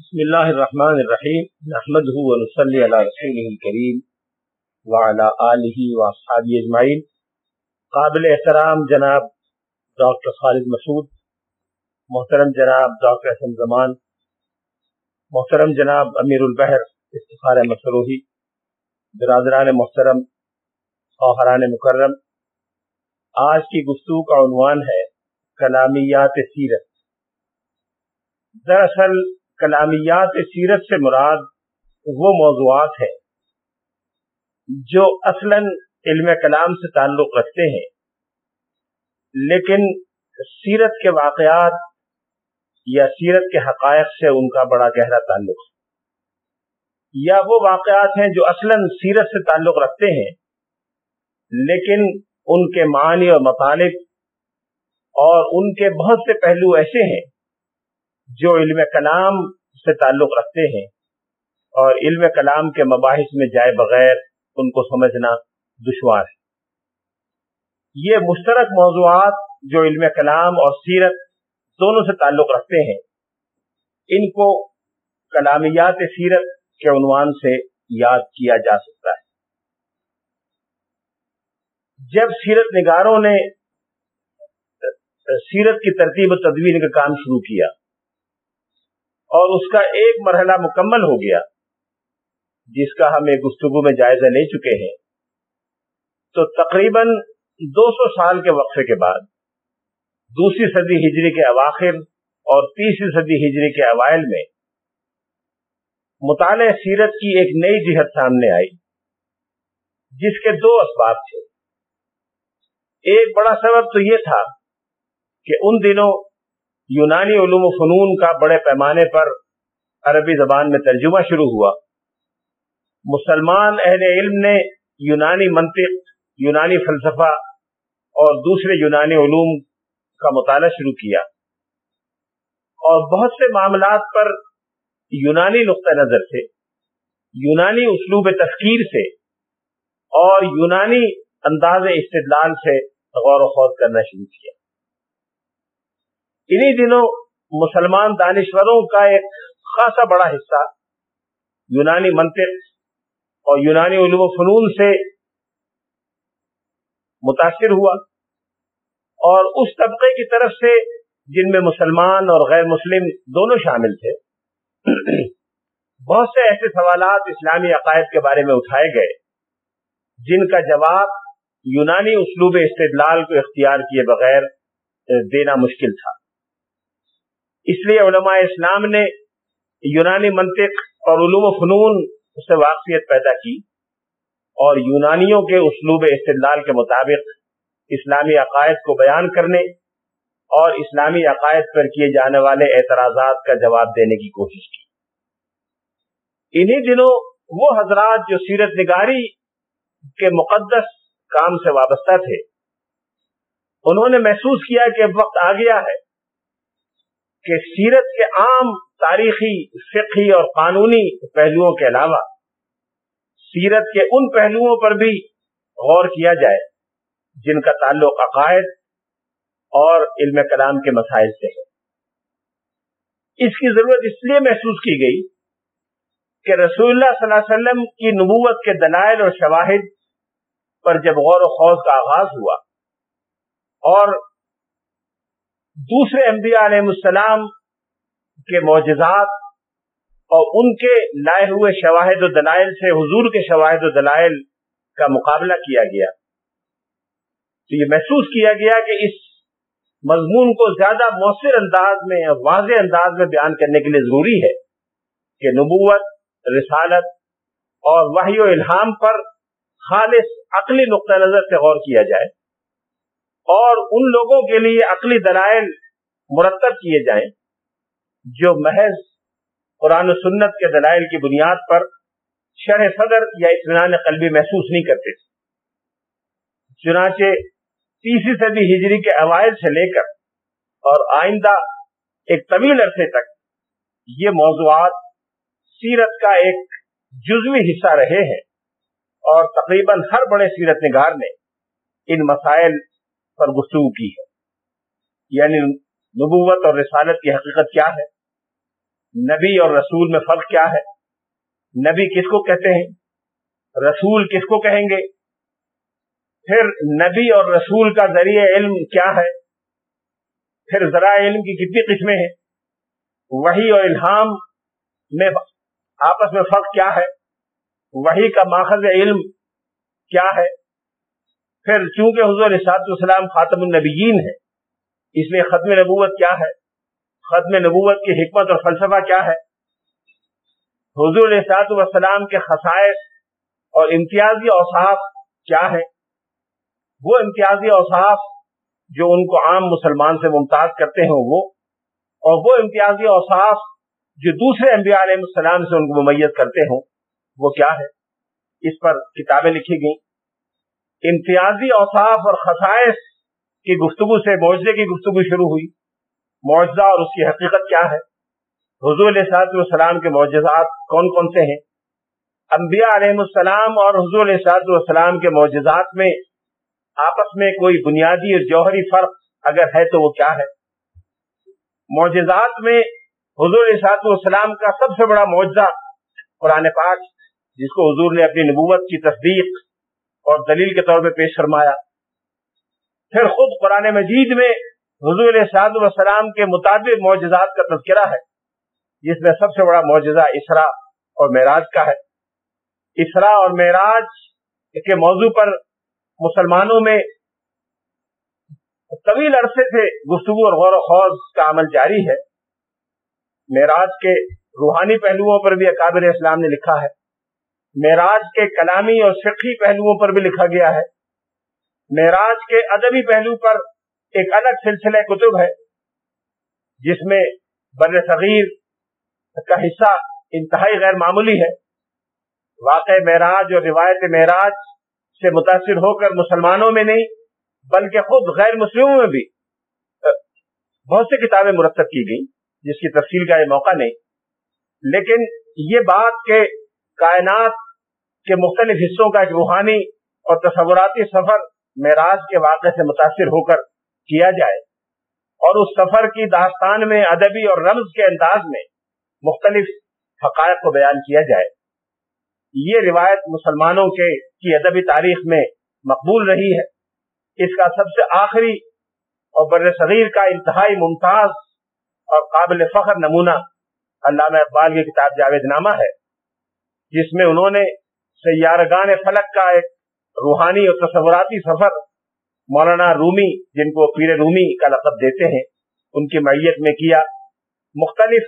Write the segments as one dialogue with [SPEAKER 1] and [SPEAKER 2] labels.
[SPEAKER 1] بسم اللہ الرحمن الرحیم۔ نحمده ونصلي على رسوله الكريم وعلى آله واصحابه اجمعین۔ قابل احترام جناب ڈاکٹر خالد مسعود، محترم جناب ڈاکٹر حسن زمان، محترم جناب امیر البحر استخار مسروحی برادران محترم خواہران مکرم۔ آج کی گفتگو کا عنوان ہے کلامیات سیرت۔ دراصل کلامیات سیرت سے مراد وہ موضوعات ہیں جو اصلا علم کلام سے تعلق رکھتے ہیں، لیکن سیرت کے واقعات یا سیرت کے حقائق سے ان کا بڑا گہرا تعلق ہے۔ یا وہ واقعات ہیں جو اصلا سیرت سے تعلق رکھتے ہیں، لیکن ان کے معنی اور مطالب اور ان کے بہت سے پہلو ایسے ہیں جو علم کلام سے تعلق رکھتے ہیں اور علم کلام کے مباحث میں جائے بغیر ان کو سمجھنا دشوار ہے۔ یہ مشترک موضوعات جو علم کلام اور سیرت دونوں سے تعلق رکھتے ہیں، ان کو کلامیات سیرت کے عنوان سے یاد کیا جا سکتا ہے۔ جب سیرت نگاروں نے سیرت کی ترتیب و تدوین کا کام شروع کیا اور اس کا ایک مرحلہ مکمل ہو گیا، جس کا ہم ایک گفتگو میں جائزہ لے چکے ہیں۔ تو تقریباً دو سو سال کے وقفے کے بعد، دوسری صدی ہجری کے اواخر اور تیسری صدی ہجری کے اوائل میں مطالعہ سیرت کی ایک نئی جہت سامنے آئی، جس کے دو اسباب تھے۔ ایک بڑا سبب تو یہ تھا کہ ان دنوں یونانی علوم و فنون کا بڑے پیمانے پر عربی زبان میں ترجمہ شروع ہوا۔ مسلمان اہل علم نے یونانی منطق، یونانی فلسفہ اور دوسرے یونانی علوم کا مطالعہ شروع کیا۔ اور بہت سے معاملات پر یونانی نقطہ نظر سے یونانی اسلوب تفکیر سے اور یونانی انداز استدلال سے غور و خوض کرنا شروع کیا۔ انہی دنوں مسلمان دانشوروں کا ایک خاصا بڑا حصہ یونانی منطق اور یونانی علوم و فنون سے متاثر ہوا اور اس طبقے کی طرف سے جن میں مسلمان اور غیر مسلم دونوں شامل تھے، بہت سے ایسے سوالات اسلامی عقائد کے بارے میں اٹھائے گئے جن کا جواب یونانی اسلوب استدلال کو اختیار کیے بغیر دینا مشکل تھا۔ اس لیے علماء اسلام نے یونانی منطق اور علوم و فنون سے واقفیت پیدا کی اور یونانیوں کے اسلوب استدلال کے مطابق اسلامی عقائد کو بیان کرنے اور اسلامی عقائد پر کیے جانے والے اعتراضات کا جواب دینے کی کوشش کی۔ انہی دنوں وہ حضرات جو سیرت نگاری کے مقدس کام سے وابستہ تھے، انہوں نے محسوس کیا کہ اب وقت آ گیا ہے کہ سیرت کے عام تاریخی، فقہی اور قانونی پہلوؤں کے علاوہ سیرت کے ان پہلوؤں پر بھی غور کیا جائے جن کا تعلق عقائد اور علم کلام کے مسائل سے ہے۔ اس کی ضرورت اس لیے محسوس کی گئی کہ رسول اللہ صلی اللہ علیہ وسلم کی نبوت کے دلائل اور شواہد پر جب غور و خوض کا آغاز ہوا اور دوسرے انبیاء علیہ السلام کے معجزات اور ان کے لائے ہوئے شواہد و دلائل سے حضور کے شواہد و دلائل کا مقابلہ کیا گیا۔ تو یہ محسوس کیا گیا کہ اس مضمون کو زیادہ مؤثر انداز میں واضح انداز میں بیان کرنے کے لیے ضروری ہے کہ نبوت، رسالت اور وحی و الہام پر خالص عقلی نقطہ نظر سے غور کیا جائے۔ اور ان لوگوں کے لیے عقلی دلائل مرتب کیے جائیں جو محض قرآن و سنت کے دلائل کی بنیاد پر شرح صدر یا اطمینان قلبی محسوس نہیں کرتے۔ تھے چنانچہ تیسری صدی ہجری کے اوائل سے لے کر اور آئندہ ایک طویل عرصے تک یہ موضوعات سیرت کا ایک جزوی حصہ رہے ہیں اور تقریباً ہر بڑے سیرت نگار نے ان مسائل پر گفتگو کی ہے۔ یعنی نبوت اور رسالت کی حقیقت کیا ہے؟ نبی اور رسول میں فرق کیا ہے؟ نبی کس کو کہتے ہیں؟ رسول کس کو کہیں گے؟ پھر نبی اور رسول کا ذریعہ علم کیا ہے؟ پھر ذرائع علم کی کتنی قسمیں ہیں؟ وہی اور الہام میں آپس میں فرق کیا ہے؟ وہی کا ماخذ علم کیا ہے؟ پھر چونکہ حضور السلام خاتم النبیین ہے اس لیے ختم نبوت کیا ہے؟ ختم نبوت کی حکمت اور فلسفہ کیا ہے؟ حضور والسلام کے خصائص اور امتیازی اوصاف کیا ہے وہ امتیازی اوصاف جو ان کو عام مسلمان سے ممتاز کرتے ہیں وہ، اور وہ امتیازی اوصاف جو دوسرے انبیاء علیہ السلام سے ان کو ممیز کرتے ہوں وہ کیا ہے اس پر کتابیں لکھی گئیں۔ امتیازی اوصاف اور خصائص کی گفتگو سے معاوضے کی گفتگو شروع ہوئی۔ معاوضہ اور اس کی حقیقت کیا ہے؟ حضور علیہ السلام کے معجزات کون کون سے ہیں؟ انبیاء علیہ السلام اور حضور علیہ السلام کے معجزات میں آپس میں کوئی بنیادی اور جوہری فرق اگر ہے تو وہ کیا ہے؟ معجزات میں حضور علیہ السلام کا سب سے بڑا معجزہ قرآن پاک، جس کو حضور نے اپنی نبوت کی تصدیق اور دلیل کے طور پہ پیش فرمایا۔ پھر خود قرآن مجید میں حضور علیہ والسلام کے مطابق معجزات کا تذکرہ ہے، جس میں سب سے بڑا معجزہ اسرا اور معراج کا ہے۔ اسرا اور معراج کے موضوع پر مسلمانوں میں طویل عرصے سے گفتگو اور غور و خوض کا عمل جاری ہے۔ معراج کے روحانی پہلوؤں پر بھی اکابر اسلام نے لکھا ہے۔ معراج کے کلامی اور فقی پہلوؤں پر بھی لکھا گیا ہے۔ معراج کے ادبی پہلو پر ایک الگ سلسلہ کتب ہے، جس میں بر صغیر کا حصہ انتہائی غیر معمولی ہے۔ واقع معراج اور روایت معراج سے متاثر ہو کر مسلمانوں میں نہیں، بلکہ خود غیر مسلموں میں بھی بہت سی کتابیں مرتب کی گئی جس کی تفصیل کا یہ موقع نہیں۔ لیکن یہ بات کہ کائنات کے مختلف حصوں کا ایک روحانی اور تصوراتی سفر معراج کے واقعے سے متاثر ہو کر کیا جائے۔ اور اس سفر کی داستان میں ادبی اور رمز کے انداز میں مختلف حقائق کو بیان کیا جائے۔ یہ روایت مسلمانوں کے کی ادبی تاریخ میں مقبول رہی ہے۔ اس کا سب سے آخری اور بر صغیر کا انتہائی ممتاز اور قابل فخر نمونہ علامہ اقبال کی کتاب جاوید نامہ ہے۔ جس میں انہوں نے سیارگان فلک کا ایک روحانی اور تصوراتی سفر مولانا رومی، جن کو پیر رومی کا لقب دیتے ہیں، ان کی معیت میں کیا۔ مختلف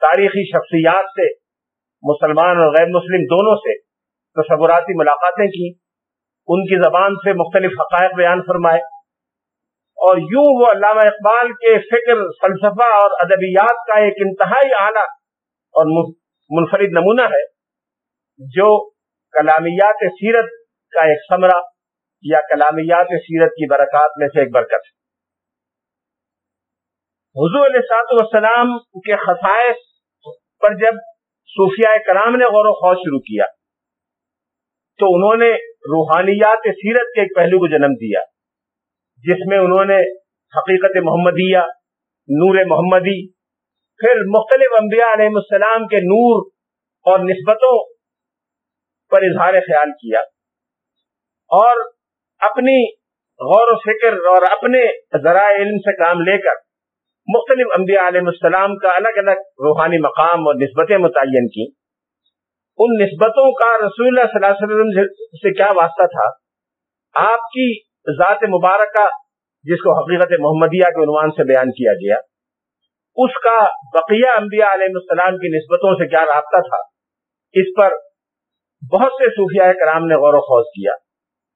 [SPEAKER 1] تاریخی شخصیات سے، مسلمان اور غیر مسلم دونوں سے تصوراتی ملاقاتیں کی ان کی زبان سے مختلف حقائق بیان فرمائے۔ اور یوں وہ علامہ اقبال کے فکر، فلسفہ اور ادبیات کا ایک انتہائی اعلیٰ اور منفرد نمونہ ہے۔ جو کلامیات سیرت کا ایک ثمرہ یا کلامیات سیرت کی برکات میں سے ایک برکت ہے۔ حضور علیہ سات والسلام کے خصائص پر جب صوفیاء کرام نے غور و خوض شروع کیا، تو انہوں نے روحانیات سیرت کے ایک پہلو کو جنم دیا، جس میں انہوں نے حقیقت محمدیہ، نور محمدی، پھر مختلف انبیاء علیہ السلام کے نور اور نسبتوں پر اظہار خیال کیا اور اپنی غور و فکر اور اپنے ذرائع علم سے کام لے کر مختلف انبیاء علیہ السلام کا الگ الگ روحانی مقام اور نسبتیں متعین کی ان نسبتوں کا رسول اللہ صلی اللہ علیہ وسلم سے کیا واسطہ تھا؟ آپ کی ذات مبارکہ، جس کو حقیقت محمدیہ کے عنوان سے بیان کیا گیا، اس کا بقیہ انبیاء علیہ السلام کی نسبتوں سے کیا رابطہ تھا؟ اس پر بہت سے صوفیاء کرام نے غور و خوض کیا۔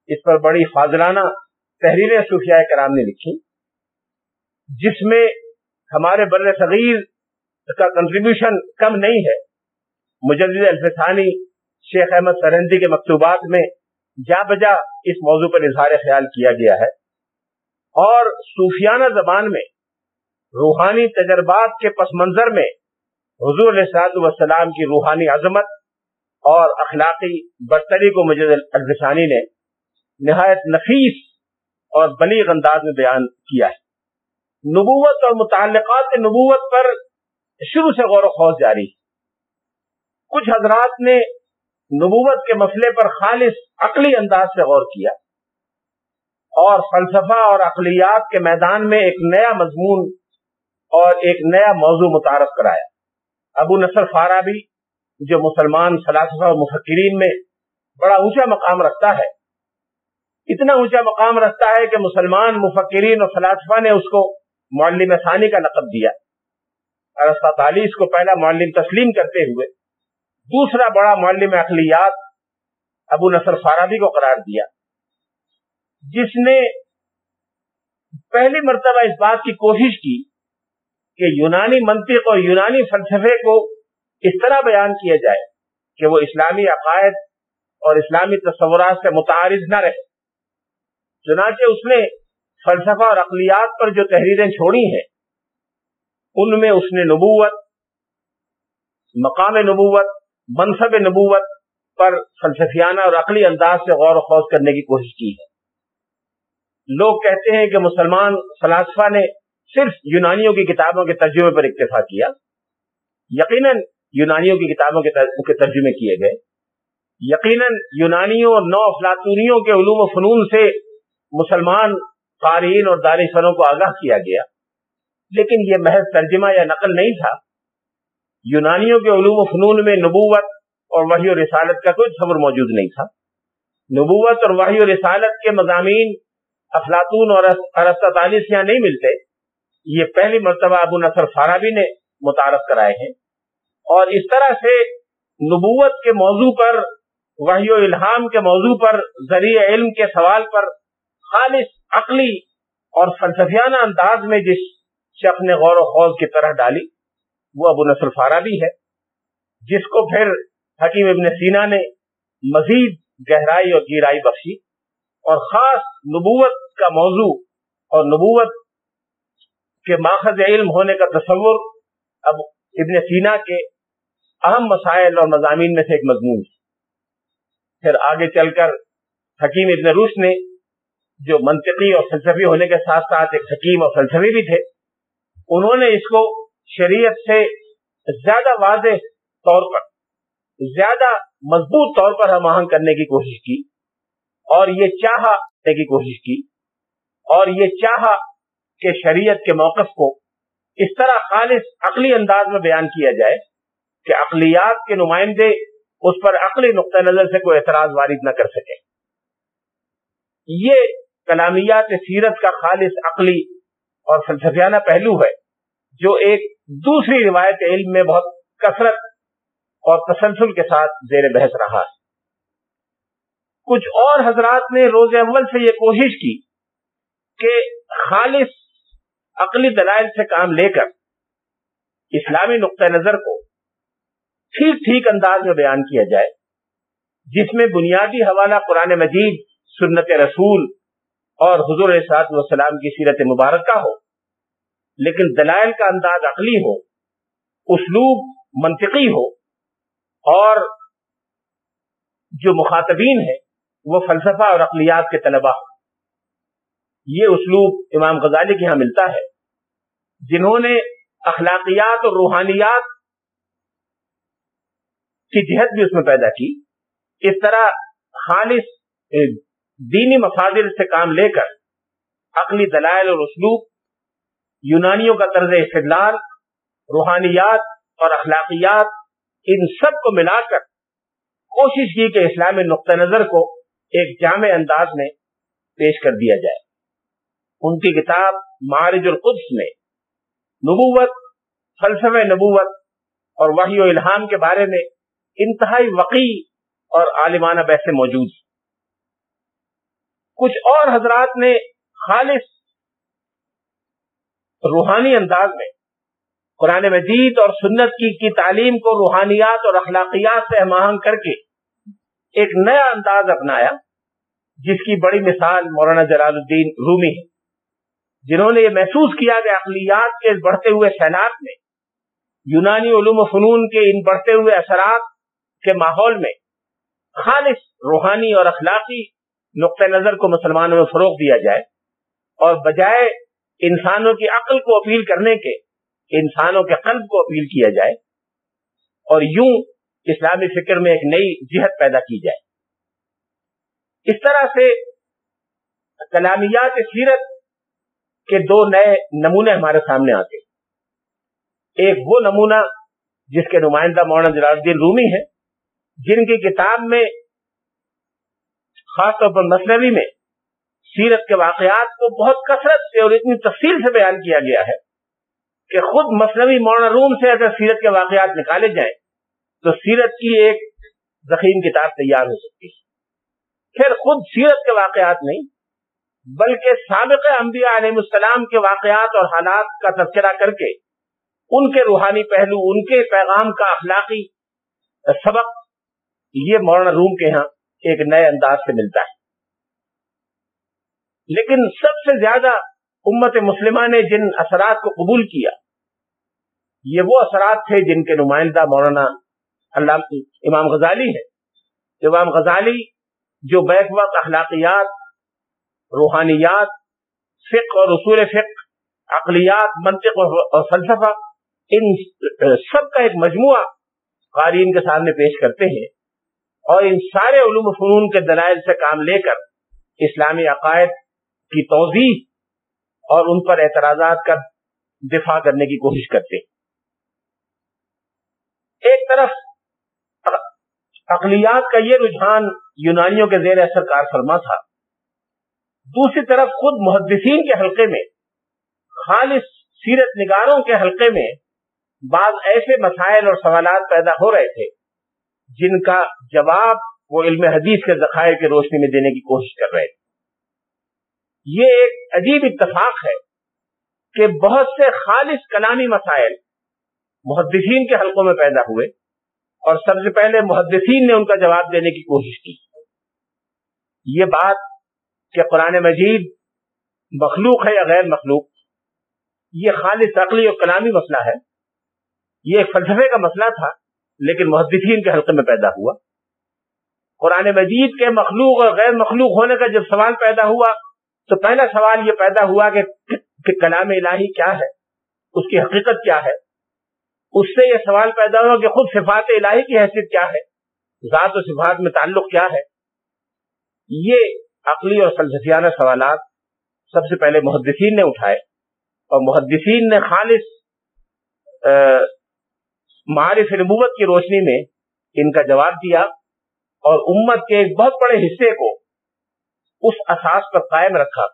[SPEAKER 1] اس پر بڑی فاضلانہ تحریریں صوفیاء کرام نے لکھی۔ جس میں ہمارے بر صغیر کا کنٹریبیوشن کم نہیں ہے۔ مجدد الفسانی شیخ احمد سرندی کے مکتوبات میں جا بجا اس موضوع پر اظہار خیال کیا گیا ہے۔ اور صوفیانہ زبان میں، روحانی تجربات کے پس منظر میں، حضور علیہ السلام کی روحانی عظمت اور اخلاقی برتری کو مجد الفسانی نے نہایت نفیس اور بلیغ انداز میں بیان کیا ہے۔ نبوت اور متعلقات نبوت پر شروع سے غور و خوض جاری کچھ حضرات نے نبوت کے مسئلے پر خالص عقلی انداز سے غور کیا۔ اور فلسفہ اور اقلیات کے میدان میں ایک نیا مضمون اور ایک نیا موضوع متعارف کرایا۔ ابو نصر فارابی جو مسلمان فلاسفہ اور مفکرین میں بڑا اونچا مقام رکھتا ہے۔ اتنا اونچا مقام رکھتا ہے کہ مسلمان، مفکرین اور فلاسفہ نے اس کو معلم ثانی کا لقب دیا۔ اس کو پہلا معلم تسلیم کرتے ہوئے دوسرا بڑا معلم اقلیات ابو نصر فارابی کو قرار دیا۔ جس نے پہلی مرتبہ اس بات کی کوشش کی کہ یونانی منطق اور یونانی فلسفے کو اس طرح بیان کیا جائے کہ وہ اسلامی عقائد اور اسلامی تصورات سے متعارض نہ رہے؟ چنانچہ اس نے فلسفہ اور اقلیات پر جو تحریریں چھوڑی ہیں، ان میں اس نے نبوت، مقام نبوت، منصب نبوت پر فلسفیانہ اور عقلی انداز سے غور و خوض کرنے کی کوشش کی ہے۔ لوگ کہتے ہیں کہ مسلمان فلاسفہ نے صرف یونانیوں کی کتابوں کے ترجمے پر اکتفا کیا۔ یقیناً یونانیوں کی کتابوں کے ترجمے کیے گئے۔ یقیناً یونانیوں اور نو افلاطونیوں کے علوم و فنون سے مسلمان قارئین اور دانشوروں کو آگاہ کیا گیا۔ لیکن یہ محض ترجمہ یا نقل نہیں تھا۔ یونانیوں کے علوم و فنون میں نبوت اور وحی و رسالت کا کوئی خبر موجود نہیں تھا۔ نبوت اور وحی و رسالت کے مضامین افلاطون اور ارستالیس یہاں نہیں ملتے۔ یہ پہلی مرتبہ ابو نصر فارابی نے متعارف کرائے ہیں۔ اور اس طرح سے نبوت کے موضوع پر، وحی و الہام کے موضوع پر، ذریعہ علم کے سوال پر خالص عقلی اور فلسفیانہ انداز میں جس شخص نے غور و خوض کی طرح ڈالی، وہ ابو نصر فارابی ہے، جس کو پھر حکیم ابن سینا نے مزید گہرائی اور گیرائی بخشی۔ اور خاص نبوت کا موضوع اور نبوت کے ماخذ علم ہونے کا تصور اب ابن سینا کے اہم مسائل اور مضامین میں سے ایک مضمون۔ پھر آگے چل کر حکیم ابن روش نے جو منطقی اور فلسفی ہونے کے ساتھ ساتھ ایک حکیم اور فلسفی بھی تھے، انہوں نے اس کو شریعت سے زیادہ واضح طور پر، زیادہ مضبوط طور پر ہم آہنگ کرنے کی کوشش کی اور یہ چاہا کی کوشش کی اور یہ چاہا کہ شریعت کے موقف کو اس طرح خالص عقلی انداز میں بیان کیا جائے۔ کہ اقلیات کے نمائندے اس پر عقلی نقطۂ نظر سے کوئی اعتراض وارد نہ کر سکے یہ کلامیات سیرت کا خالص عقلی اور فلسفیانہ پہلو ہے جو ایک دوسری روایت علم میں بہت کثرت اور تسلسل کے ساتھ زیر بحث رہا ہے۔ کچھ اور حضرات نے روز اول سے یہ کوشش کی کہ خالص عقلی دلائل سے کام لے کر اسلامی نقطۂ نظر کو ٹھیک ٹھیک انداز میں بیان کیا جائے، جس میں بنیادی حوالہ قرآن مجید، سنت رسول اور حضور صاحب والسلام کی سیرت مبارکہ ہو۔ لیکن دلائل کا انداز عقلی ہو، اسلوب منطقی ہو اور جو مخاطبین ہیں، وہ فلسفہ اور اقلیات کے طلبہ ہو یہ اسلوب امام غزالی کے یہاں ملتا ہے، جنہوں نے اخلاقیات اور روحانیات کی جہت بھی اس میں پیدا کی، اس طرح خالص دینی مفاظر سے کام لے کر عقلی دلائل اور اسلوب، یونانیوں کا طرز استدلال، روحانیات اور اخلاقیات، ان سب کو ملا کر کوشش کی کہ اسلامی نقطہ نظر کو ایک جامع انداز میں پیش کر دیا جائے۔ ان کی کتاب معارج القدس میں نبوت، فلسفہ نبوت اور وحی و الہام کے بارے میں انتہائی وقی اور عالمانہ بحثیں موجود ہیں کچھ اور حضرات نے خالص روحانی انداز میں قرآن مجید اور سنت کی کی تعلیم کو روحانیات اور اخلاقیات سے ہم کر کے ایک نیا انداز اپنایا، جس کی بڑی مثال مولانا جلال الدین رومی ہے، جنہوں نے یہ محسوس کیا کہ اقلیات کے بڑھتے ہوئے سیلاب میں، یونانی علوم و فنون کے ان بڑھتے ہوئے اثرات کے ماحول میں خالص روحانی اور اخلاقی نقطۂ نظر کو مسلمانوں میں فروغ دیا جائے اور بجائے انسانوں کی عقل کو اپیل کرنے کے انسانوں کے قلب کو اپیل کیا جائے اور یوں اسلامی فکر میں ایک نئی جہت پیدا کی جائے۔ اس طرح سے کلامیات سیرت کے دو نئے نمونے ہمارے سامنے آتے ایک وہ نمونہ جس کے نمائندہ مولانا جلال الدین رومی ہے جن کی کتاب میں، خاص طور پر مصنوعی میں، سیرت کے واقعات کو بہت کثرت سے اور اتنی تفصیل سے بیان کیا گیا ہے کہ خود مصنوعی مولانا روم سے اگر سیرت کے واقعات نکالے جائیں، تو سیرت کی ایک ذخیم کتاب تیار ہو سکتی ہے۔ پھر خود سیرت کے واقعات نہیں، بلکہ سابق انبیاء علیہ السلام کے واقعات اور حالات کا تذکرہ کر کے، ان کے روحانی پہلو، ان کے پیغام کا اخلاقی سبق یہ مولانا روم کے ہاں ایک نئے انداز سے ملتا ہے۔ لیکن سب سے زیادہ امت مسلمہ نے جن اثرات کو قبول کیا، یہ وہ اثرات تھے جن کے نمائندہ مولانا اللہ امام غزالی ہے امام غزالی جو بیک وقت اخلاقیات، روحانیات، فقہ اور اصول فقہ اقلیات منطق اور فلسفہ، ان سب کا ایک مجموعہ قارئین کے سامنے پیش کرتے ہیں۔ اور ان سارے علوم فنون کے دلائل سے کام لے کر اسلامی عقائد کی توضیح اور ان پر اعتراضات کا دفاع کرنے کی کوشش کرتے ایک طرف اقلیات کا یہ رجحان یونانیوں کے زیر اثر کار فرما تھا۔ دوسری طرف خود محدثین کے حلقے میں، خالص سیرت نگاروں کے حلقے میں بعض ایسے مسائل اور سوالات پیدا ہو رہے تھے جن کا جواب وہ علم حدیث کے ذخائر کی روشنی میں دینے کی کوشش کر رہے تھے یہ ایک عجیب اتفاق ہے کہ بہت سے خالص کلامی مسائل محدثین کے حلقوں میں پیدا ہوئے اور سب سے پہلے محدثین نے ان کا جواب دینے کی کوشش کی۔ یہ بات کہ قرآن مجید مخلوق ہے یا غیر مخلوق، یہ خالص عقلی اور کلامی مسئلہ ہے۔ یہ ایک فلسفے کا مسئلہ تھا۔ لیکن محدثین کے حلقے میں پیدا ہوا۔ قرآن مجید کے مخلوق اور غیر مخلوق ہونے کا جب سوال پیدا ہوا، تو پہلا سوال یہ پیدا ہوا کہ کہ کلام الہی کیا ہے؟ اس کی حقیقت کیا ہے؟ اس سے یہ سوال پیدا ہوا کہ خود صفات الہی کی حیثیت کیا ہے؟ ذات و صفات میں تعلق کیا ہے؟ یہ عقلی اور فلسفیانہ سوالات سب سے پہلے محدثین نے اٹھائے اور محدثین نے خالص معارف نبوت کی روشنی میں ان کا جواب دیا اور امت کے ایک بہت بڑے حصے کو اس اساس پر قائم رکھا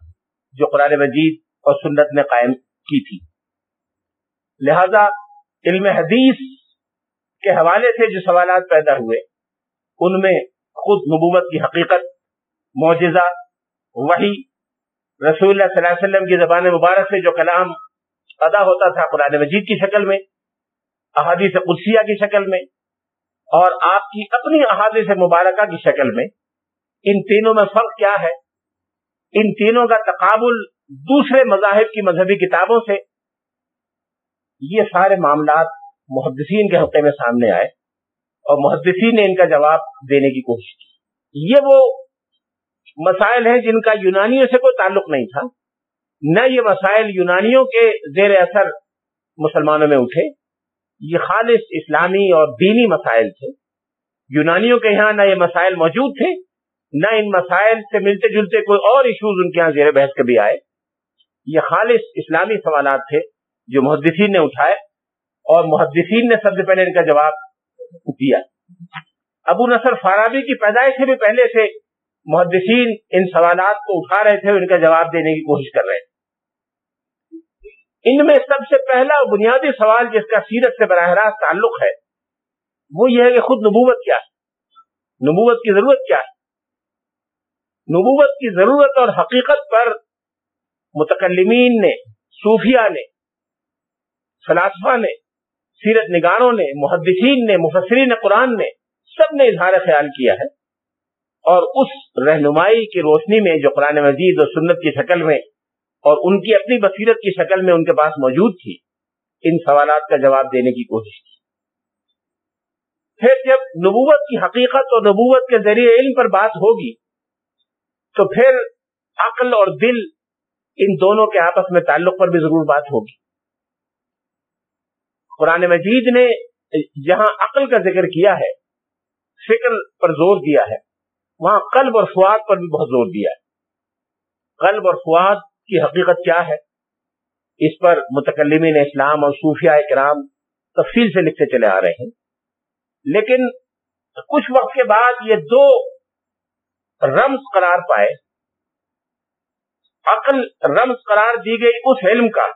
[SPEAKER 1] جو قرآن مجید اور سنت نے قائم کی تھی۔ لہذا علم حدیث کے حوالے سے جو سوالات پیدا ہوئے، ان میں خود نبوت کی حقیقت، معجزہ وہی رسول اللہ صلی اللہ علیہ وسلم کی زبان مبارک سے جو کلام ادا ہوتا تھا قرآن مجید کی شکل میں احادیث قدسیہ کی شکل میں اور آپ کی اپنی احادیث مبارکہ کی شکل میں ان تینوں میں فرق کیا ہے؟ ان تینوں کا تقابل دوسرے مذاہب کی مذہبی کتابوں سے یہ سارے معاملات محدثین کے حقے میں سامنے آئے اور محدثین نے ان کا جواب دینے کی کوشش کی۔ یہ وہ مسائل ہیں جن کا یونانیوں سے کوئی تعلق نہیں تھا۔ نہ یہ مسائل یونانیوں کے زیر اثر مسلمانوں میں اٹھے یہ خالص اسلامی اور دینی مسائل تھے۔ یونانیوں کے یہاں نہ یہ مسائل موجود تھے، نہ ان مسائل سے ملتے جلتے کوئی اور ایشوز ان کے یہاں زیر بحث کبھی آئے۔ یہ خالص اسلامی سوالات تھے جو محدثین نے اٹھائے اور محدثین نے سب سے پہلے ان کا جواب دیا۔ ابو نصر فارابی کی پیدائش سے بھی پہلے سے محدثین ان سوالات کو اٹھا رہے تھے اور ان کا جواب دینے کی کوشش کر رہے تھے۔ ان میں سب سے پہلا بنیادی سوال جس کا سیرت سے براہ راست تعلق ہے، وہ یہ ہے کہ خود نبوت کیا ہے؟ نبوت کی ضرورت کیا ہے؟ نبوت کی ضرورت اور حقیقت پر متکلمین نے صوفیہ نے، فلاسفہ نے، سیرت نگاروں نے، محدثین نے، مفسرین قرآن نے سب نے اظہار خیال کیا ہے۔ اور اس رہنمائی کی روشنی میں جو قرآن مجید اور سنت کی شکل میں اور ان کی اپنی بصیرت کی شکل میں ان کے پاس موجود تھی، ان سوالات کا جواب دینے کی کوشش کی۔ پھر جب نبوت کی حقیقت اور نبوت کے ذریعے علم پر بات ہوگی، تو پھر عقل اور دل ان دونوں کے آپس میں تعلق پر بھی ضرور بات ہوگی۔ قرآن مجید نے جہاں عقل کا ذکر کیا ہے، فکر پر زور دیا ہے، وہاں قلب اور فواد پر بھی بہت زور دیا ہے۔ قلب اور فواد کی حقیقت کیا ہے؟ اس پر متکلمین اسلام اور صوفیہ کرام تفصیل سے لکھتے چلے آ رہے ہیں۔ لیکن کچھ وقت کے بعد یہ دو رمز قرار پائے۔ عقل رمز قرار دی گئی اس علم کا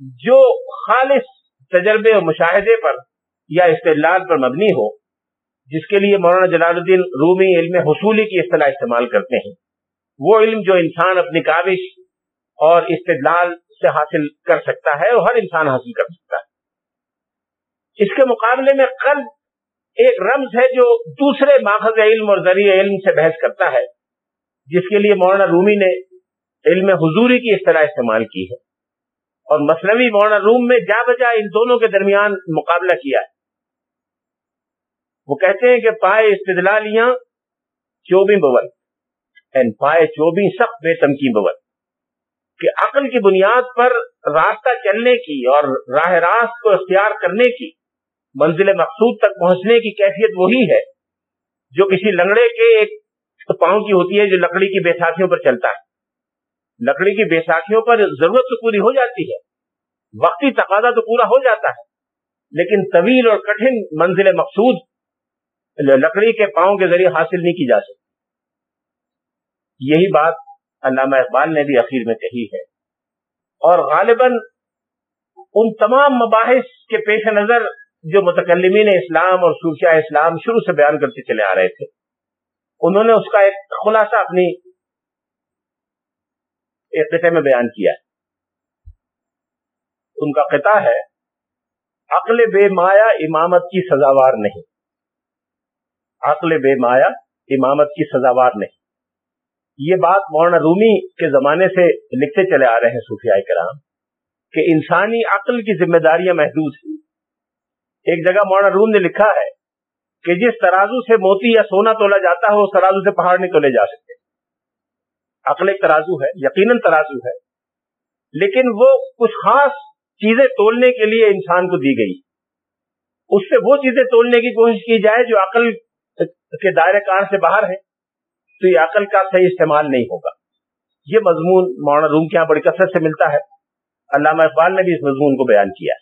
[SPEAKER 1] جو خالص تجربے اور مشاہدے پر یا استدلال پر مبنی ہو، جس کے لیے مولانا جلال الدین رومی علم حصولی کی اصطلاح استعمال کرتے ہیں۔ وہ علم جو انسان اپنی کاوش اور استدلال سے حاصل کر سکتا ہے اور ہر انسان حاصل کر سکتا ہے۔ اس کے مقابلے میں قلب ایک رمز ہے جو دوسرے ماخذ علم اور ذریعہ علم سے بحث کرتا ہے، جس کے لیے مولانا رومی نے علم حضوری کی اصطلاح استعمال کی ہے۔ اور مصنوی مولانا روم میں جا بجا ان دونوں کے درمیان مقابلہ کیا ہے۔ وہ کہتے ہیں کہ پائے استدلالیاں چوبی بول۔ پائے چوبی سخت بے تمکی بول۔ کہ عقل کی بنیاد پر راستہ چلنے کی اور راہ راست کو اختیار کرنے کی، منزل مقصود تک پہنچنے کی کیفیت وہی ہے جو کسی لنگڑے کے ایک پاؤں کی ہوتی ہے جو لکڑی کی بیساکھیوں پر چلتا ہے۔ لکڑی کی بیساکھیوں پر ضرورت تو پوری ہو جاتی ہے، وقتی تقاضا تو پورا ہو جاتا ہے، لیکن طویل اور کٹھن منزل مقصود لکڑی کے پاؤں کے ذریعے حاصل نہیں کی جا سکتی۔ یہی بات علامہ اقبال نے بھی اخیر میں کہی ہے۔ اور غالباً ان تمام مباحث کے پیش نظر جو متکلمین اسلام اور صوفیہ اسلام شروع سے بیان کرتے چلے آ رہے تھے، انہوں نے اس کا ایک خلاصہ اپنی ایک قطع میں بیان کیا۔ ہے ان کا قطع ہے، عقل بے مایا امامت کی سزاوار نہیں۔ عقل بے مایا امامت کی سزاوار نہیں۔ یہ بات مولانا رومی کے زمانے سے لکھتے چلے آ رہے ہیں صوفیاء کرام کہ انسانی عقل کی ذمہ داریاں محدود ہیں۔ ایک جگہ مولانا روم نے لکھا ہے کہ جس ترازو سے موتی یا سونا تولا جاتا ہے اس ترازو سے پہاڑ نہیں تولے جا سکتے۔ عقل ایک ترازو ہے، یقیناً ترازو ہے۔ لیکن وہ کچھ خاص چیزیں تولنے کے لیے انسان کو دی گئی۔ اس سے وہ چیزیں تولنے کی کوشش کی جائے جو عقل کے دائرے کار سے باہر ہے تو یہ عقل کا صحیح استعمال نہیں ہوگا۔ یہ مضمون مولانا روم کے یہاں بڑی کثرت سے ملتا ہے۔ علامہ اقبال نے بھی اس مضمون کو بیان کیا۔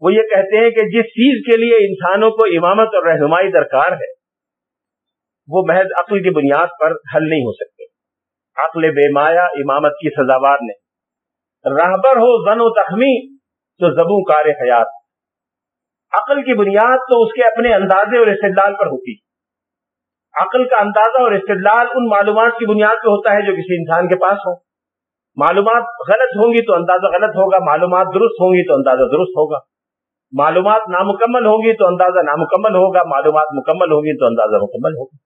[SPEAKER 1] وہ یہ کہتے ہیں کہ جس چیز کے لیے انسانوں کو امامت اور رہنمائی درکار ہے، وہ محض عقل کی بنیاد پر حل نہیں ہو سکتے۔ عقل بے مایا امامت کی سزاوار نے۔ راہبر ہو زن و تخمی تو زبوں کار حیات۔ عقل کی بنیاد تو اس کے اپنے اندازے اور استدلال پر ہوتی۔ عقل کا اندازہ اور استدلال ان معلومات کی بنیاد پہ ہوتا ہے جو کسی انسان کے پاس ہو معلومات غلط ہوں گی تو اندازہ غلط ہوگا، معلومات درست ہوں گی تو اندازہ درست ہوگا۔ معلومات نامکمل ہوں گی تو اندازہ نامکمل ہوگا، معلومات مکمل ہوں گی تو اندازہ مکمل ہوگا۔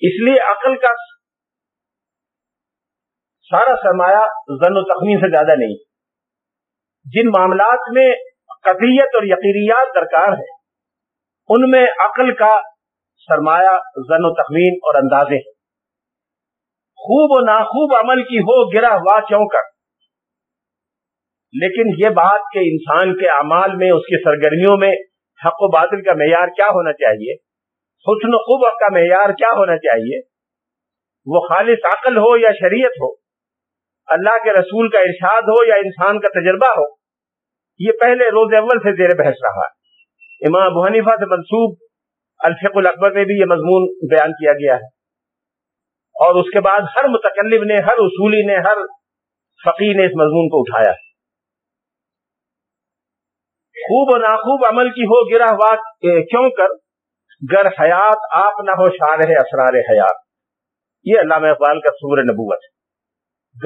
[SPEAKER 1] اس لیے عقل کا سارا سرمایہ زن و تخمین سے زیادہ نہیں۔ جن معاملات میں قطعیت اور یقینیات درکار ہے ان میں عقل کا سرمایہ، زن و تخمین اور اندازے۔ خوب و ناخوب عمل کی ہو گرا ہوا کیوں کر لیکن یہ بات کہ انسان کے اعمال میں، اس کی سرگرمیوں میں حق و باطل کا معیار کیا ہونا چاہیے، حسن و خوب کا معیار کیا ہونا چاہیے، وہ خالص عقل ہو یا شریعت ہو، اللہ کے رسول کا ارشاد ہو یا انسان کا تجربہ ہو، یہ پہلے روز اول سے زیر بحث رہا۔ ہے امام ابو حنیفہ سے منسوب الفق الاکبر میں بھی یہ مضمون بیان کیا گیا ہے۔ اور اس کے بعد ہر متکلب نے، ہر اصولی نے، ہر فقی نے اس مضمون کو اٹھایا۔ خوب و ناخوب عمل کی ہو گرا ہوا کیوں کر؟ گر حیات، آپ نہ ہو شار اسرار حیات۔ یہ علامہ اقبال کا سور نبوت ہے۔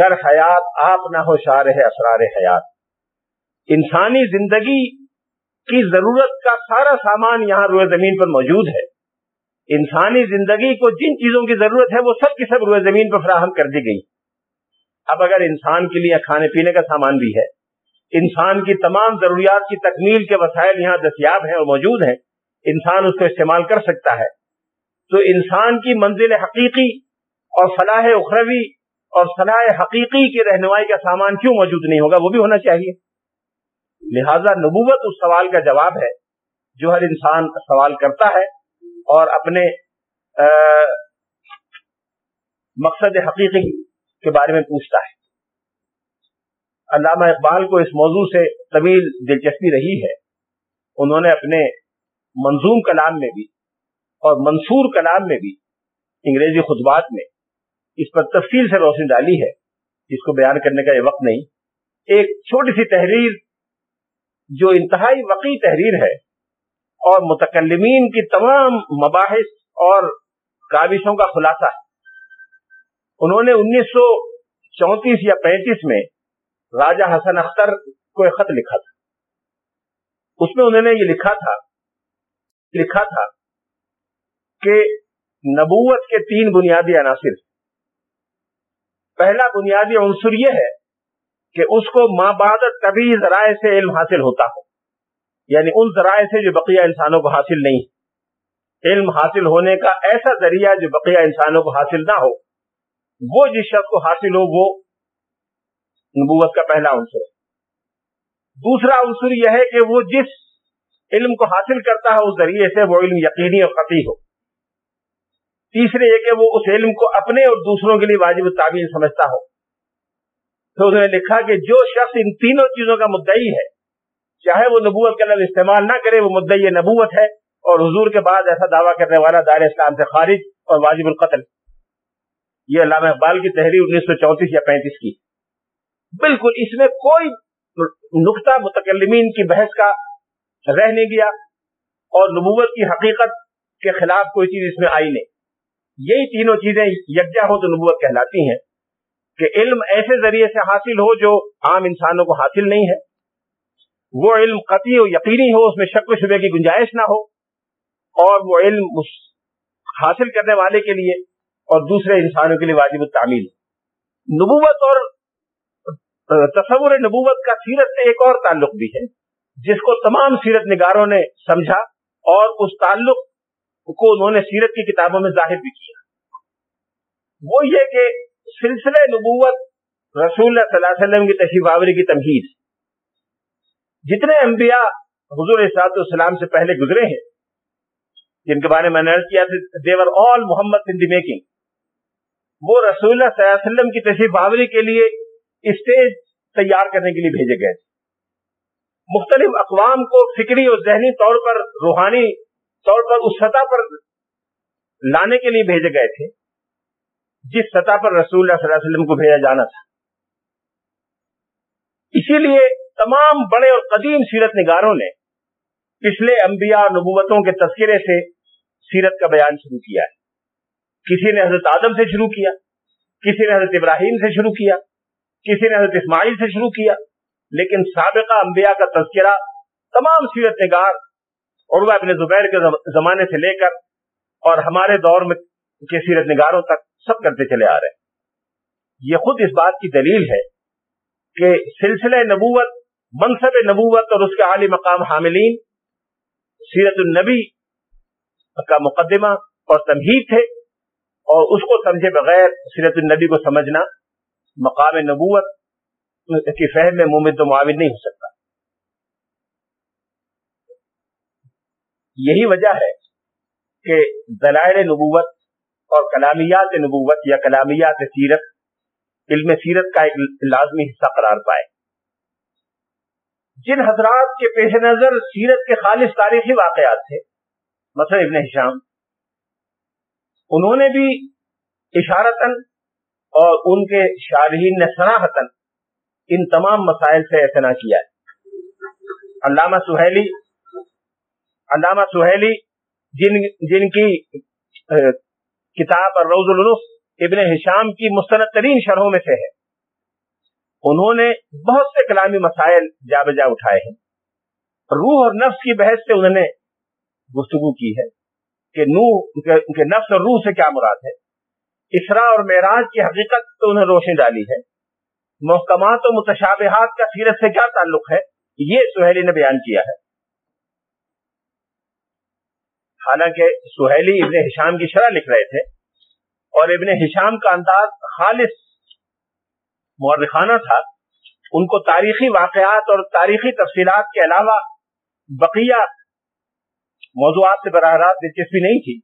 [SPEAKER 1] گر حیات، آپ نہ ہو شار اسرار حیات۔ انسانی زندگی کی ضرورت کا سارا سامان یہاں روئے زمین پر موجود ہے۔ انسانی زندگی کو جن چیزوں کی ضرورت ہے وہ سب کی سب روئے زمین پر فراہم کر دی گئی۔ اب اگر انسان کے لیے کھانے پینے کا سامان بھی ہے، انسان کی تمام ضروریات کی تکمیل کے وسائل یہاں دستیاب ہیں اور موجود ہیں، انسان اس کو استعمال کر سکتا ہے۔ تو انسان کی منزل حقیقی اور فلاح اخروی اور فلاح حقیقی کی رہنمائی کا سامان کیوں موجود نہیں ہوگا؟ وہ بھی ہونا چاہیے۔ لہذا نبوت اس سوال کا جواب ہے جو ہر انسان سوال کرتا ہے اور اپنے مقصد حقیقی کے بارے میں پوچھتا ہے۔ علامہ اقبال کو اس موضوع سے طویل دلچسپی رہی ہے۔ انہوں نے اپنے منظوم کلام میں بھی اور منصور کلام میں بھی انگریزی خطبات میں اس پر تفصیل سے روشنی ڈالی ہے۔ جس کو بیان کرنے کا یہ وقت نہیں۔ ایک چھوٹی سی تحریر جو انتہائی وقی تحریر ہے اور متکلمین کی تمام مباحث اور کاوشوں کا خلاصہ ہے۔ انہوں نے انیس سو چونتیس یا پینتیس میں راجہ حسن اختر کو ایک خط لکھا تھا۔ اس میں انہوں نے یہ لکھا تھا لکھا تھا کہ نبوت کے تین بنیادی عناصر۔ پہلا بنیادی عنصر یہ ہے کہ اس کو ماں بادت کبھی ذرائع سے علم حاصل ہوتا ہو۔ یعنی ان ذرائع سے جو بقیہ انسانوں کو حاصل نہیں۔ علم حاصل ہونے کا ایسا ذریعہ جو بقیہ انسانوں کو حاصل نہ ہو۔ وہ جس شخص کو حاصل ہو، وہ نبوت کا پہلا عنصر ہے۔ دوسرا عنصر یہ ہے کہ وہ جس علم کو حاصل کرتا ہے اس ذریعے سے وہ علم یقینی اور قطعی ہو۔ تیسرے یہ کہ وہ اس علم کو اپنے اور دوسروں کے لیے واجب تعبیر سمجھتا ہو۔ تو انہوں نے لکھا کہ جو شخص ان تینوں چیزوں کا مدعی ہے، چاہے وہ نبوت کا لفظ استعمال نہ کرے، وہ مدعی نبوت ہے اور حضور کے بعد ایسا دعویٰ کرنے والا دار اسلام سے خارج اور واجب القتل۔ یہ علامہ اقبال کی تحریر انیس سو چونتیس یا پینتیس کی۔ بالکل اس میں کوئی نقطہ متکلمین کی بحث کا رہ نہیں گیا اور نبوت کی حقیقت کے خلاف کوئی چیز اس میں آئی نہیں۔ یہی تینوں چیزیں یکجا ہو تو نبوت کہلاتی ہیں۔ کہ علم ایسے ذریعے سے حاصل ہو جو عام انسانوں کو حاصل نہیں ہے۔ وہ علم قطعی و یقینی ہو، اس میں شک و شبے کی گنجائش نہ ہو۔ اور وہ علم حاصل کرنے والے کے لیے اور دوسرے انسانوں کے لیے واجب التعمیل۔ نبوت اور تصور نبوت کا سیرت سے ایک اور تعلق بھی ہے، جس کو تمام سیرت نگاروں نے سمجھا اور اس تعلق کو انہوں نے سیرت کی کتابوں میں ظاہر بھی کیا۔ وہ یہ کہ سلسلہ نبوت رسول اللہ صلی اللہ علیہ وسلم کی تشریف آوری کی تمہید جتنے انبیاء حضور صاحب السلام سے پہلے گزرے ہیں، جن کے بارے میں نے کیا دیور آل محمد ان دی میکنگ وہ رسول اللہ صلی اللہ علیہ وسلم کی تشریف آوری کے لیے اسٹیج تیار کرنے کے لیے بھیجے گئے مختلف اقوام کو فکری اور ذہنی طور پر، روحانی طور پر اس سطح پر لانے کے لیے بھیجے گئے تھے۔ جس سطح پر رسول اللہ صلی اللہ علیہ وسلم کو بھیجا جانا تھا۔ اسی لیے تمام بڑے اور قدیم سیرت نگاروں نے پچھلے انبیاء اور نبوتوں کے تذکرے سے سیرت کا بیان شروع کیا ہے۔ کسی نے حضرت آدم سے شروع کیا، کسی نے حضرت ابراہیم سے شروع کیا، کسی نے حضرت اسماعیل سے شروع کیا، لیکن سابقہ انبیاء کا تذکرہ تمام سیرت نگار عروہ ابن زبیر کے زمانے سے لے کر اور ہمارے دور میں کے سیرت نگاروں تک سب کرتے چلے آ رہے ہیں۔ یہ خود اس بات کی دلیل ہے کہ سلسلہ نبوت، منصب نبوت اور اس کے عالی مقام حاملین، سیرت النبی کا مقدمہ اور تمہید تھے اور اس کو سمجھے بغیر سیرت النبی کو سمجھنا مقام نبوت کی فہم میں ممد و معاون نہیں ہو سکتا۔ یہی وجہ ہے کہ دلائل نبوت اور کلامیات نبوت یا کلامیات سیرت، علم سیرت کا ایک لازمی حصہ قرار پائے۔ جن حضرات کے پیش نظر سیرت کے خالص تاریخی واقعات تھے، مثلا ابن حشام انہوں نے بھی اشارتاً اور ان کے شارحین نے سراہتاً ان تمام مسائل سے اعتنا کیا۔ ہے علامہ سہیلی علامہ سہیلی جن جن کی کتاب اور روز الرف ابن حشام کی مستند ترین شرحوں میں سے ہے۔ انہوں نے بہت سے کلامی مسائل جا بجا اٹھائے ہیں۔ روح اور نفس کی بحث سے انہوں نے گفتگو کی ہے کہ نوح کے نفس اور روح سے کیا مراد ہے۔ اسرا اور معراج کی حقیقت تو انہیں روشنی ڈالی ہے۔ محکمات و متشابہات کا سیرت سے کیا تعلق ہے؟ یہ سہیلی نے بیان کیا ہے۔ حالانکہ سہیلی ابن حشام کی شرح لکھ رہے تھے اور ابن حشام کا انداز خالص مورخانہ تھا، ان کو تاریخی واقعات اور تاریخی تفصیلات کے علاوہ بقیہ موضوعات سے براہ راست دلچسپی نہیں تھی،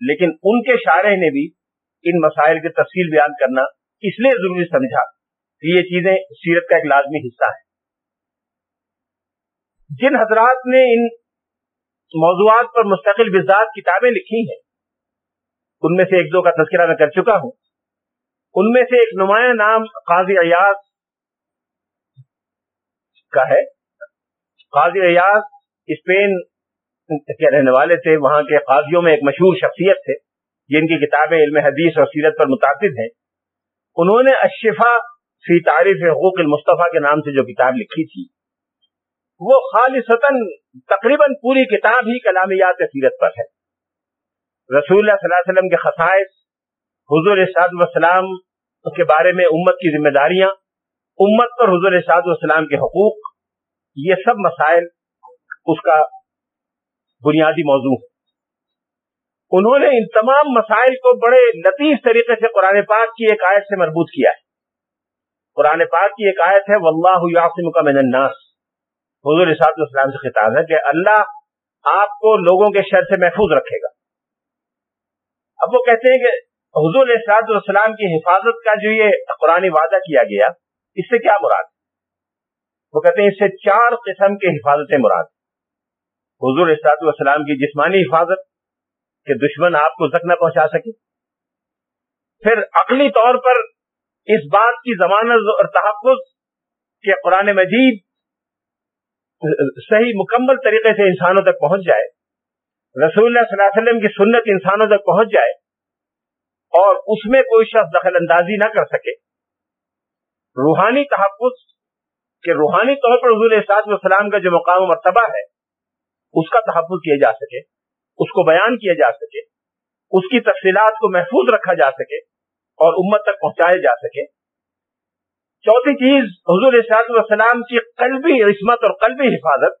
[SPEAKER 1] لیکن ان کے شارح نے بھی ان مسائل کی تفصیل بیان کرنا اس لیے ضروری سمجھا کہ یہ چیزیں سیرت کا ایک لازمی حصہ ہے جن حضرات نے ان موضوعات پر مستقل بزاد کتابیں لکھی ہیں۔ ان میں سے ایک دو کا تذکرہ میں کر چکا ہوں۔ ان میں سے ایک نمایاں نام قاضی ایاز کا ہے۔ قاضی ایاز اسپین کے رہنے والے تھے، وہاں کے قاضیوں میں ایک مشہور شخصیت تھے، جن کی کتابیں علم حدیث اور سیرت پر متعدد ہیں۔ انہوں نے اشفا فی تعریف حقوق المصطفیٰ کے نام سے جو کتاب لکھی تھی وہ خالصتاً تقریباً پوری کتاب ہی کلامیات سیرت پر ہے۔ رسول اللہ صلی اللہ علیہ وسلم کے خصائص، حضور صاحب وسلام کے بارے میں امت کی ذمہ داریاں، امت پر حضور صاحب والسلام کے حقوق، یہ سب مسائل اس کا بنیادی موضوع ہے۔ انہوں نے ان تمام مسائل کو بڑے لطیف طریقے سے قرآن پاک کی ایک آیت سے مربوط کیا ہے۔ قرآن پاک کی ایک آیت ہے واللہ یعصم کا من الناس۔ حضور صاحب السلام سے خطاب ہے کہ اللہ آپ کو لوگوں کے شر سے محفوظ رکھے گا۔ اب وہ کہتے ہیں کہ حضور صاحب السلام کی حفاظت کا جو یہ قرآن وعدہ کیا گیا، اس سے کیا مراد؟ وہ کہتے ہیں اس سے چار قسم کے حفاظتیں مراد۔ حضور اسرات والسلام کی جسمانی حفاظت، کہ دشمن آپ کو زخم نہ پہنچا سکے۔ پھر عقلی طور پر اس بات کی ضمانت اور تحفظ کہ قرآن مجید صحیح مکمل طریقے سے انسانوں تک پہنچ جائے، رسول اللہ صلی اللہ علیہ وسلم کی سنت انسانوں تک پہنچ جائے، اور اس میں کوئی شخص دخل اندازی نہ کر سکے۔ روحانی تحفظ کہ روحانی طور پر حضور صاحب والسلام کا جو مقام و مرتبہ ہے، اس کا تحفظ کیا جا سکے، اس کو بیان کیا جا سکے، اس کی تفصیلات کو محفوظ رکھا جا سکے، اور امت تک پہنچایا جا سکے۔ چوتھی چیز حضور والسلام کی قلبی عصمت اور قلبی حفاظت۔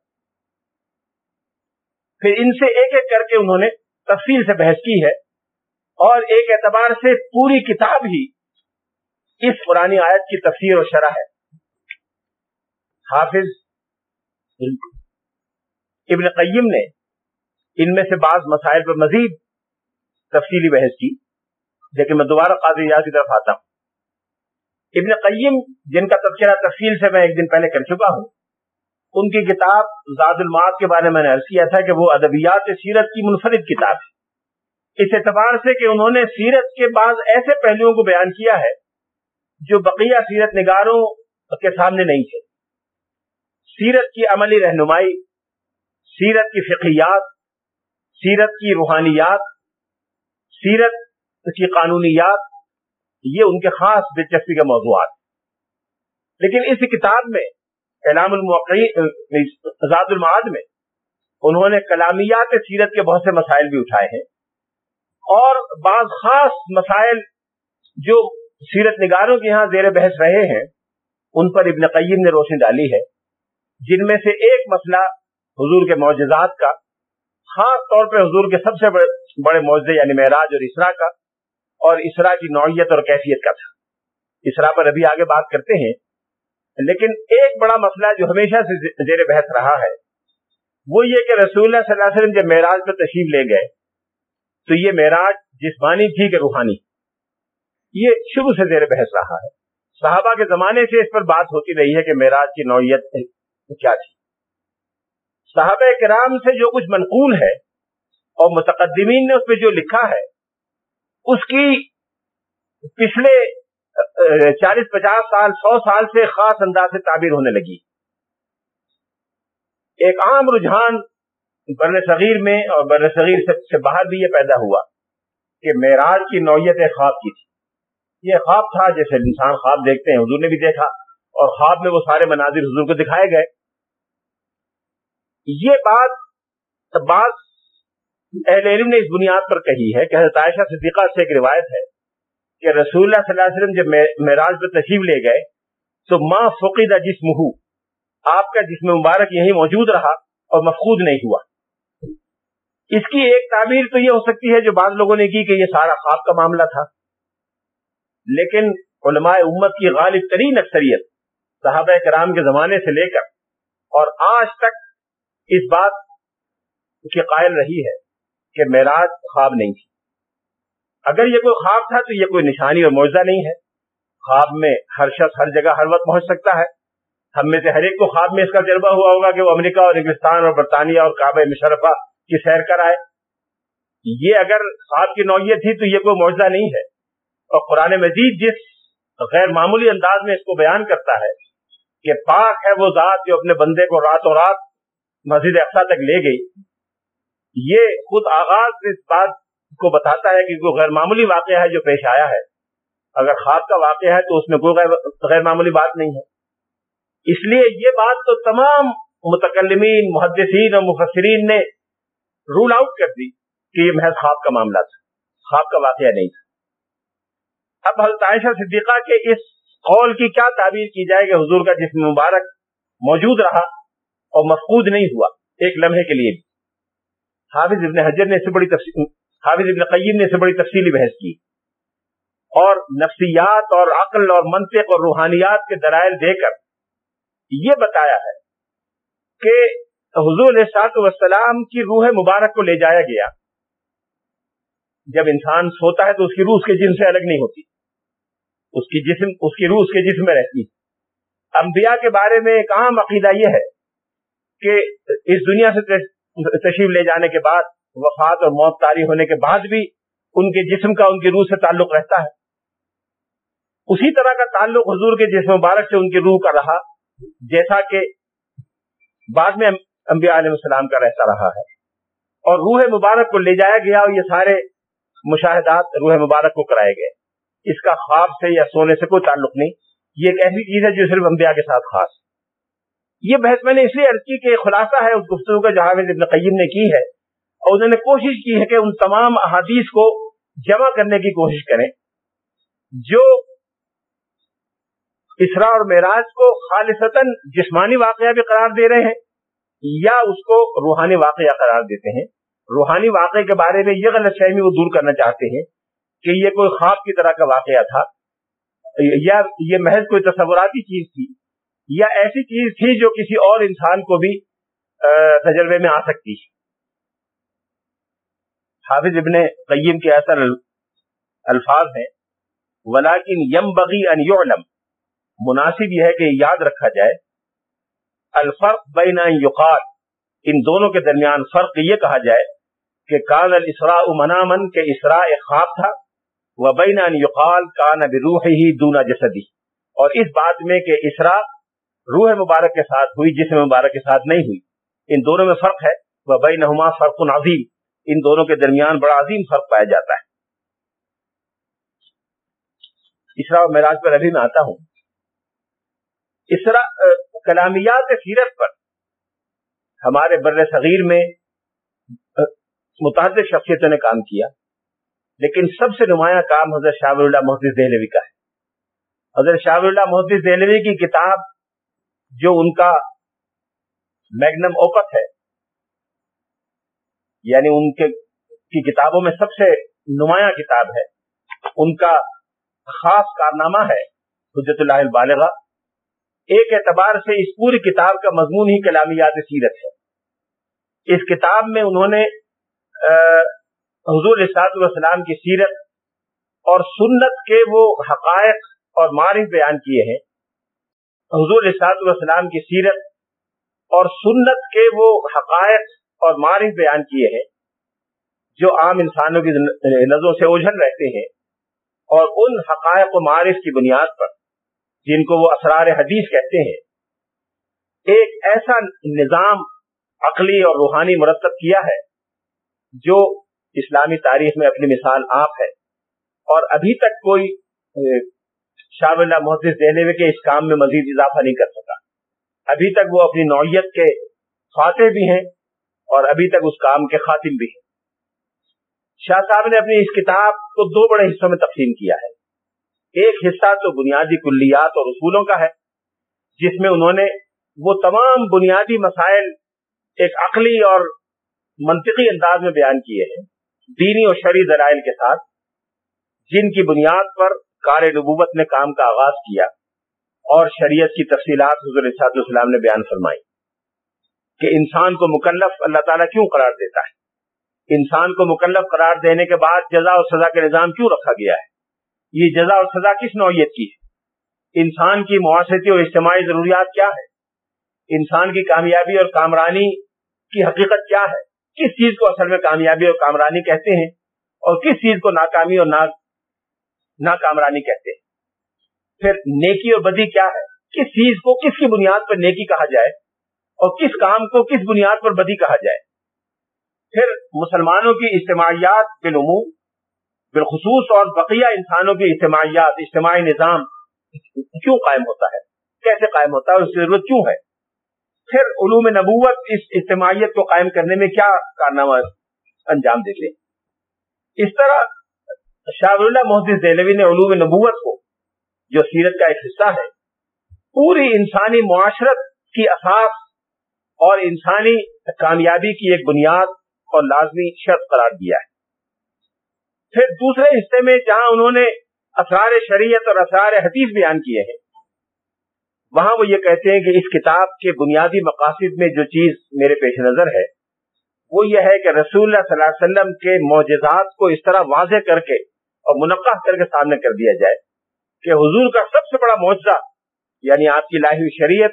[SPEAKER 1] پھر ان سے ایک ایک کر کے انہوں نے تفصیل سے بحث کی ہے اور ایک اعتبار سے پوری کتاب ہی اس پرانی آیت کی تفسیر و شرح ہے۔ حافظ ابن قیم نے ان میں سے بعض مسائل پر مزید تفصیلی بحث کی لیکن میں دوبارہ قاضی یاد کی طرف آتا ہوں۔ ابن قیم، جن کا تذکرہ تفصیل سے میں ایک دن پہلے کر چکا ہوں، ان کی کتاب زاد المعاد کے بارے میں نے عرض کیا تھا کہ وہ ادبیات سیرت کی منفرد کتاب ہے۔ اس اعتبار سے کہ انہوں نے سیرت کے بعض ایسے پہلوؤں کو بیان کیا ہے جو بقیہ سیرت نگاروں کے سامنے نہیں تھے۔ سیرت کی عملی رہنمائی، سیرت کی فقیات سیرت کی روحانیات، سیرت کی قانونیات یہ ان کے خاص دلچسپی کے موضوعات لیکن اس کتاب میں اعلام آزاد المعاد میں، انہوں نے کلامیات سیرت کے بہت سے مسائل بھی اٹھائے ہیں۔ اور بعض خاص مسائل جو سیرت نگاروں کے یہاں زیر بحث رہے ہیں، ان پر ابن قیم نے روشنی ڈالی ہے۔ جن میں سے ایک مسئلہ حضور کے معجزات کا، خاص طور پہ حضور کے سب سے بڑے بڑے معجزے یعنی معراج اور اسرا کا۔ اور اسرا کی نوعیت اور کیفیت کا تھا۔ اسرا پر ابھی آگے بات کرتے ہیں، لیکن ایک بڑا مسئلہ جو ہمیشہ سے زیر بحث رہا ہے، وہ یہ کہ رسول اللہ صلی اللہ علیہ وسلم جب معراج پہ تشریف لے گئے، تو یہ معراج جسمانی تھی کہ روحانی؟ یہ شروع سے زیر بحث رہا ہے۔ صحابہ کے زمانے سے اس پر بات ہوتی رہی ہے کہ معراج کی نوعیت کیا تھی۔ صحابہ کرام سے جو کچھ منقول ہے اور متقدمین نے اس پہ جو لکھا ہے اس کی پچھلے چالیس، پچاس سال، سو سال سے خاص انداز سے تعبیر ہونے لگی۔ ایک عام رجحان بر صغیر میں اور بر صغیر سے باہر بھی یہ پیدا ہوا کہ معراج کی نوعیت خواب کی تھی۔ یہ خواب تھا جیسے انسان خواب دیکھتے ہیں، حضور نے بھی دیکھا اور خواب میں وہ سارے مناظر حضور کو دکھائے گئے۔ یہ بات بعض اہل علم نے اس بنیاد پر کہی ہے کہ حضرت عائشہ صدیقہ سے ایک روایت ہے کہ رسول اللہ صلی اللہ علیہ وسلم جب معراج پہ تشریف لے گئے تو ماں فقیدہ جسم ہو آپ کا جسم مبارک یہی موجود رہا اور مفقود نہیں ہوا۔ اس کی ایک تعبیر تو یہ ہو سکتی ہے جو بعض لوگوں نے کی کہ یہ سارا خواب کا معاملہ تھا۔ لیکن علماء امت کی غالب ترین اکثریت، صحابہ کرام کے زمانے سے لے کر اور آج تک اس بات کی قائل رہی ہے۔ کہ معراج خواب نہیں تھی۔ اگر یہ کوئی خواب تھا تو یہ کوئی نشانی اور معاوضہ نہیں ہے۔ خواب میں ہر شخص ہر جگہ ہر وقت پہنچ سکتا ہے۔ ہم میں سے ہر ایک کو خواب میں اس کا تجربہ ہوا ہوگا کہ وہ امریکہ اور انگلستان اور برطانیہ اور کعبہ مشرفہ کی سیر کر آئے۔ یہ اگر خواب کی نوعیت تھی تو یہ کوئی معاوضہ نہیں ہے۔ اور قرآن مجید جس غیر معمولی انداز میں اس کو بیان کرتا ہے کہ پاک ہے وہ ذات جو اپنے بندے کو راتوں رات مسجد اقسا تک لے گئی یہ خود آغاز اس بات کو بتاتا ہے کہ کوئی غیر معمولی واقعہ ہے جو پیش آیا ہے۔ اگر خواب کا واقعہ ہے تو اس میں کوئی غیر معمولی بات نہیں ہے۔ اس لیے یہ بات تو تمام متکلمین، محدثین اور مفسرین نے رول آؤٹ کر دی کہ یہ محض خواب کا معاملہ تھا۔ خواب کا واقعہ نہیں تھا۔ اب حضرت عائشہ صدیقہ کے اس قول کی کیا تعبیر کی جائے کہ حضور کا جسم مبارک موجود رہا اور مفقود نہیں ہوا، ایک لمحے کے لیے بھی۔ حافظ ابن حجر نے اسے بڑی تفصیل حافظ ابن قیم نے اسے بڑی تفصیلی بحث کی۔ اور نفسیات اور عقل اور منطق اور روحانیات کے دلائل دے کر یہ بتایا ہے کہ حضور سات وسلام کی روح مبارک کو لے جایا گیا۔ جب انسان سوتا ہے تو اس کی روح اس کے جسم سے الگ نہیں ہوتی۔ اس کی جسم اس کی روح اس کے جسم میں رہتی۔ انبیاء کے بارے میں ایک عام عقیدہ یہ ہے کہ اس دنیا سے تشریف لے جانے کے بعد، وفات اور موت تاری ہونے کے بعد بھی ان کے جسم کا، ان کی روح سے تعلق رہتا ہے۔ اسی طرح کا تعلق حضور کے جسم مبارک سے ان کی روح کا رہا، جیسا کہ بعد میں انبیاء علیہ السلام کا رہتا رہا ہے۔ اور روح مبارک کو لے جایا گیا اور یہ سارے مشاہدات روح مبارک کو کرائے گئے۔ اس کا خواب سے یا سونے سے کوئی تعلق نہیں۔ یہ ایک ایسی چیز ہے جو صرف انبیاء کے ساتھ خاص یہ بحث میں نے اس لیے عرض کی کہ خلاصہ ہے اس گفتگو کا جہاں ابن قیم نے کی ہے اور انہوں نے کوشش کی ہے کہ ان تمام احادیث کو جمع کرنے کی کوشش کریں جو اسرا اور معراج کو خالصتاً جسمانی واقعہ بھی قرار دے رہے ہیں یا اس کو روحانی واقعہ قرار دیتے ہیں۔ روحانی واقعے کے بارے میں یہ غلط فہمی وہ دور کرنا چاہتے ہیں کہ یہ کوئی خواب کی طرح کا واقعہ تھا یا یہ محض کوئی تصوراتی چیز تھی۔ یا ایسی چیز تھی جو کسی اور انسان کو بھی تجربے میں آ سکتی حافظ ابن قیم کے اثر الفاظ ہیں ولاکن یم بغی ان یعلم۔ مناسب یہ ہے کہ یاد رکھا جائے۔ الفرق بین یقال۔ ان دونوں کے درمیان فرق یہ کہا جائے کہ کان الاسراء منامن کے اسراء خواب تھا۔ وہ بین یقال کان بروح ہی دونا جسدی۔ اور اس بات میں کہ اسرا روح مبارک کے ساتھ ہوئی، جسم مبارک کے ساتھ نہیں ہوئی۔ ان دونوں میں فرق ہے۔ وہ بینہما فرق عظیم۔ ان دونوں کے درمیان بڑا عظیم فرق پایا جاتا ہے۔ اسرا اور معراج پر ابھی میں آتا ہوں۔ اس طرح کلامیات سیرت پر ہمارے بر صغیر میں متعدد شخصیتوں نے کام کیا۔ لیکن سب سے نمایاں کام حضرت شاہ اللہ محدث دہلوی کا ہے۔ حضرت شاہ اللہ محدث دہلوی کی کتاب جو ان کا میگنم اوپس ہے یعنی ان کے، کی کتابوں میں سب سے نمایاں کتاب ہے، ان کا خاص کارنامہ ہے حجت اللہ البالغہ. ایک اعتبار سے اس پوری کتاب کا مضمون ہی کلامیات سیرت ہے. اس کتاب میں انہوں نے حضور والسلام کی سیرت اور سنت کے وہ حقائق اور معرف بیان کیے ہیں حضور والسلام کی سیرت اور سنت کے وہ حقائق اور معرف بیان کیے ہیں جو عام انسانوں کی نظروں سے اوجھل رہتے ہیں اور ان حقائق و معرف کی بنیاد پر جن کو وہ اسرار حدیث کہتے ہیں۔ ایک ایسا نظام عقلی اور روحانی مرتب کیا ہے جو اسلامی تاریخ میں اپنی مثال آپ ہے اور ابھی تک کوئی شاہ اللہ محدث دینے میں کے اس کام میں مزید اضافہ نہیں کر سکا۔ ابھی تک وہ اپنی نوعیت کے فاتح بھی ہیں اور ابھی تک اس کام کے خاتم بھی ہیں۔ شاہ صاحب نے اپنی اس کتاب کو دو بڑے حصوں میں تقسیم کیا ہے۔ ایک حصہ تو بنیادی کلیات اور اصولوں کا ہے، جس میں انہوں نے وہ تمام بنیادی مسائل ایک عقلی اور منطقی انداز میں بیان کیے ہیں، دینی اور شرعی دلائل کے ساتھ، جن کی بنیاد پر کار نبوت نے کام کا آغاز کیا اور شریعت کی تفصیلات حضور صاحب السلام نے بیان فرمائی کہ انسان کو مکلف اللہ تعالیٰ کیوں قرار دیتا ہے؟ انسان کو مکلف قرار دینے کے بعد جزا اور سزا کے نظام کیوں رکھا گیا ہے؟ یہ جزا اور سزا کس نوعیت کی ہے؟ انسان کی معاشرتی اور اجتماعی ضروریات کیا ہے انسان کی کامیابی اور کامرانی کی حقیقت کیا ہے؟ کس چیز کو اصل میں کامیابی اور کامرانی کہتے ہیں؟ اور کس چیز کو ناکامی اور ناکامرانی کہتے ہیں۔ پھر نیکی اور بدی کیا ہے؟ کس چیز کو کس کی بنیاد پر نیکی کہا جائے اور کس کام کو کس بنیاد پر بدی کہا جائے؟ پھر مسلمانوں کی اجتماعیات بالعموم، بالخصوص اور بقیہ انسانوں کی اجتماعیات، اجتماعی نظام کیوں قائم ہوتا ہے؟ کیسے قائم ہوتا ہے اس کی ضرورت کیوں ہے؟ پھر علوم نبوت اس اجتماعیت کو قائم کرنے میں کیا کارنامہ انجام دیتے اس طرح شاہ اللہ محدث دہلوی نے علوم نبوت کو، جو سیرت کا ایک حصہ ہے، پوری انسانی معاشرت کی اثاث اور انسانی کامیابی کی ایک بنیاد اور لازمی شرط قرار دیا ہے۔ پھر دوسرے حصے میں جہاں انہوں نے اسرار شریعت اور اسرار حدیث بیان کیے ہیں، وہاں وہ یہ کہتے ہیں کہ اس کتاب کے بنیادی مقاصد میں جو چیز میرے پیش نظر ہے وہ یہ ہے کہ رسول اللہ صلی اللہ علیہ وسلم کے معجزات کو اس طرح واضح کر کے اور منقع کر کے سامنے کر دیا جائے کہ حضور کا سب سے بڑا معجزہ یعنی آپ کی لاہی شریعت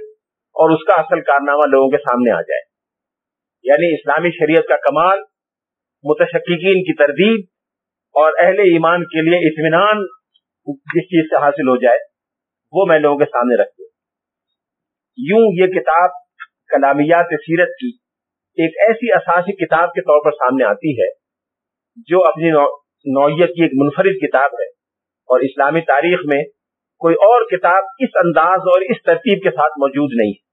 [SPEAKER 1] اور اس کا اصل کارنامہ لوگوں کے سامنے آ جائے۔ یعنی اسلامی شریعت کا کمال متشقین کی تردید اور اہل ایمان کے لیے اطمینان جس چیز سے حاصل ہو جائے، وہ میں لوگوں کے سامنے رکھ دوں یوں یہ کتاب کلامیات سیرت کی ایک ایسی اساسی کتاب کے طور پر سامنے آتی ہے، جو اپنی نوعیت کی ایک منفرد کتاب ہے۔ اور اسلامی تاریخ میں کوئی اور کتاب اس انداز اور اس ترتیب کے ساتھ موجود نہیں ہے۔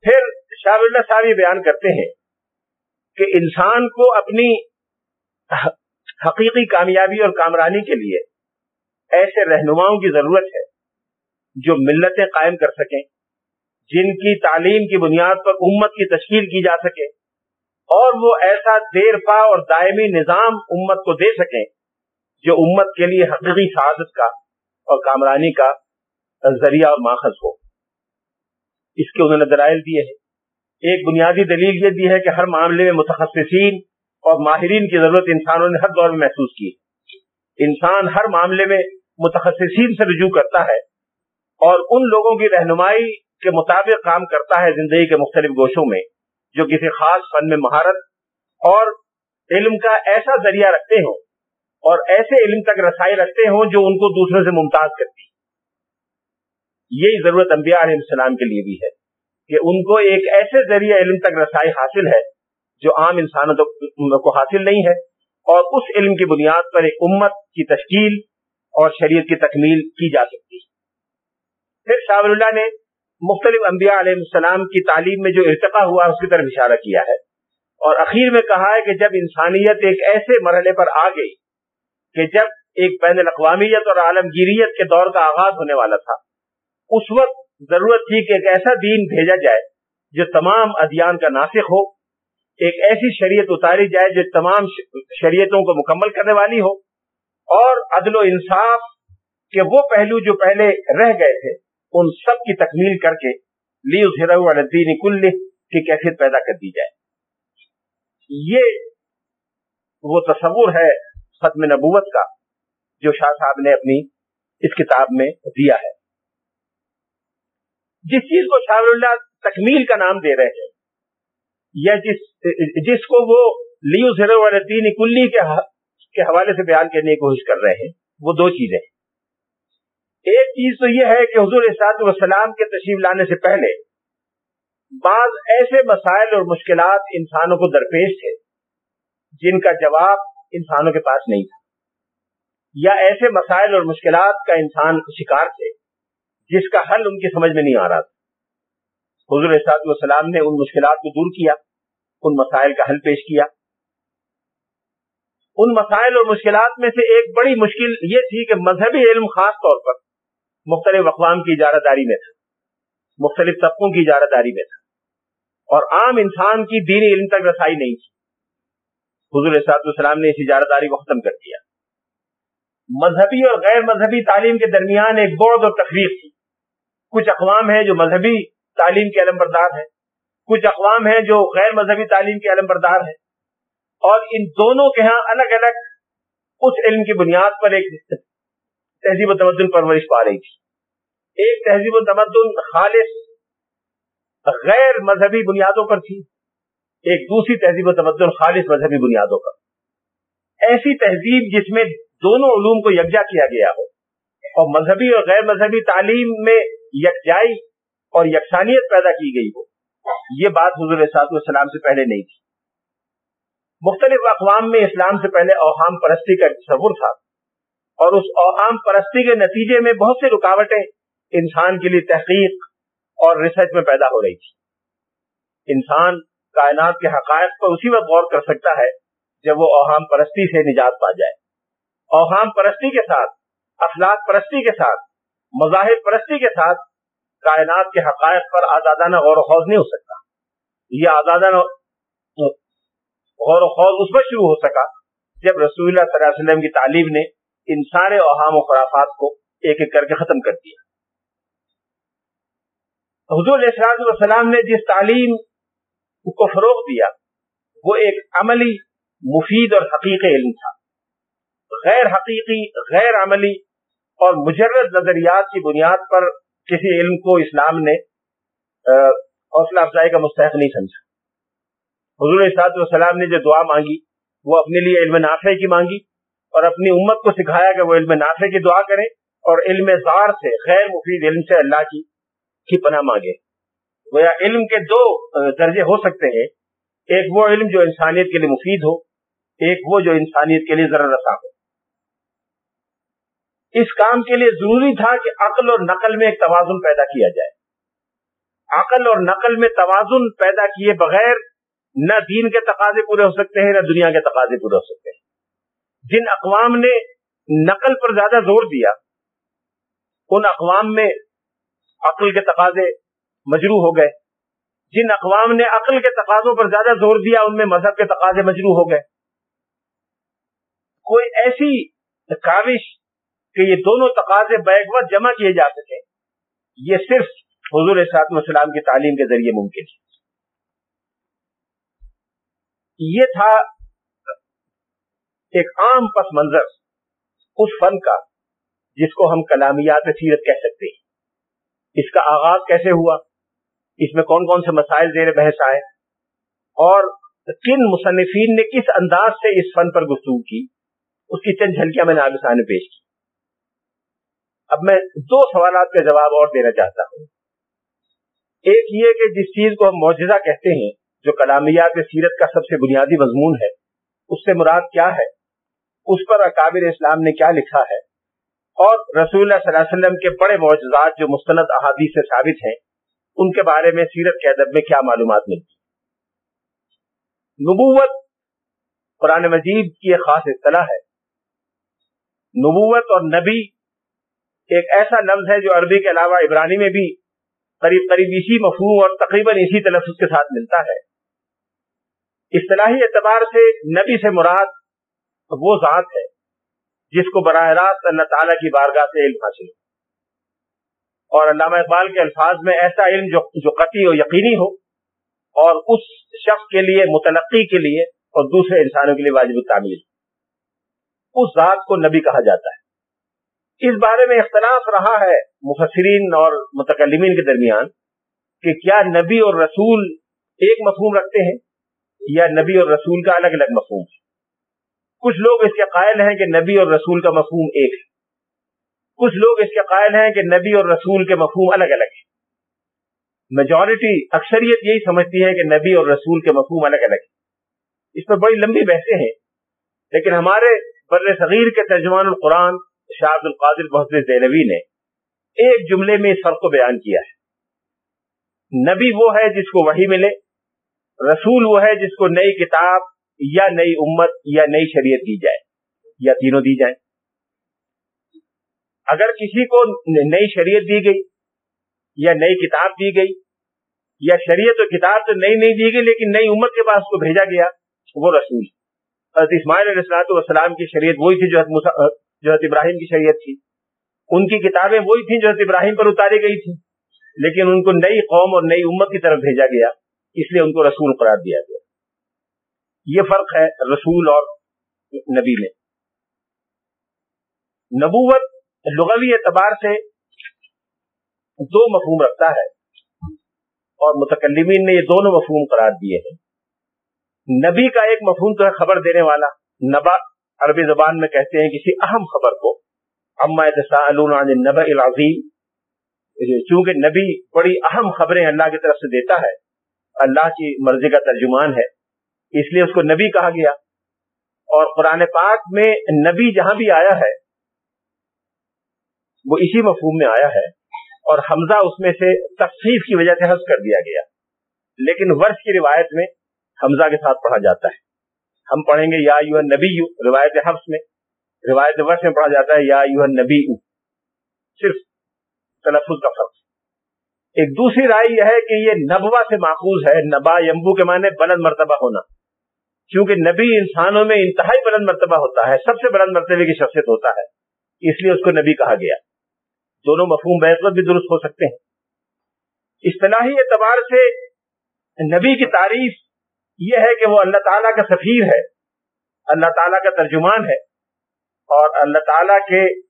[SPEAKER 1] پھر شاہ اللہ صاحب یہ بیان کرتے ہیں کہ انسان کو اپنی حقیقی کامیابی اور کامرانی کے لیے ایسے رہنماؤں کی ضرورت ہے جو ملتیں قائم کر سکیں۔ جن کی تعلیم کی بنیاد پر امت کی تشکیل کی جا سکے اور وہ ایسا دیر پا اور دائمی نظام امت کو دے سکیں جو امت کے لیے حقیقی سعادت کا اور کامرانی کا ذریعہ اور ماخذ ہو۔ اس کے انہوں نے دلائل دیے ہیں۔ ایک بنیادی دلیل یہ دی ہے کہ ہر معاملے میں متخصصین اور ماہرین کی ضرورت انسانوں نے ہر دور میں محسوس کی۔ انسان ہر معاملے میں متخصصین سے رجوع کرتا ہے اور ان لوگوں کی رہنمائی کے مطابق کام کرتا ہے زندگی کے مختلف گوشوں میں، جو کسی خاص فن میں مہارت اور علم کا ایسا ذریعہ رکھتے ہوں اور ایسے علم تک رسائی رکھتے ہوں جو ان کو دوسرے سے ممتاز کرتی۔ یہی ضرورت انبیاء علیہ السلام کے لیے بھی ہے کہ ان کو ایک ایسے ذریعے علم تک رسائی حاصل ہے جو عام انسانوں کو حاصل نہیں ہے اور اس علم کی بنیاد پر ایک امت کی تشکیل اور شریعت کی تکمیل کی جا سکتی۔ پھر شاہ اللہ نے مختلف انبیاء علیہ السلام کی تعلیم میں جو ارتقا ہوا اس کی طرف اشارہ کیا ہے۔ اور اخیر میں کہا ہے کہ جب انسانیت ایک ایسے مرحلے پر آ گئی کہ جب ایک بین الاقوامیت اور عالمگیریت کے دور کا آغاز ہونے والا تھا، اس وقت ضرورت تھی کہ ایک ایسا دین بھیجا جائے جو تمام ادیان کا ناسخ ہو، ایک ایسی شریعت اتاری جائے جو تمام شریعتوں کو مکمل کرنے والی ہو۔ اور عدل و انصاف کے وہ پہلو جو پہلے رہ گئے تھے ان سب کی تکمیل کر کے لی کل کی کیفیت پیدا کر دی جائے۔ یہ وہ تصور ہے ختم نبوت کا جو شاہ صاحب نے اپنی اس کتاب میں دیا ہے۔ جس چیز کو شاہ اللہ تکمیل کا نام دے رہے ہیں یا جس جس کو وہ لیو زیرو والدین کلی کے حوالے سے بیان کرنے کی کوشش کر رہے ہیں، وہ دو چیزیں ہیں۔ ایک چیز تو یہ ہے کہ حضور اسات وسلام کے تشریف لانے سے پہلے بعض ایسے مسائل اور مشکلات انسانوں کو درپیش تھے جن کا جواب انسانوں کے پاس نہیں تھا۔ یا ایسے مسائل اور مشکلات کا انسان شکار تھے جس کا حل ان کی سمجھ میں نہیں آ رہا تھا۔ حضور اسات وسلام نے ان مشکلات کو دور کیا، ان مسائل کا حل پیش کیا۔ ان مسائل اور مشکلات میں سے ایک بڑی مشکل یہ تھی کہ مذہبی علم خاص طور پر مختلف اقوام کی اجارہ داری میں تھا، مختلف طبقوں کی اجارہ داری میں تھا۔ اور عام انسان کی دینی علم تک رسائی نہیں تھی۔ حضور صاحب السلام نے اس اجارہ داری کو ختم کر دیا۔ مذہبی اور غیر مذہبی تعلیم کے درمیان ایک بہت اور تفریح تھی۔ کچھ اقوام ہیں جو مذہبی تعلیم کے علم بردار ہیں، کچھ اقوام ہیں جو غیر مذہبی تعلیم کے علم بردار ہیں۔ اور ان دونوں کے ہاں الگ الگ اس علم کی بنیاد پر ایک تہذیب و تمدن پرورش پا رہی تھی۔ ایک تہذیب و تمدن خالص غیر مذہبی بنیادوں پر تھی، ایک دوسری تہذیب و تمدن خالص مذہبی بنیادوں پر۔ ایسی تہذیب جس میں دونوں علوم کو یکجا کیا گیا ہو، اور مذہبی اور غیر مذہبی تعلیم میں یکجائی اور یکسانیت پیدا کی گئی ہو، یہ بات حضور صاحب السلام سے پہلے نہیں تھی۔ مختلف اقوام میں اسلام سے پہلے اوہام پرستی کا تصور تھا۔ اور اس اوہام پرستی کے نتیجے میں بہت سی رکاوٹیں انسان کے لیے تحقیق اور ریسرچ میں پیدا ہو رہی تھی۔ انسان کائنات کے حقائق پر اسی وقت غور کر سکتا ہے جب وہ اوہام پرستی سے نجات پا جائے۔ اوہام پرستی کے ساتھ، اخلاق پرستی کے ساتھ، مذاہب پرستی کے ساتھ کائنات کے حقائق پر آزادانہ غور و خوض نہیں ہو سکتا۔ یہ آزادانہ غور و خوض اس وقت شروع ہو سکا جب رسول اللہ صلی اللہ علیہ وسلم کی تعلیم نے ان سارے اوہام و خرافات کو ایک ایک کر کے ختم کر دیا۔ حضور علیہ السلام نے جس تعلیم کو فروغ دیا، وہ ایک عملی، مفید اور حقیقی علم تھا۔ غیر حقیقی، غیر عملی اور مجرد نظریات کی بنیاد پر کسی علم کو اسلام نے حوصلہ افزائی کا مستحق نہیں سمجھا۔ حضور صاحب والسلام نے جو دعا مانگی، وہ اپنے لیے علم نافع کی مانگی اور اپنی امت کو سکھایا کہ وہ علم نافع کی دعا کریں اور علم زار سے، غیر مفید علم سے اللہ کی کی پناہ مانگے۔ گویا علم کے دو درجے ہو سکتے ہیں۔ ایک وہ علم جو انسانیت کے لیے مفید ہو، ایک وہ جو انسانیت کے لیے ذرا رسا ہو۔ اس کام کے لیے ضروری تھا کہ عقل اور نقل میں ایک توازن پیدا کیا جائے۔ عقل اور نقل میں توازن پیدا کیے بغیر نہ دین کے تقاضے پورے ہو سکتے ہیں، نہ دنیا کے تقاضے پورے ہو سکتے ہیں۔ جن اقوام نے نقل پر زیادہ زور دیا، ان اقوام میں عقل کے تقاضے مجروح ہو گئے۔ جن اقوام نے عقل کے تقاضوں پر زیادہ زور دیا، ان میں مذہب کے تقاضے مجروح ہو گئے۔ کوئی ایسی کاوش کہ یہ دونوں تقاضے بیک وقت جمع کیے جا سکے یہ صرف حضور صاحب السلام کی تعلیم کے ذریعے ممکن ہے۔ یہ تھا ایک عام پس منظر اس فن کا جس کو ہم کلامیات سیرت کہہ سکتے ہیں۔ اس کا آغاز کیسے ہوا؟ اس میں کون کون سے مسائل زیر بحث آئے؟ اور کن مصنفین نے کس انداز سے اس فن پر گفتگو کی؟ اس کی چند جھلکیاں میں نے آپ سامنے پیش کی۔ اب میں دو سوالات کا جواب اور دینا چاہتا ہوں۔ ایک یہ کہ جس چیز کو ہم معجزہ کہتے ہیں، جو کلامیات سیرت کا سب سے بنیادی مضمون ہے، اس سے مراد کیا ہے؟ اس پر اکابر اسلام نے کیا لکھا ہے؟ اور رسول اللہ صلی اللہ علیہ وسلم کے بڑے معجزات جو مستند احادیث سے ثابت ہیں، ان کے بارے میں سیرت کے ادب میں کیا معلومات ملتی نبوت قرآن مجید کی ایک خاص اصطلاح ہے۔ نبوت اور نبی ایک ایسا لفظ ہے جو عربی کے علاوہ عبرانی میں بھی قریب قریب اسی مفہوم اور تقریباً اسی تلفظ کے ساتھ ملتا ہے۔ اصطلاحی اعتبار سے نبی سے مراد وہ ذات ہے جس کو براہ راست اللہ تعالیٰ کی بارگاہ سے علم حاصل ہو۔ اور علامہ اقبال کے الفاظ میں ایسا علم جو جو قطعی و یقینی ہو، اور اس شخص کے لیے متلقی کے لیے اور دوسرے انسانوں کے لیے واجب تعمیر اس ذات کو نبی کہا جاتا ہے۔ اس بارے میں اختلاف رہا ہے مفسرین اور متکلمین کے درمیان کہ کیا نبی اور رسول ایک مفہوم رکھتے ہیں یا نبی اور رسول کا الگ الگ مفہوم ہے۔ کچھ لوگ اس کے قائل ہیں کہ نبی اور رسول کا مفہوم ایک ہے۔ کچھ لوگ اس کے قائل ہیں کہ نبی اور رسول کے مفہوم الگ الگ ہیں۔ میجورٹی اکثریت یہی سمجھتی ہے کہ نبی اور رسول کے مفہوم الگ الگ ہیں۔ اس پر بڑی لمبی بحثیں ہیں۔ لیکن ہمارے بر صغیر کے ترجمان القرآن شاہ عبد القادر محدود زینوی نے ایک جملے میں اس فرق کو بیان کیا ہے۔ نبی وہ ہے جس کو وہی ملے، رسول وہ ہے جس کو نئی کتاب یا نئی امت یا نئی شریعت دی جائے یا تینوں دی جائیں۔ اگر کسی کو نئی شریعت دی گئی یا نئی کتاب دی گئی یا شریعت و کتاب تو نئی نہیں دی گئی لیکن نئی امت کے پاس کو بھیجا گیا، وہ رسول۔ حضرت اسماعیل علیہ السلاۃ والسلام کی شریعت وہی تھی جو جو حضرت ابراہیم کی شریعت تھی۔ ان کی کتابیں وہی تھیں جو حضرت ابراہیم پر اتاری گئی تھی لیکن ان کو نئی قوم اور نئی امت کی طرف بھیجا گیا، اس لیے ان کو رسول قرار دیا گیا۔ یہ فرق ہے رسول اور نبی میں۔ نبوت لغوی اعتبار سے دو مفہوم رکھتا ہے اور متکلمین نے یہ دونوں مفہوم قرار دیے ہیں۔ نبی کا ایک مفہوم تو ہے خبر دینے والا۔ نبا عربی زبان میں کہتے ہیں کسی اہم خبر کو۔ اما عن النبع العظیم۔ چونکہ نبی بڑی اہم خبریں اللہ کی طرف سے دیتا ہے۔ اللہ کی مرضی کا ترجمان ہے۔ اس لیے اس کو نبی کہا گیا۔ اور قرآن پاک میں نبی جہاں بھی آیا ہے، وہ اسی مفہوم میں آیا ہے۔ اور حمزہ اس میں سے تفصیف کی وجہ سے حذف کر دیا گیا۔ لیکن ورش کی روایت میں حمزہ کے ساتھ پڑھا جاتا ہے۔ ہم پڑھیں گے یا یو نبی یو روایت حفظ میں۔ روایت ورش میں پڑھا جاتا ہے یا یو نبی صرف تلفظ کا فرق۔ ایک دوسری رائے یہ ہے کہ یہ نبوا سے ماخوذ ہے، نبا یمبو کے معنی بلند مرتبہ ہونا۔ کیونکہ نبی انسانوں میں انتہائی بلند مرتبہ ہوتا ہے، سب سے بلند مرتبے کی شخصیت ہوتا ہے۔ اس لیے اس کو نبی کہا گیا۔ دونوں مفہوم بیت بھی درست ہو سکتے ہیں۔ اصطلاحی اعتبار سے نبی کی تعریف یہ ہے کہ وہ اللہ تعالیٰ کا سفیر ہے، اللہ تعالیٰ کا ترجمان ہے اور اللہ تعالیٰ کے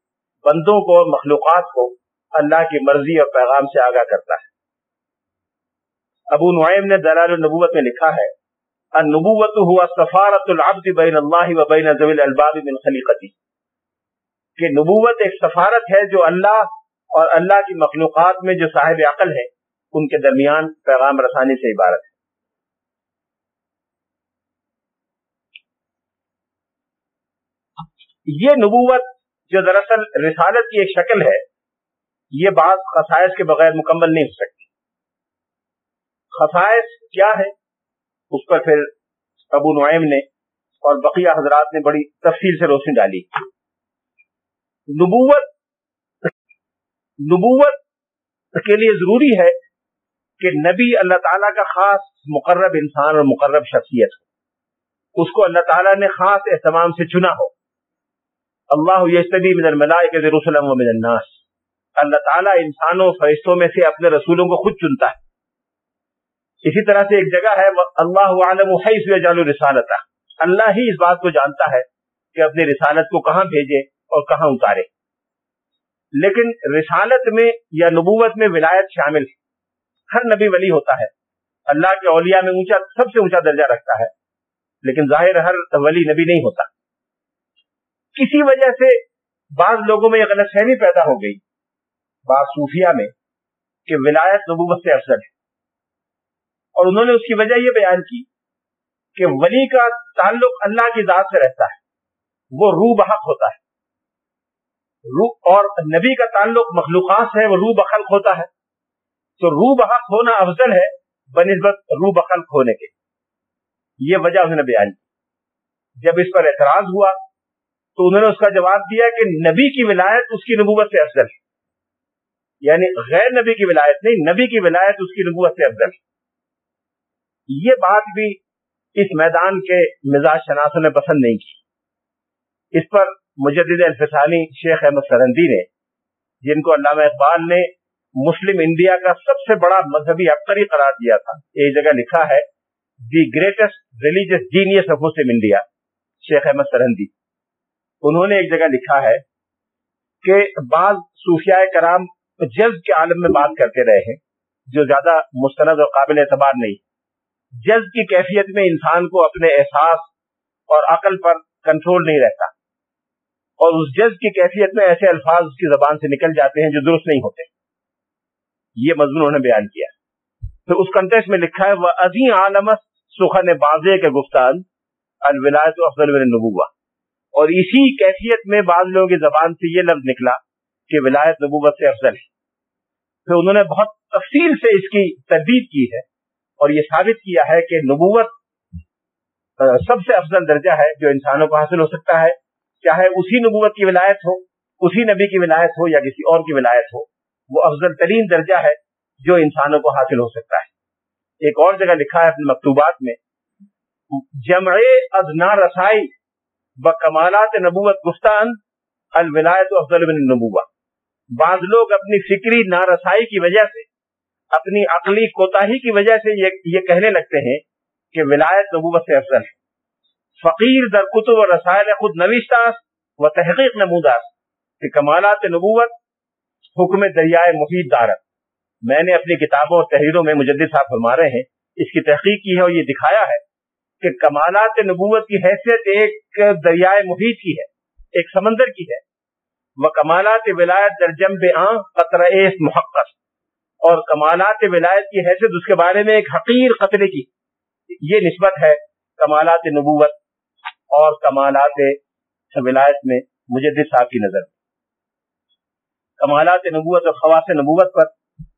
[SPEAKER 1] بندوں کو اور مخلوقات کو اللہ کی مرضی اور پیغام سے آگاہ کرتا ہے۔ ابو نعیم نے دلال النبوت میں لکھا ہے النبوت ہوا سفارت العبد بین اللہ و بین الباب من خلیقتی کہ نبوت ایک سفارت ہے جو اللہ اور اللہ کی مخلوقات میں جو صاحب عقل ہے، ان کے درمیان پیغام رسانی سے عبارت ہے۔ یہ نبوت جو دراصل رسالت کی ایک شکل ہے، یہ بات خصائص کے بغیر مکمل نہیں ہو سکتی۔ خصائص کیا ہے اس پر پھر ابو نعیم نے اور بقیہ حضرات نے بڑی تفصیل سے روشنی ڈالی۔ نبوت نبوت کے لیے ضروری ہے کہ نبی اللہ تعالیٰ کا خاص مقرب انسان اور مقرب شخصیت ہو۔ اس کو اللہ تعالیٰ نے خاص اہتمام سے چنا ہو۔ اللہ یستبی من الملائکہ رسلا ومن الناس۔ اللہ تعالیٰ انسانوں، فرشتوں میں سے اپنے رسولوں کو خود چنتا ہے۔ اسی طرح سے ایک جگہ ہے، اللہ عالم حیث یجعل رسالتا اللہ ہی اس بات کو جانتا ہے کہ اپنی رسالت کو کہاں بھیجے اور کہاں اتارے۔ لیکن رسالت میں یا نبوت میں ولایت شامل ہے۔ ہر نبی ولی ہوتا ہے۔ اللہ کے اولیاء میں اونچا، سب سے اونچا درجہ رکھتا ہے۔ لیکن ظاہر ہر ولی نبی نہیں ہوتا۔ کسی وجہ سے بعض لوگوں میں یہ غلط فہمی پیدا ہو گئی۔ بعض صوفیہ میں کہ ولایت نبوت سے افضل ہے۔ اور انہوں نے اس کی وجہ یہ بیان کی کہ ولی کا تعلق اللہ کی ذات سے رہتا ہے۔ وہ روح بحق ہوتا ہے۔ روح اور نبی کا تعلق مخلوقات سے وہ روح بخلق ہوتا ہے۔ تو روح بحق ہونا افضل ہے بنسبت روح بخلق ہونے کے۔ یہ وجہ انہوں نے بیان کی۔ جب اس پر اعتراض ہوا تو انہوں نے اس کا جواب دیا کہ نبی کی ولایت اس کی نبوت سے افضل ہے۔ یعنی غیر نبی کی ولایت نہیں، نبی کی ولایت اس کی نبوت سے افضل ہے۔ یہ بات بھی اس میدان کے مزاج شناسوں نے پسند نہیں کی۔ اس پر مجدد الفسانی شیخ احمد سرندی نے، جن کو علامہ اقبال نے مسلم انڈیا کا سب سے بڑا مذہبی عبقری قرار دیا تھا، ایک جگہ لکھا ہے، the greatest religious genius of Muslim India Sheikh Ahmad Sirhindi. انہوں نے ایک جگہ لکھا ہے کہ بعض صوفیاء کرام جذب کے عالم میں بات کرتے رہے ہیں، جو زیادہ مستند اور قابل اعتبار نہیں۔ جذب کی کیفیت میں انسان کو اپنے احساس اور عقل پر کنٹرول نہیں رہتا۔ اور اس جذب کی کیفیت میں ایسے الفاظ اس کی زبان سے نکل جاتے ہیں جو درست نہیں ہوتے۔ یہ مضمون انہوں نے بیان کیا۔ پھر اس کنٹیکس میں لکھا ہے وہ عظیم عالم سخن بازے کے گفتان الولایت افضل نبوا اور اسی کیفیت میں بعض لوگوں کی زبان سے یہ لفظ نکلا کہ ولایت نبوت سے افضل ہے۔ پھر انہوں نے بہت تفصیل سے اس کی تردید کی ہے۔ اور یہ ثابت کیا ہے کہ نبوت سب سے افضل درجہ ہے جو انسانوں کو حاصل ہو سکتا ہے۔ چاہے اسی نبوت کی ولایت ہو، اسی نبی کی ولایت ہو یا کسی اور کی ولایت ہو، وہ افضل ترین درجہ ہے جو انسانوں کو حاصل ہو سکتا ہے۔ ایک اور جگہ لکھا ہے اپنے مکتوبات میں، جمع ادنا رسائی بکمالات نبوت گفتان الولایت افضل من نبوا بعض لوگ اپنی فکری نارسائی کی وجہ سے اپنی عقلی کوتاہی کی وجہ سے یہ کہنے لگتے ہیں کہ ولایت نبوت سے افضل ہے۔ فقیر در کتب و رسائل خود نویشتہ و تحقیق نموداس کہ کمالات نبوت حکم دریائے محیط دارت میں نے اپنی کتابوں اور تحریروں میں مجدد صاحب فرما رہے ہیں۔ اس کی تحقیق کی ہے اور یہ دکھایا ہے کہ کمالات نبوت کی حیثیت ایک دریائے محیط کی ہے، ایک سمندر کی ہے۔ وہ کمالات ولایت درجم بے قطر محقق۔ اور کمالات ولایت کی حیثیت، اس کے بارے میں ایک حقیر قطرے کی۔ یہ نسبت ہے کمالات نبوت اور کمالات ولایت میں مجدد صاحب کی نظر۔ کمالات نبوت اور خواص نبوت پر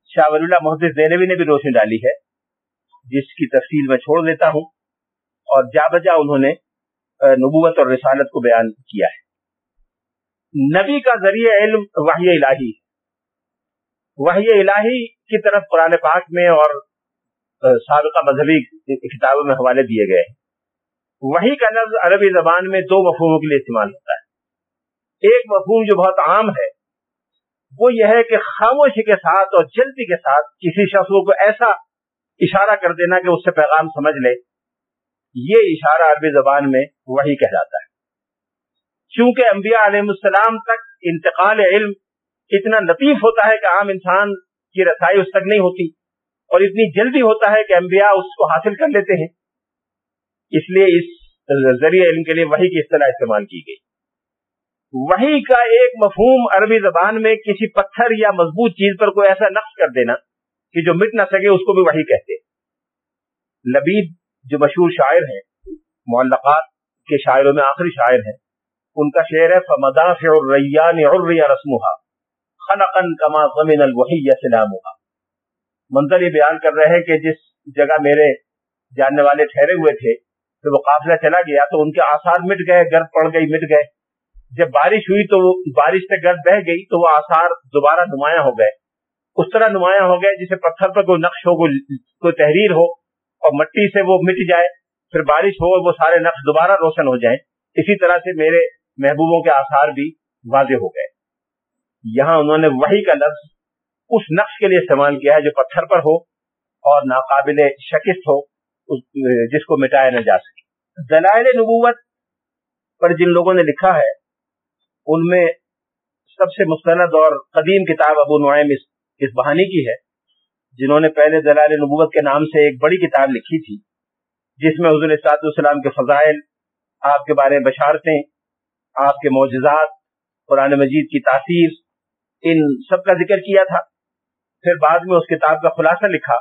[SPEAKER 1] شاہ ولی اللہ محدث زینبی نے بھی روشنی ڈالی ہے، جس کی تفصیل میں چھوڑ دیتا ہوں۔ اور جا بجا انہوں نے نبوت اور رسالت کو بیان کیا ہے۔ نبی کا ذریعہ علم وحی الہی وحی الہی کی طرف قرآن پاک میں اور سابقہ مذہبی کتابوں میں حوالے دیے گئے ہیں۔ وہی کا لفظ عربی زبان میں دو مفہوموں کے لیے استعمال ہوتا ہے۔ ایک مفہوم جو بہت عام ہے، وہ یہ ہے کہ خاموشی کے ساتھ اور جلدی کے ساتھ کسی شخص کو ایسا اشارہ کر دینا کہ اس سے پیغام سمجھ لے۔ یہ اشارہ عربی زبان میں وہی کہلاتا ہے۔ چونکہ انبیاء علیہ السلام تک انتقال علم اتنا لطیف ہوتا ہے کہ عام انسان کی رسائی اس تک نہیں ہوتی اور اتنی جلدی ہوتا ہے کہ انبیاء اس کو حاصل کر لیتے ہیں۔ اس لیے اس ذریعے علم کے لیے وہی کی اصطلاح استعمال کی گئی۔ وہی کا ایک مفہوم عربی زبان میں کسی پتھر یا مضبوط چیز پر کوئی ایسا نقش کر دینا کہ جو مٹ نہ سکے، اس کو بھی وہی کہتے لبید جو مشہور شاعر ہیں معلقات کے شاعروں میں آخری شاعر ہیں، ان کا شعر ہے فمداف الریان عریا رسمها۔ خلقا کما ضمن الوحی سلامها۔ منظر یہ بیان کر رہے ہیں کہ جس جگہ میرے جاننے والے ٹھہرے ہوئے تھے تو وہ قافلہ چلا گیا تو ان کے آثار مٹ گئے، گرد پڑ گئی، مٹ گئے۔ جب بارش ہوئی تو بارش سے گرد بہ گئی تو وہ آثار دوبارہ نمایاں ہو گئے۔ اس طرح نمایاں ہو گئے جسے پتھر پر کوئی نقش ہو، کوئی تحریر ہو اور مٹی سے وہ مٹ جائے۔ پھر بارش ہو وہ سارے نقش دوبارہ روشن ہو جائیں۔ اسی طرح سے میرے محبوبوں کے آثار بھی واضح ہو گئے۔ یہاں انہوں نے وہی کا لفظ اس نقش کے لیے استعمال کیا ہے جو پتھر پر ہو اور ناقابل شکست ہو جس کو مٹایا نہ جا سکے۔ دلائل نبوت پر جن لوگوں نے لکھا ہے، ان میں سب سے مستند اور قدیم کتاب ابو نعیم اس بہانی کی ہے، جنہوں نے پہلے دلال نبوت کے نام سے ایک بڑی کتاب لکھی تھی، جس میں حضور صاحب السلام کے فضائل، آپ کے بارے میں بشارتیں، آپ کے معجزات، قرآن مجید کی تاثیر ان سب کا ذکر کیا تھا۔ پھر بعد میں اس کتاب کا خلاصہ لکھا،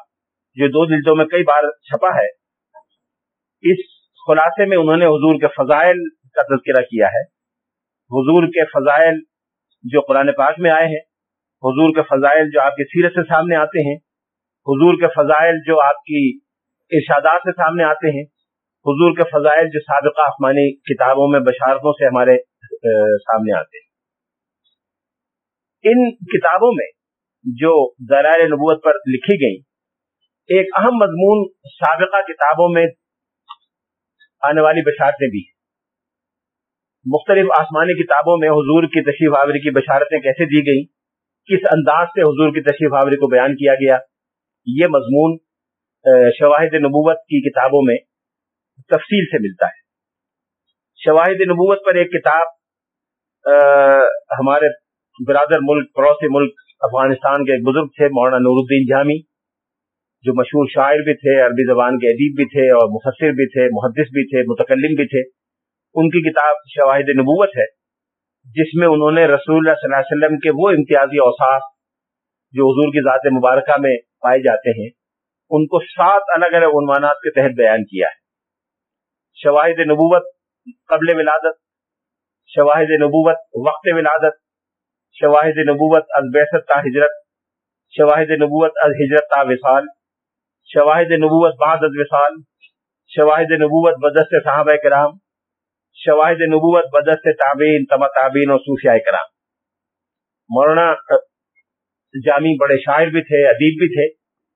[SPEAKER 1] جو دو جلدوں میں کئی بار چھپا ہے۔ اس خلاصے میں انہوں نے حضور کے فضائل کا تذکرہ کیا ہے۔ حضور کے فضائل جو قرآن پاک میں آئے ہیں، حضور کے فضائل جو آپ کی سیرت سے سامنے آتے ہیں، حضور کے فضائل جو آپ کی ارشادات سے سامنے آتے ہیں، حضور کے فضائل جو سابقہ آسمانی کتابوں میں بشارتوں سے ہمارے سامنے آتے ہیں۔ ان کتابوں میں جو ذرائع نبوت پر لکھی گئی ایک اہم مضمون سابقہ کتابوں میں آنے والی بشارتیں بھی ہیں۔ مختلف آسمانی کتابوں میں حضور کی تشریف آوری کی بشارتیں کیسے دی گئی کس انداز سے حضور کی تشریف آوری کو بیان کیا گیا، یہ مضمون شواہد نبوت کی کتابوں میں تفصیل سے ملتا ہے۔ شواہد نبوت پر ایک کتاب ہمارے برادر ملک، پڑوسی ملک افغانستان کے ایک بزرگ تھے، مولانا نور الدین جامی جو مشہور شاعر بھی تھے، عربی زبان کے ادیب بھی تھے اور مفسر بھی تھے، محدث بھی تھے، متکلم بھی تھے۔ ان کی کتاب شواہد نبوت ہے، جس میں انہوں نے رسول اللہ صلی اللہ علیہ وسلم کے وہ امتیازی اوساف جو حضور کی ذات مبارکہ میں پائے جاتے ہیں، ان کو سات الگ الگ عنوانات کے تحت بیان کیا ہے۔ شواہد نبوت قبل ولادت، شواہد نبوت وقت ولادت شواہد نبوت البیست تا ہجرت، شواہد نبوت الحجرت تا وصال، شواہد نبوت بعد از وصال، شواہد نبوت بدست صحابہ کرام، شواہد نبوت بدست تعبین تما تعبین اور صوفیاء کرام۔ مولانا، جامی بڑے شاعر بھی تھے، ادیب بھی تھے،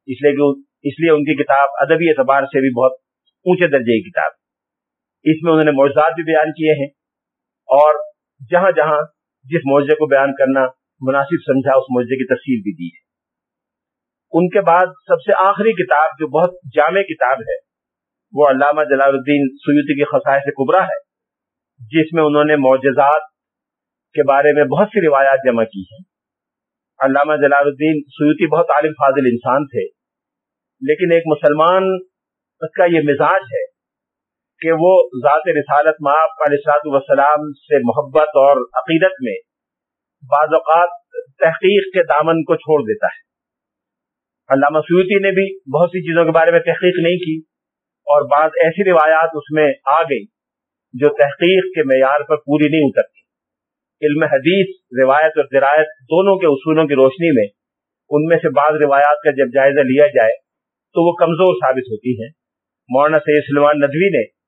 [SPEAKER 1] اس لیے کہ اس لیے ان کی کتاب ادبی اعتبار سے بھی بہت اونچے درجے کی کتاب۔ اس میں انہوں نے معجزات بھی بیان کیے ہیں اور جہاں جہاں جس معجزے کو بیان کرنا مناسب سمجھا، اس معجزے کی تفصیل بھی دی ہے۔ ان کے بعد سب سے آخری کتاب جو بہت جامع کتاب ہے، وہ علامہ جلال الدین سیوتی کی خصائص کبرا ہے، جس میں انہوں نے معجزات کے بارے میں بہت سی روایات جمع کی ہیں۔ علامہ جلال الدین سیوتی بہت عالم، فاضل انسان تھے، لیکن ایک مسلمان کا یہ مزاج ہے کہ وہ ذات رسالت معاف علیہ وسلام سے محبت اور عقیدت میں بعض اوقات تحقیق کے دامن کو چھوڑ دیتا ہے۔ علامہ سیوتی نے بھی بہت سی چیزوں کے بارے میں تحقیق نہیں کی اور بعض ایسی روایات اس میں آ گئی جو تحقیق کے معیار پر پوری نہیں اترتی۔ علم حدیث، روایت اور درایت دونوں کے اصولوں کی روشنی میں ان میں سے بعض روایات کا جب جائزہ لیا جائے تو وہ کمزور ثابت ہوتی ہیں۔ مولانا سید سلمان ندوی نے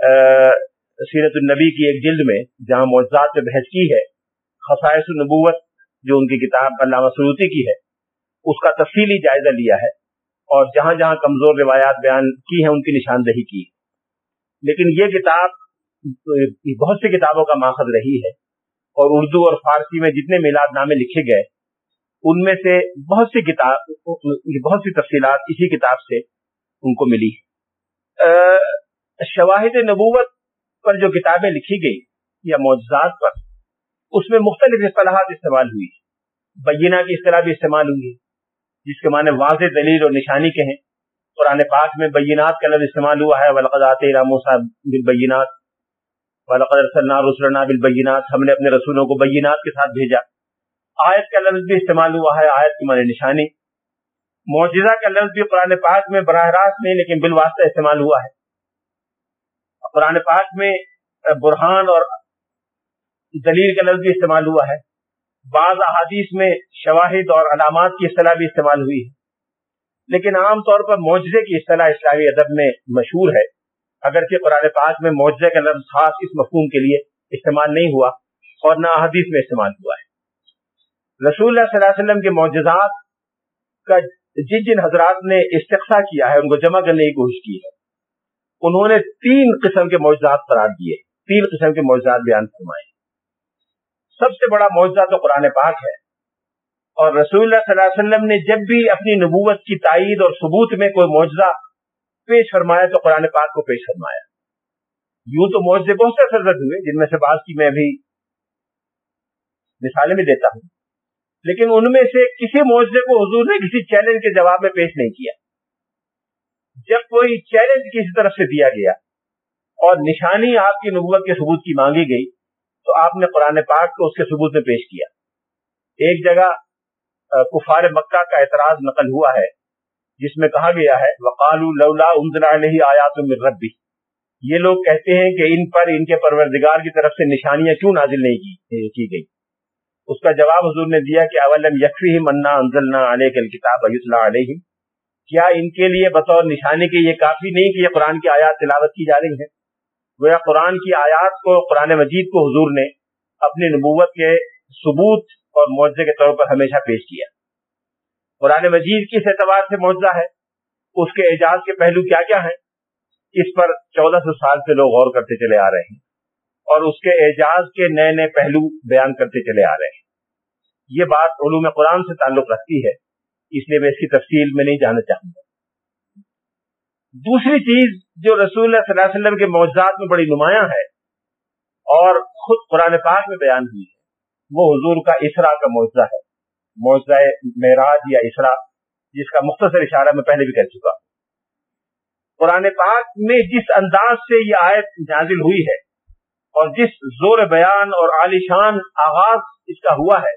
[SPEAKER 1] سیرت النبی کی ایک جلد میں جہاں معجزات پہ بحث کی ہے، خصائص النبوت جو ان کی کتاب علامہ سروتی کی ہے، اس کا تفصیلی جائزہ لیا ہے اور جہاں جہاں کمزور روایات بیان کی ہیں، ان کی نشاندہی کی لیکن یہ کتاب بہت سی کتابوں کا ماخذ رہی ہے اور اردو اور فارسی میں جتنے میلاد نامے لکھے گئے، ان میں سے بہت سی کتاب بہت سی تفصیلات اسی کتاب سے ان کو ملی۔ شواہد نبوت پر جو کتابیں لکھی گئی یا معجزات پر، اس میں مختلف اصطلاحات استعمال ہوئی۔ بینہ کی اصطلاح بھی استعمال ہوئی جس کے معنی واضح دلیل اور نشانی کے ہیں۔ قرآن پاک میں بینات کا لفظ استعمال ہوا ہے ولقدات راموسا بالبینات۔ رسولنا بالبینات، ہم نے اپنے رسولوں کو بینات کے ساتھ بھیجا۔ آیت کا لفظ بھی استعمال ہوا ہے، آیت کی معنی نشانی۔ معجزہ کا لفظ بھی قرآن پاک میں براہ راست نہیں، لیکن بالواسطہ استعمال ہوا ہے۔ قرآن پاک میں برہان اور دلیل کا لفظ بھی استعمال ہوا ہے۔ بعض احادیث میں شواہد اور علامات کی اصطلاح بھی استعمال ہوئی ہے۔ لیکن عام طور پر معجزے کی اصطلاح اسلامی ادب میں مشہور ہے۔ اگرچہ قرآن پاک میں معجزے کا لفظ خاص اس مفہوم کے لیے استعمال نہیں ہوا اور نہ احادیث میں استعمال ہوا ہے۔ رسول اللہ صلی اللہ علیہ وسلم کے معجزات کا جن جن حضرات نے استقصا کیا ہے، ان کو جمع کرنے کی کوشش کی ہے۔ انہوں نے تین قسم کے معجزات قرار دیے، تین قسم کے معجزات بیان فرمائے۔ سب سے بڑا معجزہ تو قرآن پاک ہے۔ اور رسول اللہ صلی اللہ علیہ وسلم نے جب بھی اپنی نبوت کی تائید اور ثبوت میں کوئی معجزہ پیش فرمایا تو قرآن پاک کو پیش فرمایا۔ یوں تو معجزے بہت سے سرزد ہوئے، جن میں سے بعض کی میں بھی مثالیں بھی دیتا ہوں۔ لیکن ان میں سے کسی معجزے کو حضور نے کسی چیلنج کے جواب میں پیش نہیں کیا۔ جب کوئی چیلنج کسی طرف سے دیا گیا اور نشانی آپ کی نبوت کے ثبوت کی مانگی گئی، تو آپ نے قرآن پاک کو اس کے ثبوت میں پیش کیا۔ ایک جگہ کفار مکہ کا اعتراض نقل ہوا ہے، جس میں کہا گیا ہے وقال علیہ آیات من ربی یہ لوگ کہتے ہیں کہ ان پر، ان کے پروردگار کی طرف سے نشانیاں کیوں نازل نہیں کی گئی۔ اس کا جواب حضور نے دیا کہ اولم یکفی منا انزلنا علیہ کل کتاب علیہ کیا ان کے لیے بطور نشانی کے یہ کافی نہیں کہ یہ قرآن کی آیات تلاوت کی جا رہی ہیں؟ گویا قرآن کی آیات کو قرآن مجید کو حضور نے اپنی نبوت کے ثبوت اور معاوضے کے طور پر ہمیشہ پیش کیا۔ قرآن مجید کس اعتبار سے معجزہ ہے۔ اس کے اعجاز کے پہلو کیا کیا ہیں؟ اس پر چودہ سو سال سے لوگ غور کرتے چلے آ رہے ہیں اور اس کے اعجاز کے نئے نئے پہلو بیان کرتے چلے آ رہے ہیں۔ یہ بات علوم قرآن سے تعلق رکھتی ہے۔ اس لیے میں اس کی تفصیل میں نہیں جانا چاہوں گا۔ دوسری چیز جو رسول اللہ صلی اللہ علیہ وسلم کے معجزات میں بڑی نمایاں ہے اور خود قرآن پاک میں بیان ہوئی ہے، وہ حضور کا اسرا کا معجزہ ہے۔ معجزہ معراج یا اسرا جس کا مختصر اشارہ میں پہلے بھی کہہ چکا قرآن پاک میں جس انداز سے یہ آیت نازل ہوئی ہے اور جس زور بیان اور عالیشان آغاز اس کا ہوا ہے،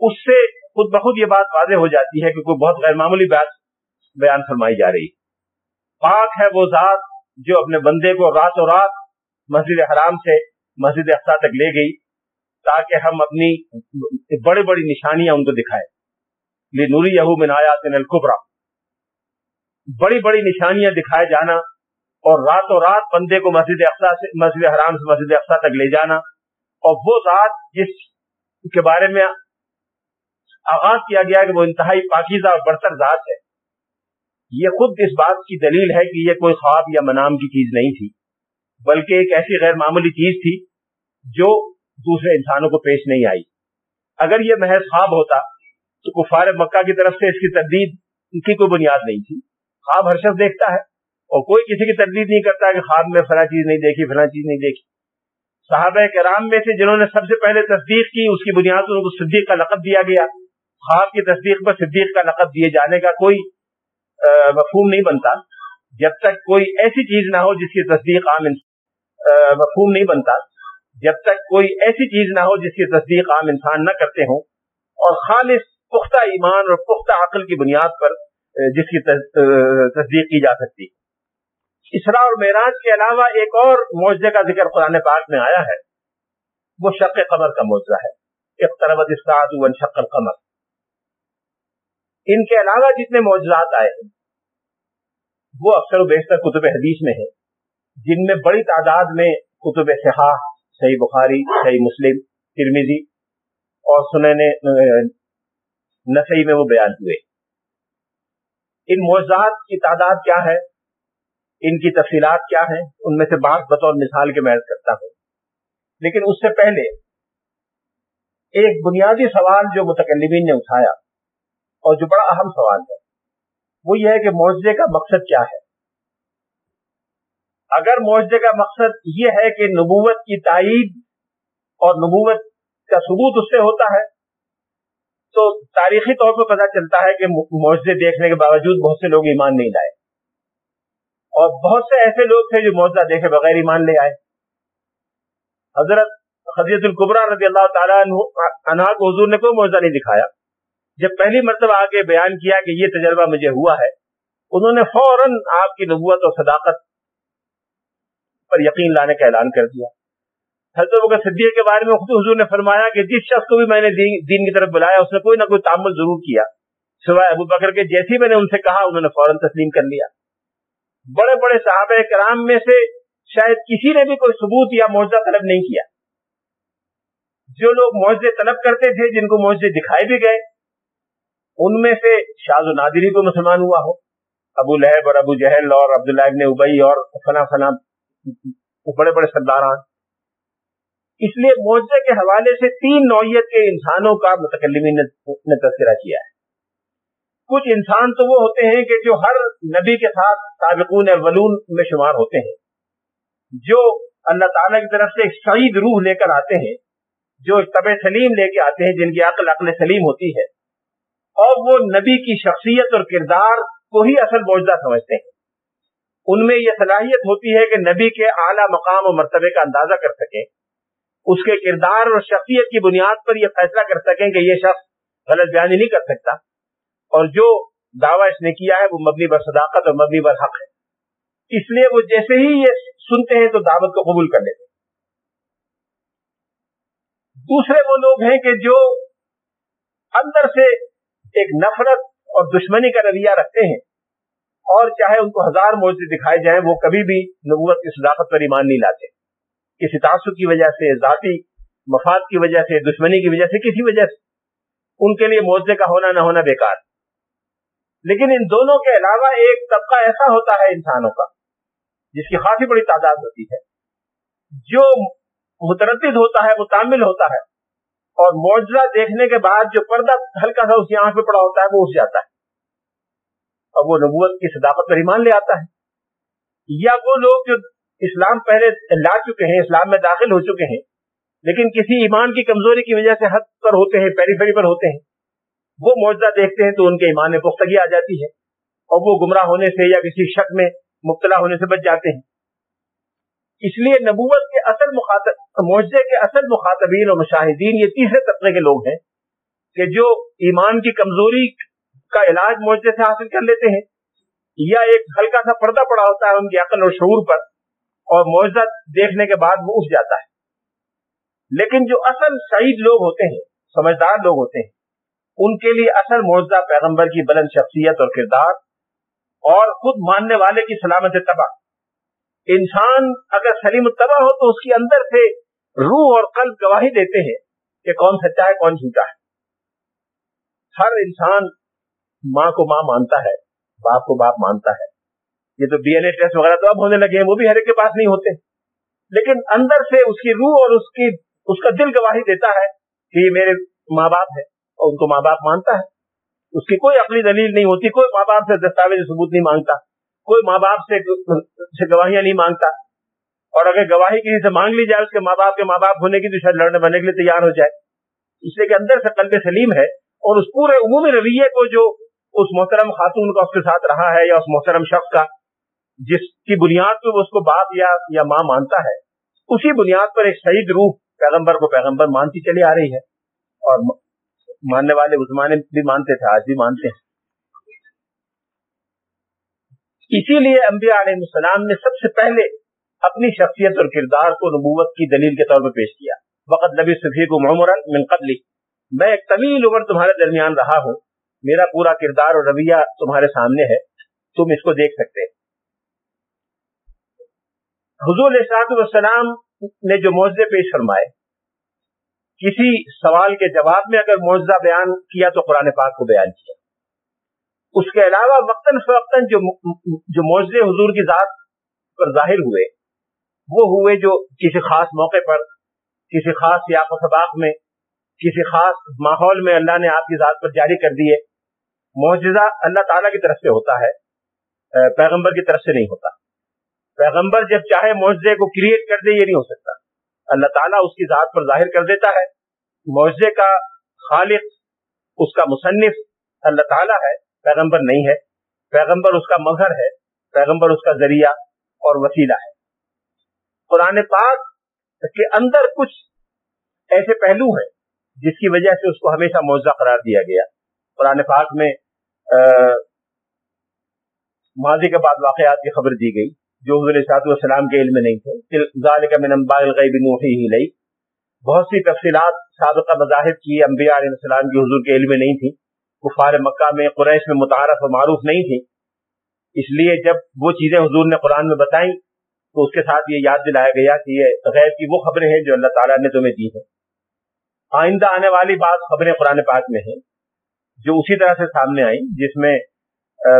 [SPEAKER 1] اس سے خود بخود یہ بات واضح ہو جاتی ہے کہ کوئی بہت غیر معمولی بات بیان فرمائی جا رہی پاک ہے وہ ذات جو اپنے بندے کو رات و رات مسجد حرام سے مسجد اقسا تک لے گئی تاکہ ہم اپنی بڑی بڑی نشانیاں ان کو دکھائیں۔ نوری یہو منایات القبرا بڑی بڑی نشانیاں دکھائے جانا اور رات و رات بندے کو مسجد افسا سے مسجد حرام سے مسجد افسا تک لے جانا اور وہ ذات جس کے بارے میں آغاز کیا گیا کہ وہ انتہائی پاکیزہ اور برتر ذات ہے۔ یہ خود اس بات کی دلیل ہے کہ یہ کوئی خواب یا منام کی چیز نہیں تھی، بلکہ ایک ایسی غیر معمولی چیز تھی جو دوسرے انسانوں کو پیش نہیں آئی۔ اگر یہ محض خواب ہوتا تو کفار مکہ کی طرف سے اس کی تردید کی کوئی بنیاد نہیں تھی۔ خواب ہر شخص دیکھتا ہے اور کوئی کسی کی تردید نہیں کرتا کہ خواب میں فلاں چیز نہیں دیکھی، فلاں چیز نہیں دیکھی۔ صحابہ کرام میں سے جنہوں نے سب سے پہلے تصدیق کی، اس کی بنیاد پر ان کو صدیق کا لقب دیا گیا۔ خواب کی تصدیق پر صدیق کا لقب دیے جانے کا کوئی مفہوم نہیں بنتا۔ جب تک کوئی ایسی چیز نہ ہو جس کی تصدیق عام مفہوم نہیں بنتا۔ جب تک کوئی ایسی چیز نہ ہو جس کی تصدیق عام انسان نہ کرتے ہوں۔ اور خالص پختہ ایمان اور پختہ عقل کی بنیاد پر جس کی تصدیق کی جا سکتی۔ اسرا اور معراج کے علاوہ ایک اور معاوضے کا ذکر قرآن پاک میں آیا ہے۔ وہ شق قمر کا معاوضہ ہے۔ شق القمر۔ ان کے علاوہ جتنے معجزات آئے ہیں، وہ اکثر و بیشتر کتب حدیث میں ہیں۔ جن میں بڑی تعداد میں کتب صحاح صحیح بخاری، صحیح مسلم ترمیزی اور سنین نسائی میں وہ بیان ہوئے۔ ان موضاعات کی تعداد کیا ہے؟ ان کی تفصیلات کیا ہیں؟ ان میں سے بعض بطور مثال کے محض کرتا ہوں۔ لیکن اس سے پہلے ایک بنیادی سوال جو متکلمین نے اٹھایا اور جو بڑا اہم سوال ہے، وہ یہ ہے کہ معاوضے کا مقصد کیا ہے؟ اگر معاوضے کا مقصد یہ ہے کہ نبوت کی تائید اور نبوت کا ثبوت اس سے ہوتا ہے، تو تاریخی طور پر پتہ چلتا ہے کہ معاوضے دیکھنے کے باوجود بہت سے لوگ ایمان نہیں لائے۔ اور بہت سے ایسے لوگ تھے جو معاوضہ دیکھے بغیر ایمان لے آئے۔ حضرت خدیت القبرا رضی اللہ تعالیٰ عنہ کو حضور نے کوئی معاوضہ نہیں دکھایا۔ جب پہلی مرتبہ آگے بیان کیا کہ یہ تجربہ مجھے ہوا ہے، انہوں نے فوراً آپ کی نبوت اور صداقت پر یقین لانے کا اعلان کر دیا۔ حضرت بکر صدیق کے بارے میں خود حضور نے فرمایا کہ جس شخص کو بھی میں نے دین کی طرف بلایا، اس نے کوئی نہ کوئی تعمل ضرور کیا۔ سوائے ابو بکر کے، جیسی میں نے ان سے کہا، انہوں نے فوراً تسلیم کر لیا۔ بڑے بڑے صحابہ کرام میں سے شاید کسی نے بھی کوئی ثبوت یا معاوضہ طلب نہیں کیا۔ جو لوگ معاوضے طلب کرتے تھے، جن کو معاوضے دکھائے بھی گئے ان میں سے شاز و نادری کو مسلمان ہوا ہو۔ ابو لہب اور ابو جہل اور عبداللہ ابن ابئی اور فنا فنا بڑے بڑے سرداران۔ اس لیے معجزے کے حوالے سے تین نوعیت کے انسانوں کا متکلمین نے تذکرہ کیا ہے۔ کچھ انسان تو وہ ہوتے ہیں کہ جو ہر نبی کے ساتھ سابقون اولون میں شمار ہوتے ہیں، جو اللہ تعالیٰ کی طرف سے ایک سعید روح لے کر آتے ہیں، جو طب سلیم لے کے آتے ہیں، جن کی عقل عقل سلیم ہوتی ہے۔ اور وہ نبی کی شخصیت اور کردار کو ہی اصل معجزہ سمجھتے ہیں۔ ان میں یہ صلاحیت ہوتی ہے کہ نبی کے اعلیٰ مقام و مرتبے کا اندازہ کر سکیں۔ اس کے کردار اور شخصیت کی بنیاد پر یہ فیصلہ کر سکیں کہ یہ شخص غلط بیانی نہیں کر سکتا۔ اور جو دعویٰ اس نے کیا ہے، وہ مبنی بر صداقت اور مبنی بر حق ہے۔ اس لیے وہ جیسے ہی یہ سنتے ہیں تو دعوت کو قبول کر لیتے دوسرے وہ لوگ ہیں کہ جو اندر سے ایک نفرت اور دشمنی کا رویہ رکھتے ہیں اور چاہے ان کو ہزار موجود دکھائے جائیں، وہ کبھی بھی نبوت کی صداقت پر ایمان نہیں لاتے۔ کسی تعصب کی وجہ سے، ذاتی مفاد کی وجہ سے، دشمنی کی وجہ سے، کسی وجہ سے۔ ان کے لیے معاوضے کا ہونا نہ ہونا بیکار۔ لیکن ان دونوں کے علاوہ ایک طبقہ ایسا ہوتا ہے انسانوں کا، جس کی خاصی بڑی تعداد ہوتی ہے۔ جو متردد ہوتا ہے، متعمل ہوتا ہے اور معجزہ دیکھنے کے بعد جو پردہ ہلکا سا اس کی آنکھ پہ پڑا ہوتا ہے، وہ اٹھ جاتا ہے۔ اور وہ نبوت کی صداقت پر ایمان لے آتا ہے۔ یا وہ لوگ جو اسلام پہلے لا چکے ہیں، اسلام میں داخل ہو چکے ہیں، لیکن کسی ایمان کی کمزوری کی وجہ سے حد پر ہوتے ہیں، پیری پیری پر ہوتے ہیں، وہ معجزہ دیکھتے ہیں تو ان کے ایمان میں پختگی آ جاتی ہے اور وہ گمراہ ہونے سے یا کسی شک میں مبتلا ہونے سے بچ جاتے ہیں۔ اس لیے نبوت کے اصل مخاطب، معجزے کے اصل مخاطبین اور مشاہدین یہ تیسرے طبقے کے لوگ ہیں کہ جو ایمان کی کمزوری کا علاج معجزے سے حاصل کر لیتے ہیں یا ایک ہلکا سا پردہ پڑا ہوتا ہے ان کی عقل اور شعور پر اور معاوضہ دیکھنے کے بعد وہ اٹھ جاتا ہے۔ لیکن جو اصل سعید لوگ ہوتے ہیں، سمجھدار لوگ ہوتے ہیں، ان کے لیے اصل معاوضہ پیغمبر کی بلند شخصیت اور کردار اور خود ماننے والے کی سلامت تباہ۔ انسان اگر سلیم تباہ ہو تو اس کے اندر سے روح اور قلب گواہی دیتے ہیں کہ کون سچا ہے، کون جھوٹا ہے۔ ہر انسان ماں کو ماں مانتا ہے، باپ کو باپ مانتا ہے۔ یہ تو ڈی این اے ٹیسٹ وغیرہ تو اب ہونے لگے ہیں، وہ بھی ہر ایک کے پاس نہیں ہوتے۔ لیکن اندر سے اس کی روح اور اس کی، اس کا دل گواہی دیتا ہے کہ یہ میرے ماں باپ ہے اور ان کو ماں باپ مانتا ہے۔ اس کی کوئی عقلی دلیل نہیں ہوتی، کوئی ماں باپ سے دستاویز ثبوت نہیں مانگتا۔ کوئی ماں باپ سے گواہیاں نہیں مانگتا۔ اور اگر گواہی کسی سے مانگ لی جائے، اس کے ماں باپ کے ماں باپ ہونے کی تو شاید لڑنے بننے کے لیے تیار ہو جائے۔ اس لیے کہ اندر سے قلب سلیم ہے اور اس پورے عمومی رویے کو جو اس محترم خاتون کا اس کے ساتھ رہا ہے یا اس محترم شخص کا، جس کی بنیاد پہ وہ اس کو باپ یا یا ماں مانتا ہے، اسی بنیاد پر ایک شہید روح پیغمبر کو پیغمبر مانتی چلی آ رہی ہے۔ اور ماننے والے عثمان بھی مانتے تھے، آج بھی مانتے ہیں۔ اسی لیے انبیاء علیہ السلام نے سب سے پہلے اپنی شخصیت اور کردار کو نبوت کی دلیل کے طور پر پیش کیا۔ وقت نبی صفی کو محمر من قبلی میں ایک طویل عمر تمہارے درمیان رہا ہوں۔ میرا پورا کردار اور رویہ تمہارے سامنے ہے۔ تم اس کو دیکھ سکتے حضور والسلام نے جو معاوضے پیش فرمائے، کسی سوال کے جواب میں اگر معاوضہ بیان کیا تو قرآن پاک کو بیان کیا۔ اس کے علاوہ وقتاً فوقتاً جو جو معاوضے حضور کی ذات پر ظاہر ہوئے، وہ ہوئے جو کسی خاص موقع پر، کسی خاص سیاق و سباق میں، کسی خاص ماحول میں اللہ نے آپ کی ذات پر جاری کر دیے۔ معجزہ اللہ تعالیٰ کی طرف سے ہوتا ہے پیغمبر کی طرف سے نہیں ہوتا۔ پیغمبر جب چاہے معجزے کو کریٹ کر دے، یہ نہیں ہو سکتا۔ اللہ تعالیٰ اس کی ذات پر ظاہر کر دیتا ہے۔ معجزے کا خالق، اس کا مصنف اللہ تعالیٰ ہے۔ پیغمبر نہیں ہے۔ پیغمبر اس کا مظہر ہے، پیغمبر اس کا ذریعہ اور وسیلہ ہے۔ قرآن پاک کے اندر کچھ ایسے پہلو ہیں جس کی وجہ سے اس کو ہمیشہ معاوضہ قرار دیا گیا۔ قرآن پاک میں ماضی کے بعد واقعات کی خبر دی گئی، جو حضور صاحب والسلام کے علم میں نہیں تھے۔ ذالک من انباء الغیب لئی بہت سی تفصیلات سابقہ مذاہب کی، انبیاء علیہ السلام کی حضور کے علم میں نہیں تھی کفار مکہ میں قریش میں متعارف و معروف نہیں تھی۔ اس لیے جب وہ چیزیں حضور نے قرآن میں بتائیں، تو اس کے ساتھ یہ یاد دلایا گیا کہ یہ غیر کی وہ خبریں ہیں جو اللہ تعالیٰ نے تمہیں دی ہیں۔ آئندہ آنے والی بات خبریں قرآن پاک میں ہیں، جو اسی طرح سے سامنے آئیں، جس میں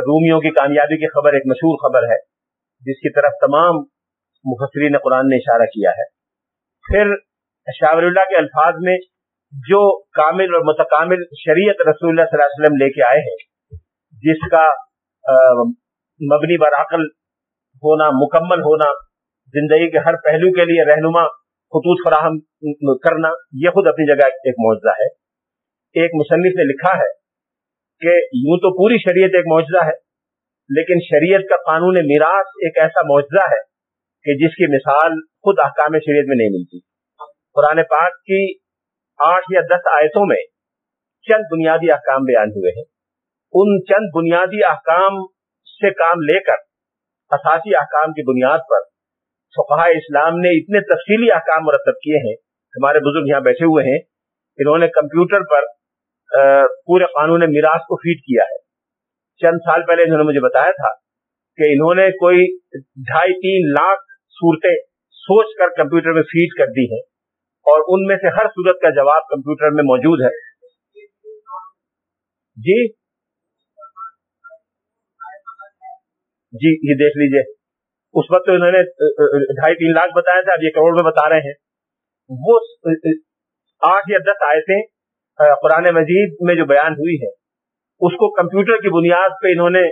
[SPEAKER 1] رومیوں کی کامیابی کی خبر ایک مشہور خبر ہے، جس کی طرف تمام مفسرین قرآن نے اشارہ کیا ہے۔ پھر شاور اللہ کے الفاظ میں جو کامل اور متکامل شریعت رسول اللہ صلی اللہ علیہ وسلم لے کے آئے ہیں، جس کا مبنی برعقل ہونا، مکمل ہونا، زندگی کے ہر پہلو کے لیے رہنما، خطوط فراہم کرنا، یہ خود اپنی جگہ ایک معاوضہ ہے۔ ایک مصنف نے لکھا ہے کہ یوں تو پوری شریعت ایک معاوضہ ہے، لیکن شریعت کا قانون میراث ایک ایسا معجزہ ہے کہ جس کی مثال خود احکام شریعت میں نہیں ملتی۔ قرآن پاک کی آٹھ یا دس آیتوں میں چند بنیادی احکام بیان ہوئے ہیں۔ ان چند بنیادی احکام سے کام لے کر اساسی احکام کی بنیاد پر فقہ اسلام نے اتنے تفصیلی احکام مرتب کیے ہیں، ہمارے بزرگ یہاں بیٹھے ہوئے ہیں، انہوں نے کمپیوٹر پر پورے قانون میراث کو فیڈ کیا ہے۔ چند سال پہلے انہوں نے مجھے بتایا تھا کہ انہوں نے کوئی ڈھائی تین لاکھ صورتیں سوچ کر کمپیوٹر میں فیڈ کر دی ہیں۔ اور ان میں سے ہر صورت کا جواب کمپیوٹر میں موجود ہے۔ جی؟ جی یہ دیکھ لیجیے۔ اس وقت انہوں نے، ڈھائی تین لاکھ بتایا تھا، اب یہ کروڑ میں بتا رہے ہیں۔ وہ، آٹھ یا دس آئے تھے قرآن مجید میں جو بیان ہوئی ہے، اس کو کمپیوٹر کی بنیاد پہ انہوں نے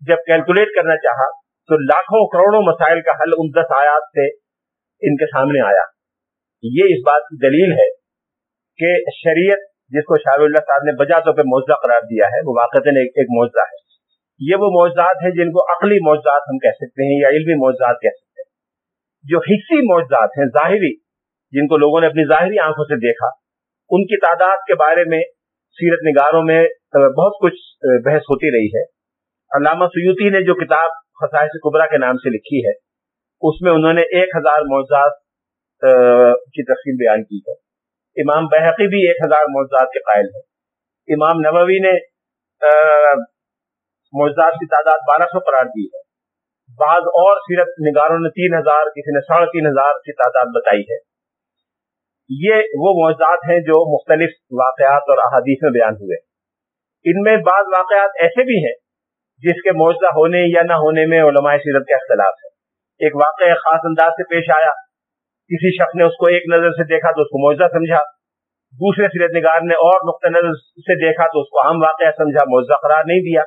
[SPEAKER 1] جب کیلکولیٹ کرنا چاہا، تو لاکھوں کروڑوں مسائل کا حل ان دس آیات سے ان کے سامنے آیا۔ یہ اس بات کی دلیل ہے کہ شریعت جس کو شاہ اللہ صاحب نے بجا طور پہ معاوضہ قرار دیا ہے، وہ واقع ایک معاوضہ ہے۔ یہ وہ معاوضات ہیں جن کو عقلی معاوضات ہم کہہ سکتے ہیں یا علمی معاوضات کہہ سکتے ہیں۔ جو حصی معاوضات ہیں، ظاہری، جن کو لوگوں نے اپنی ظاہری آنکھوں سے دیکھا، ان کی تعداد کے بارے میں سیرت نگاروں میں بہت کچھ بحث ہوتی رہی ہے۔ علامہ سیوتی نے جو کتاب خصائص قبرا کے نام سے لکھی ہے، اس میں انہوں نے ایک ہزار معجزات کی تفصیل بیان کی ہے۔ امام بحقی بھی ایک ہزار معجزات کے قائل ہے امام نبوی نے معجزات کی تعداد بارہ سو قرار دی ہے۔ بعض اور سیرت نگاروں نے تین ہزار، کسی نے ساڑھے تین ہزار کی تعداد بتائی ہے۔ یہ وہ معجزات ہیں جو مختلف واقعات اور احادیث میں بیان ہوئے۔ ان میں بعض واقعات ایسے بھی ہیں جس کے معجزہ ہونے یا نہ ہونے میں علماء سیرت کا اختلاف ہے۔ ایک واقعہ خاص انداز سے پیش آیا۔ کسی شخص نے اس کو ایک نظر سے دیکھا تو اس کو معاوضہ سمجھا، دوسرے سیرت نگار نے اور نقطۂ نظر سے دیکھا تو اس کو عام واقعہ سمجھا معاوضہ قرار نہیں دیا۔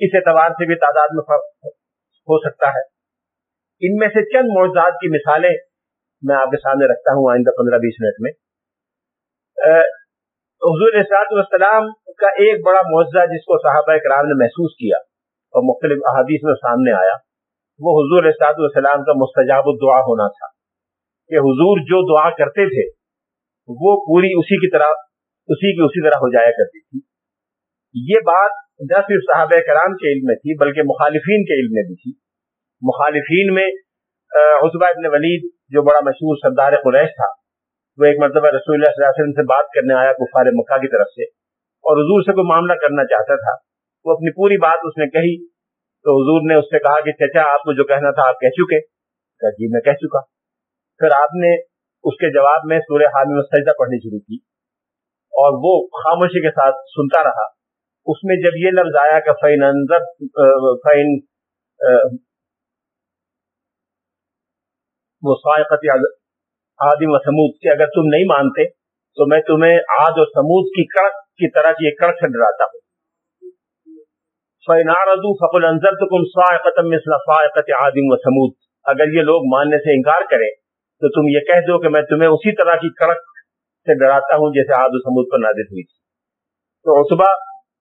[SPEAKER 1] اس اعتبار سے بھی تعداد میں فرق ہو سکتا ہے۔ ان میں سے چند معاوضات کی مثالیں میں آپ کے سامنے رکھتا ہوں آئندہ پندرہ بیس منٹ میں۔ حضور والسلام کا ایک بڑا معاوضہ جس کو صحابہ کرام نے محسوس کیا اور مختلف احادیث میں سامنے آیا، وہ حضور والسلام کا مستجاب الدعا ہونا تھا۔ کہ حضور جو دعا کرتے تھے، وہ پوری اسی کی طرح، اسی کی اسی طرح ہو جایا کرتی تھی۔ یہ بات نہ صرف صحابہ کرام کے علم میں تھی، بلکہ مخالفین کے علم میں بھی تھی۔ مخالفین میں عطبہ ابن ولید جو بڑا مشہور سردار قریش تھا، وہ ایک مرتبہ رسول اللہ صلی اللہ علیہ وسلم سے بات کرنے آیا کفار مکہ کی طرف سے، اور حضور سے کوئی معاملہ کرنا چاہتا تھا۔ وہ اپنی پوری بات اس نے کہی، تو حضور نے اس سے کہا کہ چچا، آپ کو جو کہنا تھا، آپ کہہ چکے۔ جی میں کہہ چکا۔ پھر آپ نے اس کے جواب میں سورہ حامی میں سجدہ پڑھنی شروع کی اور وہ خاموشی کے ساتھ سنتا رہا۔ اس میں جب یہ لفظ آیا کہ فین فین وہ آدم و سمود کہ اگر تم نہیں مانتے تو میں تمہیں آد و سمود کی کڑک کی طرح کی کڑک سے ڈراتا ہوں۔ فیناردو فقل انضر تو کم سائقت آدم و سمود اگر یہ لوگ ماننے سے انکار کریں تو تم یہ کہہ دو کہ میں تمہیں اسی طرح کی کڑک سے ڈراتا ہوں جیسے آد سمود پر نازل ہوئی تھی۔ تو عصبہ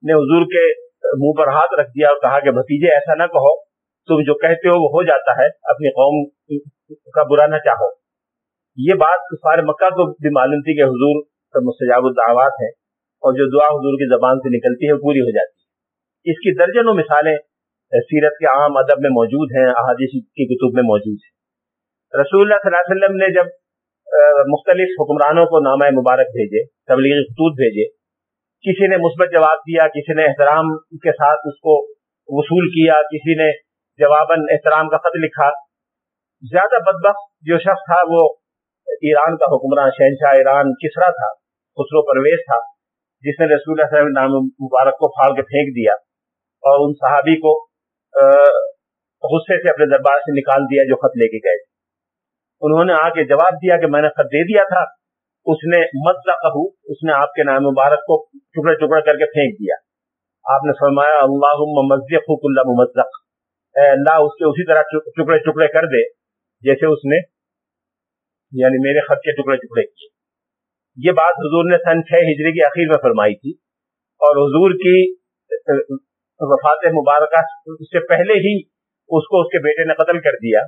[SPEAKER 1] نے حضور کے منہ پر ہاتھ رکھ دیا اور کہا کہ بھتیجے ایسا نہ کہو، تم جو کہتے ہو وہ ہو جاتا ہے، اپنی قوم کا برا نہ چاہو۔ یہ بات سارے مکہ کو بھی معلوم تھی کہ حضور مستجاب الدعوات ہیں اور جو دعا حضور کی زبان سے نکلتی ہے وہ پوری ہو جاتی ہے۔ اس کی درجنوں مثالیں سیرت کے عام ادب میں موجود ہیں، احادیث کی کتب میں موجود ہیں۔ رسول اللہ صلی اللہ علیہ وسلم نے جب مختلف حکمرانوں کو نامہ مبارک بھیجے، تبلیغی خطوط بھیجے، کسی نے مثبت جواب دیا، کسی نے احترام کے ساتھ اس کو وصول کیا، کسی نے جواباً احترام کا خط لکھا۔ زیادہ بدبخت جو شخص تھا، وہ ایران کا حکمران، شہنشاہ ایران کسرا تھا، خسرو پرویز تھا، جس نے رسول اللہ صلی اللہ علیہ وسلم نام مبارک کو پھاڑ کے پھینک دیا اور ان صحابی کو غصے سے اپنے دربار سے نکال دیا جو خط لے کے گئے۔ انہوں نے آ کے جواب دیا کہ میں نے خط دے دیا تھا۔ اس نے مزہ اس نے آپ کے نام مبارک کو ٹکڑے ٹکڑے کر کے پھینک دیا۔ آپ نے فرمایا اللہ مزق اللہ مزق اے اللہ، اس کے اسی طرح ٹکڑے ٹکڑے کر دے جیسے اس نے یعنی میرے خط کے ٹکڑے ٹکڑے کیے۔ یہ بات حضور نے سن چھ ہجری کی اخیر میں فرمائی تھی اور حضور کی وفات مبارکہ سے پہلے ہی اس کو اس کے بیٹے نے قتل کر دیا۔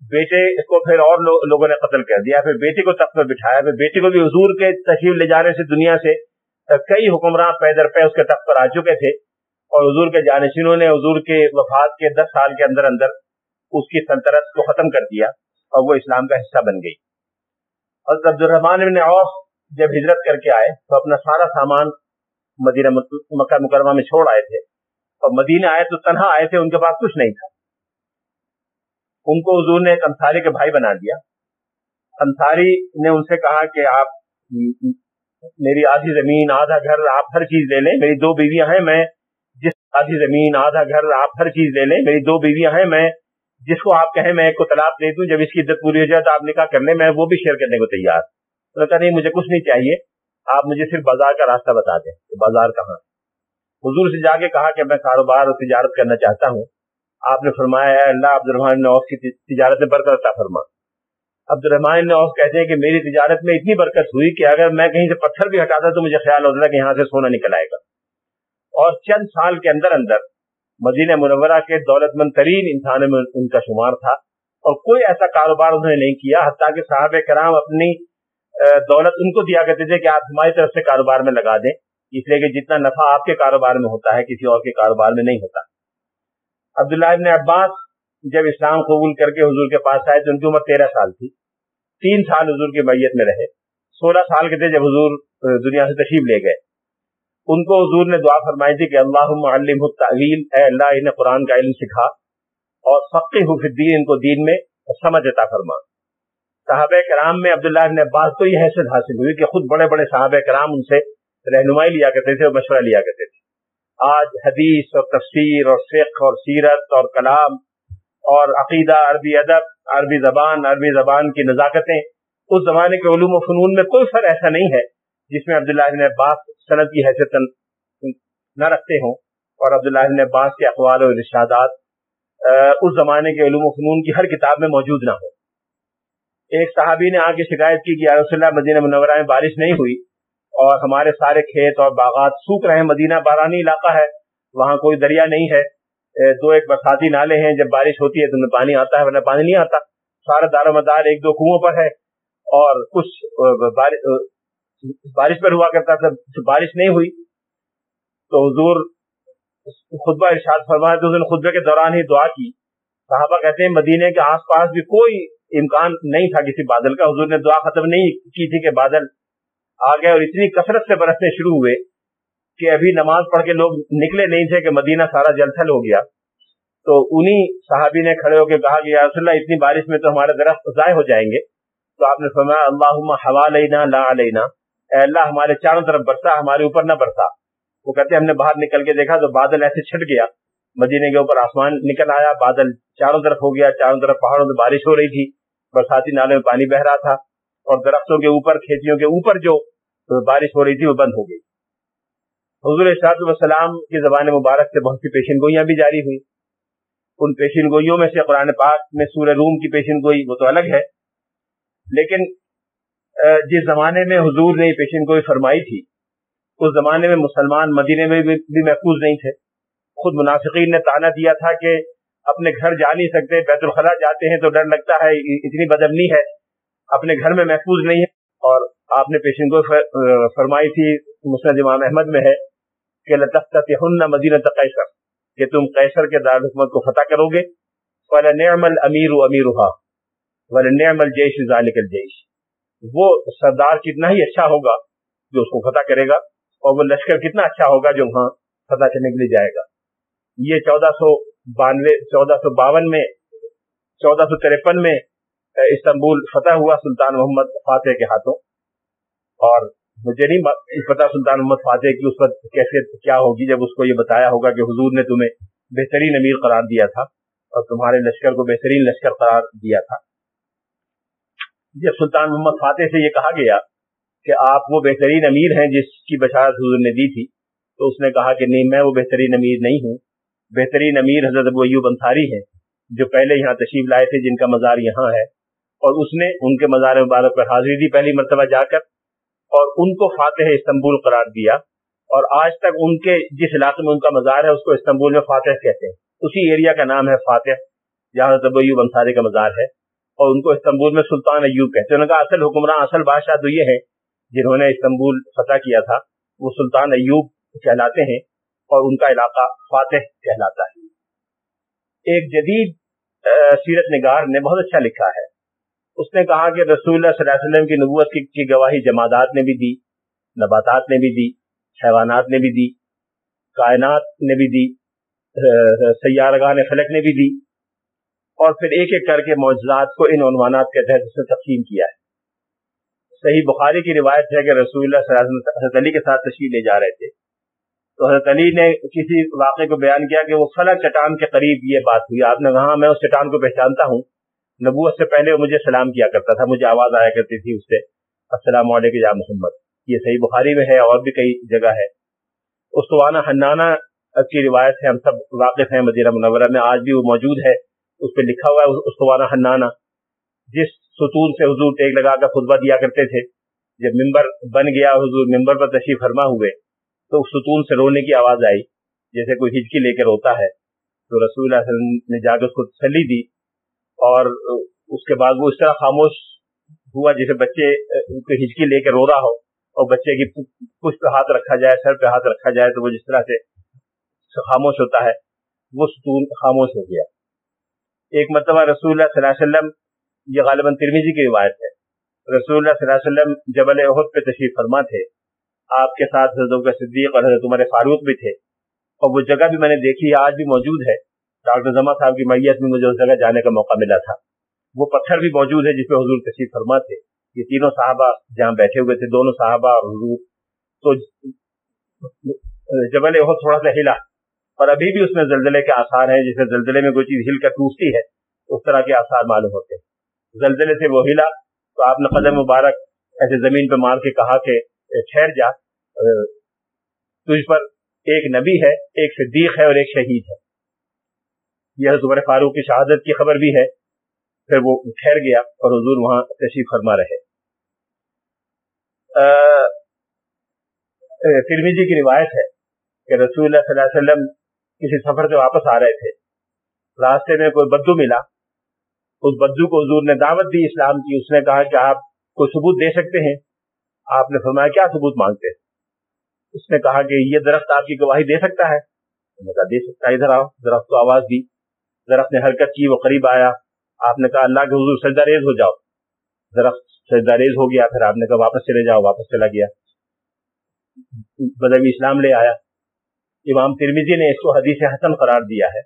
[SPEAKER 1] بیٹے کو پھر اور لوگوں نے قتل کر دیا، پھر بیٹے کو تخت پر بٹھایا، پھر بیٹے کو بھی حضور کے تشریف لے جانے سے دنیا سے کئی حکمراں پیدر پہ اس کے تخت پر آ چکے تھے اور حضور کے جانشینوں نے حضور کے وفات کے دس سال کے اندر اندر اس کی سلطنت کو ختم کر دیا اور وہ اسلام کا حصہ بن گئی۔ اور عبد الرحمان بن عوف جب ہجرت کر کے آئے تو اپنا سارا سامان مدینہ مکہ مکرمہ میں چھوڑ آئے تھے اور مدینہ آئے تو تنہا آئے تھے، ان کے پاس کچھ نہیں تھا۔ ان کو حضور نے ایک انصاری کے بھائی بنا دیا۔ انصاری نے ان سے کہا کہ آپ میری آدھی زمین، آدھا گھر آپ ہر چیز لے لیں، میری دو بیویاں ہیں، میں جس آدھی زمین، آدھا گھر آپ ہر چیز لے لیں، میری دو بیویاں ہیں، میں جس کو آپ کہیں میں ایک کو طلاق دے دوں، جب اس کی عدت پوری ہو جائے تو آپ نکاح کر لیں، میں وہ بھی شیئر کرنے کو تیار۔ تو کہا نہیں، مجھے کچھ نہیں چاہیے، آپ مجھے صرف بازار کا راستہ بتا دیں کہ بازار کہاں۔ حضور سے جا کے کہا کہ میں کاروبار اور تجارت کرنا چاہتا ہوں۔ آپ نے فرمایا ہے اللہ، عبد الرحمان نے کی تجارت میں برکت عطا فرما. عبد الرحمان نے کہتے ہیں کہ میری تجارت میں اتنی برکت ہوئی کہ اگر میں کہیں سے پتھر بھی ہٹاتا تو مجھے خیال ہوتا تھا کہ یہاں سے سونا نکل آئے گا۔ اور چند سال کے اندر اندر مدینہ منورہ کے دولت مند ترین انسانوں میں ان کا شمار تھا اور کوئی ایسا کاروبار انہوں نے نہیں کیا، حتیٰ کہ صاحب کرام اپنی دولت ان کو دیا کرتے تھے کہ آپ ہماری طرف سے کاروبار میں لگا دیں، اس لیے کہ جتنا نفع آپ کے کاروبار میں ہوتا ہے، کسی اور کے کاروبار میں نہیں ہوتا۔ عبداللہ ابن عباس جب اسلام قبول کر کے حضور کے پاس آئے تو ان کی عمر تیرہ سال تھی۔ تین سال حضور کی میت میں رہے۔ سولہ سال کے تھے جب حضور دنیا سے تشریف لے گئے۔ ان کو حضور نے دعا فرمائی تھی کہ اللہ معلم التعویل، اے اللہ، انہیں قرآن کا علم سکھا اور فقی الدین، ان کو دین میں سمجھ عطا فرما۔ صحابہ کرام میں عبداللہ ابن عباس کو یہ حیثیت حاصل ہوئی کہ خود بڑے بڑے صحابہ کرام ان سے رہنمائی لیا کرتے تھے اور مشورہ لیا کرتے تھے۔ آج حدیث اور تفسیر اور فقہ اور سیرت اور کلام اور عقیدہ عربی ادب، عربی زبان عربی زبان کی نزاکتیں، اس زمانے کے علوم و فنون میں کوئی فرق ایسا نہیں ہے جس میں عبداللہ بن عباس صنعت کی حیثیت نہ رکھتے ہوں اور عبداللہ بن عباس کے اقوال و ارشادات اس زمانے کے علوم و فنون کی ہر کتاب میں موجود نہ ہو ایک صحابی نے آ کے شکایت کی کہ رسول اللہ مدینہ منورہ میں بارش نہیں ہوئی۔ اور ہمارے سارے کھیت اور باغات سوکھ رہے ہیں۔ مدینہ بارانی علاقہ ہے، وہاں کوئی دریا نہیں ہے۔ دو ایک برساتی نالے ہیں۔ جب بارش ہوتی ہے تو میں پانی آتا ہے ورنہ پانی نہیں آتا۔ سارا دار و مدار ایک دو کنو پر ہے۔ اور کچھ بارش پر ہوا کرتا تھا۔ بارش نہیں ہوئی تو حضور خطبہ ارشاد فرمایا تو اس نے خطبے کے دوران ہی دعا کی۔ صحابہ کہتے ہیں مدینے کے آس پاس بھی کوئی امکان نہیں تھا کسی بادل کا۔ حضور نے دعا ختم نہیں کی تھی کہ بادل آ گئے اور اتنی کثرت سے برسنے شروع ہوئے کہ ابھی نماز پڑھ کے لوگ نکلے نہیں تھے کہ مدینہ سارا جل تھل ہو گیا۔ تو انہی صحابی نے کھڑے ہو کے کہا کہ رسول اللہ، اتنی بارش میں تو ہمارے درخت ضائع ہو جائیں گے۔ تو آپ نے فرمایا اللہ ہوا لینا لا لینا اے اللہ، ہمارے چاروں طرف برسا، ہمارے اوپر نہ برسا۔ وہ کہتے ہم نے باہر نکل کے دیکھا تو بادل ایسے چھٹ گیا۔ مدینے کے اوپر آسمان نکل آیا، بادل چاروں طرف ہو گیا، چاروں طرف پہاڑوں میں بارش ہو رہی تھی، برساتی نالے میں پانی بہ رہا تھا۔ اور درختوں کے اوپر، کھیتیوں کے اوپر جو بارش ہو رہی تھی وہ بند ہو گئی۔ حضور اشاط وسلام کی زبان مبارک سے بہت سی پیشن گوئیاں بھی جاری ہوئی ان پیشن گوئیوں میں سے قرآن پاک میں سورہ روم کی پیشن گوئی وہ تو الگ ہے۔ لیکن جس زمانے میں حضور نے پیشن گوئی فرمائی تھی، اس زمانے میں مسلمان مدینے میں بھی محفوظ نہیں تھے۔ خود منافقین نے تانا دیا تھا کہ اپنے گھر جا نہیں سکتے، بیت الخلا جاتے ہیں تو ڈر لگتا ہے، اتنی بدمنی ہے۔ اپنے گھر میں محفوظ نہیں ہے اور آپ نے پیشن گوئی فرمائی تھی مسلم امام احمد میں ہے کہ لطف مدینہ تقیصر کہ تم قیصر کے دارالحکومت کو فتح کرو گے۔ فَلَنِعْمَ الْأَمِيرُ أَمِيرُهَا ورنعم الجیش ذالک الجیش وہ سردار کتنا ہی اچھا ہوگا جو اس کو فتح کرے گا، اور وہ لشکر کتنا اچھا ہوگا جو وہاں فتح کرنے کے لیے جائے گا۔ یہ چودہ سو بانوے، چودہ سو باون میں، چودہ سو ترپن میں استنبول، فتح ہوا سلطان محمد فاتح کے ہاتھوں۔ اور مجھے نہیں پتا سلطان محمد فاتح کی اس وقت کیفیت کیا ہوگی جب اس کو یہ بتایا ہوگا کہ حضور نے تمہیں بہترین امیر قرار دیا تھا اور تمہارے لشکر کو بہترین لشکر قرار دیا تھا۔ جب سلطان محمد فاتح سے یہ کہا گیا کہ آپ وہ بہترین امیر ہیں جس کی بشارت حضور نے دی تھی، تو اس نے کہا کہ نہیں، میں وہ بہترین امیر نہیں ہوں۔ بہترین امیر حضرت ابو ایوب انصاری ہیں جو پہلے یہاں تشریف لائے تھے، جن کا مزار یہاں ہے۔ اور اس نے ان کے مزار مبارک پر حاضری دی، پہلی مرتبہ جا کر، اور ان کو فاتح استنبول قرار دیا۔ اور آج تک ان کے جس علاقے میں ان کا مزار ہے، اس کو استنبول میں فاتح کہتے ہیں۔ اسی ایریا کا نام ہے فاتح، جہاں حضرت ایوب انصاری کا مزار ہے۔ اور ان کو استنبول میں سلطان ایوب کہتے ہیں۔ ان کا اصل حکمراں، اصل بادشاہ تو یہ ہیں جنہوں نے استنبول فتح کیا تھا۔ وہ سلطان ایوب کہلاتے ہیں اور ان کا علاقہ فاتح کہلاتا ہے۔ ایک جدید سیرت نگار نے بہت اچھا لکھا ہے۔ اس نے کہا کہ رسول اللہ صلی اللہ علیہ وسلم کی نبوت کی گواہی جمادات نے بھی دی، نباتات نے بھی دی، حیوانات نے بھی دی، کائنات نے بھی دی سیارگاہ فلک نے بھی دی۔ اور پھر ایک ایک کر کے معجزات کو ان عنوانات کے تحت اس نے تقسیم کیا ہے۔ صحیح بخاری کی روایت ہے کہ رسول اللہ صلی اللہ علیہ وسلم حضرت علی کے ساتھ تشریف لے جا رہے تھے۔ تو حضرت علی نے کسی واقعے کو بیان کیا کہ وہ فلاں چٹان کے قریب یہ بات ہوئی۔ آپ نے کہا ہاں، میں اس چٹان کو پہچانتا ہوں۔ نبوت سے پہلے وہ مجھے سلام کیا کرتا تھا، مجھے آواز آیا کرتی تھی اس سے، السلام علیکم یا محمد، یہ صحیح بخاری میں ہے اور بھی کئی جگہ ہے۔ استوانہ حنانہ کی روایت سے ہم سب واقف ہیں مدینہ منورہ میں، آج بھی وہ موجود ہے۔ اس پہ لکھا ہوا ہے استوانہ حنانہ۔ جس ستون سے حضور ٹیک لگا کر خطبہ دیا کرتے تھے، جب ممبر بن گیا، حضور ممبر پر تشریف فرما ہوئے، تو اس ستون سے رونے کی آواز آئی، جیسے کوئی ہچکی لے کے روتا ہے۔ تو رسول اللہ علیہ وسلم نے جا کے اس کو تسلی دی۔ اور اس کے بعد وہ اس طرح خاموش ہوا جیسے بچے کو ہچکی لے کے رو رہا ہو اور بچے کی پشت پہ ہاتھ رکھا جائے، سر پہ ہاتھ رکھا جائے تو وہ جس طرح سے خاموش ہوتا ہے، وہ ستون خاموش ہو گیا۔ ایک مرتبہ رسول اللہ صلی اللہ علیہ وسلم، یہ غالباً ترمیزی کی روایت ہے۔ رسول اللہ صلی اللہ علیہ وسلم جبل عہد پہ تشریف فرما تھے۔ آپ کے ساتھ حضرت صدیق اور حضرت عمر فاروق بھی تھے۔ اور وہ جگہ بھی میں نے دیکھی آج بھی موجود ہے۔ ڈاکٹر زما صاحب کی میت میں مجھے اس جگہ جانے کا موقع ملا تھا۔ وہ پتھر بھی موجود ہے جس پہ حضور تشریف فرما تھے یہ تینوں صحابہ جہاں بیٹھے ہوئے تھے، دونوں صحابہ اور حضور۔ تو جبل عہد تھوڑا سا ہلا اور ابھی بھی اس میں زلزلے کے آثار ہیں۔ جسے زلزلے میں کوئی چیز ہل کر ٹوٹتی ہے، اس طرح کے آثار معلوم ہوتے ہیں۔ زلزلے سے وہ ہلا۔ تو آپ نے قدم مبارک ایسے زمین پہ مار کے کہا کہ ٹھہر جا۔ تجھ پر ایک نبی ہے، ایک صدیق ہے اور ایک شہید ہے۔ یہ عمر فاروق کی شہادت کی خبر بھی ہے۔ پھر وہ ٹھہر گیا اور حضور وہاں تشریف فرما رہے۔ ترمیجی کی روایت ہے کہ رسول اللہ صلی اللہ علیہ وسلم کسی سفر سے واپس آ رہے تھے۔ راستے میں کوئی بدو ملا۔ اس بدو کو حضور نے دعوت دی اسلام کی۔ اس نے کہا کہ آپ کو ثبوت دے سکتے ہیں؟ آپ نے فرمایا، کیا ثبوت مانگتے؟ اس نے کہا کہ یہ درخت آپ کی گواہی دے سکتا ہے؟ کہا، دے سکتا ہے، ادھر آؤ۔ درخت کو آواز دی۔ درخت نے حرکت کی، وہ قریب آیا۔ آپ نے کہا، اللہ کے حضور سجدہ ریز ہو جاؤ۔ درخت سجدہ ریز ہو گیا، پھر آپ نے کہا، واپس چلے جاؤ، واپس چلا گیا۔ بدوی اسلام لے آیا۔ امام ترمیزی نے اس کو حدیث حسن قرار دیا ہے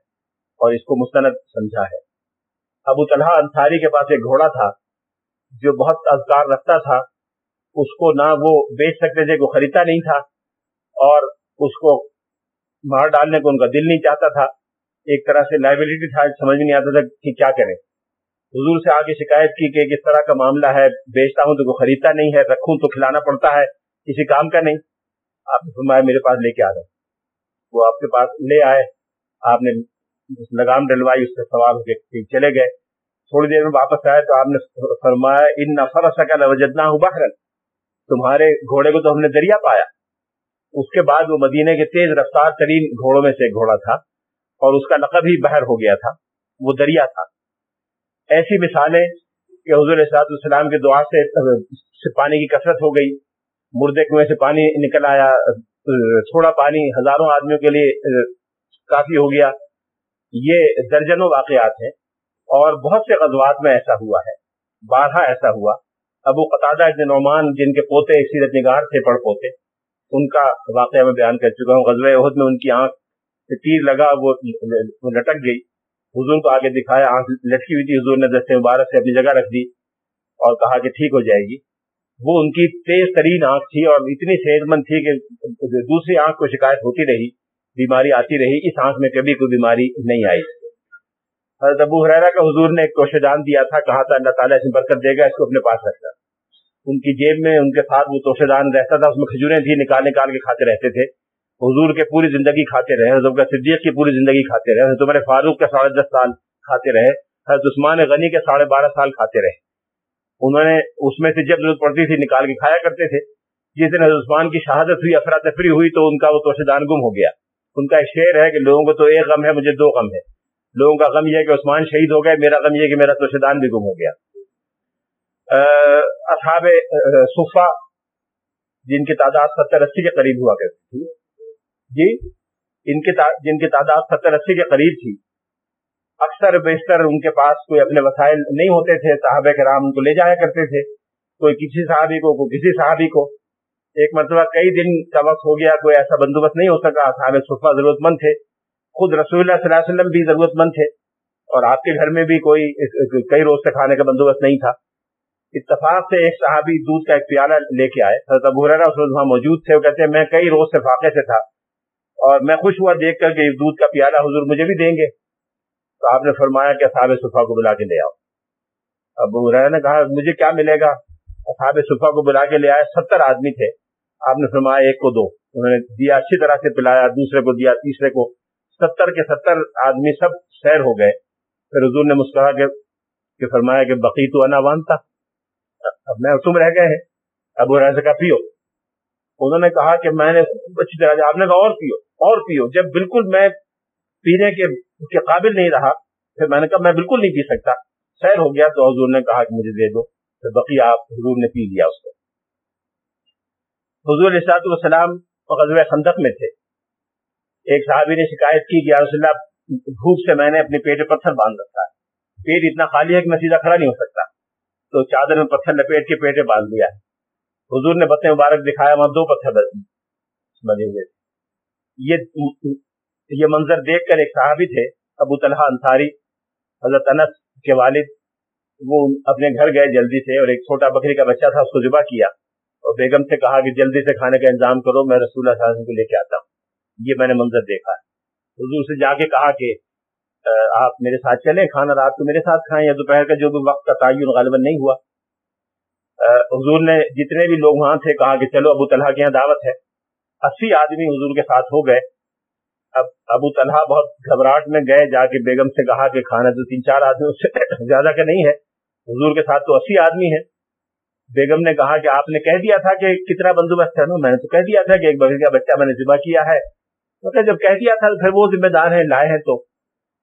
[SPEAKER 1] اور اس کو مستند سمجھا ہے۔ ابو طلحہ انصاری کے پاس ایک گھوڑا تھا جو بہت اذکار رکھتا تھا۔ اس کو نہ وہ بیچ سکتے تھے کو خریدتا نہیں تھا اور اس کو مار ڈالنے کو ان کا دل نہیں چاہتا تھا۔ ایک طرح سے لائبلٹی تھا سمجھ نہیں آتا تھا کہ کیا کریں۔ حضور سے آگے شکایت کی کہ کس طرح کا معاملہ ہے، بیچتا ہوں تو کوئی خریدتا نہیں ہے، رکھوں تو کھلانا پڑتا ہے، کسی کام کا نہیں۔ آپ نے فرمایا میرے پاس لے کے آ رہے وہ آپ کے پاس لے آئے۔ آپ نے لگام ڈلوائی، اس سے سوال ہو کے چلے گئے۔ تھوڑی دیر میں واپس آئے تو آپ نے فرمایا، ان نفر سکا وجدنا ہوں بحرن تمہارے گھوڑے کو تو ہم نے دریا پایا۔ اس کے بعد وہ مدینے کے تیز رفتار ترین گھوڑوں میں سے ایک گھوڑا تھا۔ اور اس کا لقب ہی بحر ہو گیا تھا، وہ دریا تھا۔ ایسی مثالیں کہ حضور صاحب السلام کے دعا سے پانی کی کثرت ہو گئی۔ مردے کنویں سے پانی نکل آیا، تھوڑا پانی ہزاروں آدمیوں کے لیے، کافی ہو گیا۔ یہ درجنوں واقعات ہیں اور بہت سے غزوات میں ایسا ہوا ہے۔ بارہا ایسا ہوا۔ ابو قطادہ ابن نعمان، جن کے پوتے سیرت نگار تھے، پڑھ پوتے، ان کا واقعہ میں بیان کر چکا ہوں۔ غزوہ عہد میں ان کی آنکھ تیر لگا، وہ لٹک گئی۔ حضور کو آگے دکھایا، آنکھ لٹکی ہوئی تھی۔ حضور نے دستے مبارک سے اپنی جگہ رکھ دی اور کہا کہ ٹھیک ہو جائے گی۔ وہ ان کی تیز ترین آنکھ تھی اور اتنی صحت مند تھی کہ دوسری آنکھ کو شکایت ہوتی رہی، بیماری آتی رہی۔ اس آنکھ میں کبھی کوئی بیماری نہیں آئی۔ حضرت ابو حرا کا حضور نے ایک کوشے دان دیا تھا، کہا تھا، اللہ تعالیٰ سے برکت دے گا، اس کو اپنے پاس رکھنا ان کی جیب میں، ان کے ساتھ وہ توشے دان رہتا تھا، اس میں کھجوریں تھی نکال نکال کے کھاتے رہتے تھے۔ حضور کے پوری زندگی کھاتے رہے، حضرت صدیق کی پوری زندگی کھاتے رہے، حضرت عمر فاروق کے ساڑھے دس سال کھاتے رہے، حضرت عثمان غنی کے ساڑھے بارہ سال کھاتے رہے۔ انہوں نے اس میں سے جب ضرورت پڑتی تھی نکال کے کھایا کرتے تھے۔ جس دن حضرت عثمان کی شہادت ہوئی افراتفری ہوئی، تو ان کا وہ توشے دان گم ہو گیا۔ ان کا ایک شعر ہے کہ لوگوں کو تو ایک غم ہے، مجھے دو غم ہے۔ لوگوں کا غم یہ کہ عثمان شہید ہو گئے، میرا غم یہ کہ میرا توشے دان بھی گم ہو گیا۔ اصحاب صفا جن کی تعداد ستر اسی کے قریب ہوا کرتی تھی۔ جی ان کی جن کی تعداد ستر اسی کے قریب تھی۔ اکثر بیشتر ان کے پاس کوئی اپنے وسائل نہیں ہوتے تھے، صحابہ کے رام ان کو لے جایا کرتے تھے۔ کوئی کسی صحابی کو، کوئی کسی صحابی کو۔ ایک مرتبہ کئی دن کا وقت ہو گیا، کوئی ایسا بندوبست نہیں ہو سکا صحابہ صفا ضرورت مند تھے۔ خود رسول اللہ صلی اللہ علیہ وسلم بھی ضرورت مند تھے۔ اور آپ کے گھر میں بھی کوئی کئی روز سے کھانے کا بندوبست نہیں تھا۔ اتفاق سے ایک صحابی دودھ کا ایک پیالہ لے کے آئے۔ حضرت ابو اس وقت وہاں موجود تھے، وہ کہتے ہیں، میں کئی روز سے فاقے سے تھا۔ اور میں خوش ہوا دیکھ کر کہ دودھ کا پیالہ حضور مجھے بھی دیں گے۔ تو آپ نے فرمایا کہ صحاب صفا کو بلا کے لے آؤ۔ ابو نے کہا مجھے کیا ملے گا؟ صحاب صفا کو بلا کے لے آئے ستر آدمی تھے۔ آپ نے فرمایا ایک کو دو۔ انہوں نے دیا اچھی طرح سے پلایا، دوسرے کو دیا، تیسرے کو۔ ستر کے ستر آدمی سب سیر ہو گئے۔ پھر حضور نے مسکرا کے فرمایا کہ بقی تو انا وان تھا اب میں تم رہ گئے ہیں۔ ابو سے کہا، پیو۔ انہوں نے کہا کہ میں نے اچھی طرح آپ نے کہا اور پیو۔ اور پیو۔ جب بالکل میں پینے کے کے قابل نہیں رہا، پھر میں نے کہا، میں بالکل نہیں پی سکتا۔ سیر ہو گیا تو حضور نے کہا کہ مجھے دے دو۔ پھر بقی آپ حضور نے پی لیا اس کو۔ حضور علیہ والسلام غزوہ خندق میں تھے۔ ایک صحابی نے شکایت کی کہ رسول اللہ، بھوک سے میں نے اپنے پیٹ پتھر باندھ رکھا ہے۔ پیٹ اتنا خالی ہے کہ میں سیدھا کھڑا نہیں ہو سکتا۔ تو چادر میں پتھر لپیٹ کے پیٹے باندھ دیا۔ ہے حضور نے بت مبارک دکھایا، وہاں دو پتھر بنے ہوئے تھے۔ یہ یہ منظر دیکھ کر ایک صحابی تھے، ابو طلحہ انصاری، حضرت انس کے والد، وہ اپنے گھر گئے، جلدی سے، اور ایک چھوٹا بکری کا بچہ تھا، اس کو ذبح کیا۔ اور بیگم سے کہا کہ جلدی سے کھانے کا انتظام کرو، میں رسول اللہ صلی اللہ علیہ وسلم کو لے کے آتا ہوں۔ یہ میں نے منظر دیکھا۔ ہے حضور سے جا کے کہا کہ آپ میرے ساتھ چلیں، کھانا رات کو میرے ساتھ کھائیں، یا دوپہر کا جو بھی وقت کا تعین غالباً نہیں ہوا۔ حضور نے جتنے بھی لوگ وہاں تھے، کہا کہ چلو، ابو طلحہ کے یہاں دعوت ہے۔ اسی آدمی حضور کے ساتھ ہو گئے۔ اب ابو طلحہ بہت گھبراہٹ میں گئے، جا کے بیگم سے کہا کہ کھانا تو تین چار آدمی اس سے زیادہ کا نہیں ہے، حضور کے ساتھ تو اسی آدمی ہے بیگم نے کہا کہ آپ نے کہہ دیا تھا کہ کتنا بندوبست ہے نا، میں نے تو کہہ دیا تھا کہ ایک بکری کا بچہ میں نے ذبح کیا ہے۔ مطلب جب کہہ دیا تھا، پھر وہ ذمہ دار ہیں، لائے ہیں تو۔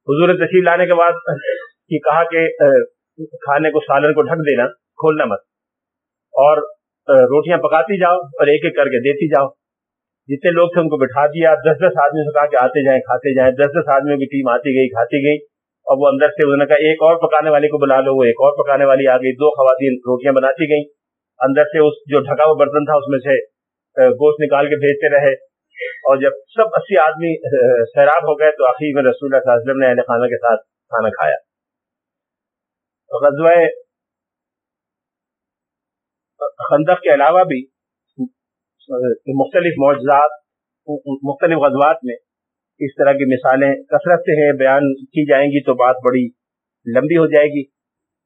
[SPEAKER 1] حضور تشریف لانے کے بعد کہ کہا کہ کھانے کو سالن کو ڈھک دینا، کھولنا مت۔ اور روٹیاں پکاتی جاؤ اور ایک ایک کر کے دیتی جاؤ۔ جتنے لوگ تھے ان کو بٹھا دیا۔ دس دس آدمی سے کہا کہ آتے جائیں، کھاتے جائیں۔ دس دس آدمیوں کی ٹیم آتی گئی، کھاتی گئی۔ اور وہ اندر سے انہوں نے کہا، ایک اور پکانے والی کو بلا لو، وہ ایک اور پکانے والی آ گئی۔ دو خواتین روٹیاں بناتی گئیں۔ اندر سے اس جو ڈھکا ہوا برتن تھا، اس میں سے گوشت نکال کے بھیجتے رہے۔ اور جب سب اسی آدمی سیراب ہو گئے تو آخر میں رسول اللہ صلی اللہ علیہ وسلم نے اہل خانہ کے ساتھ کھانا کھایا۔ غزوہ خندق کے علاوہ بھی مختلف معجزات، مختلف غزوات میں اس طرح کی مثالیں کثرت سے ہیں، بیان کی جائیں گی تو بات بڑی لمبی ہو جائے گی۔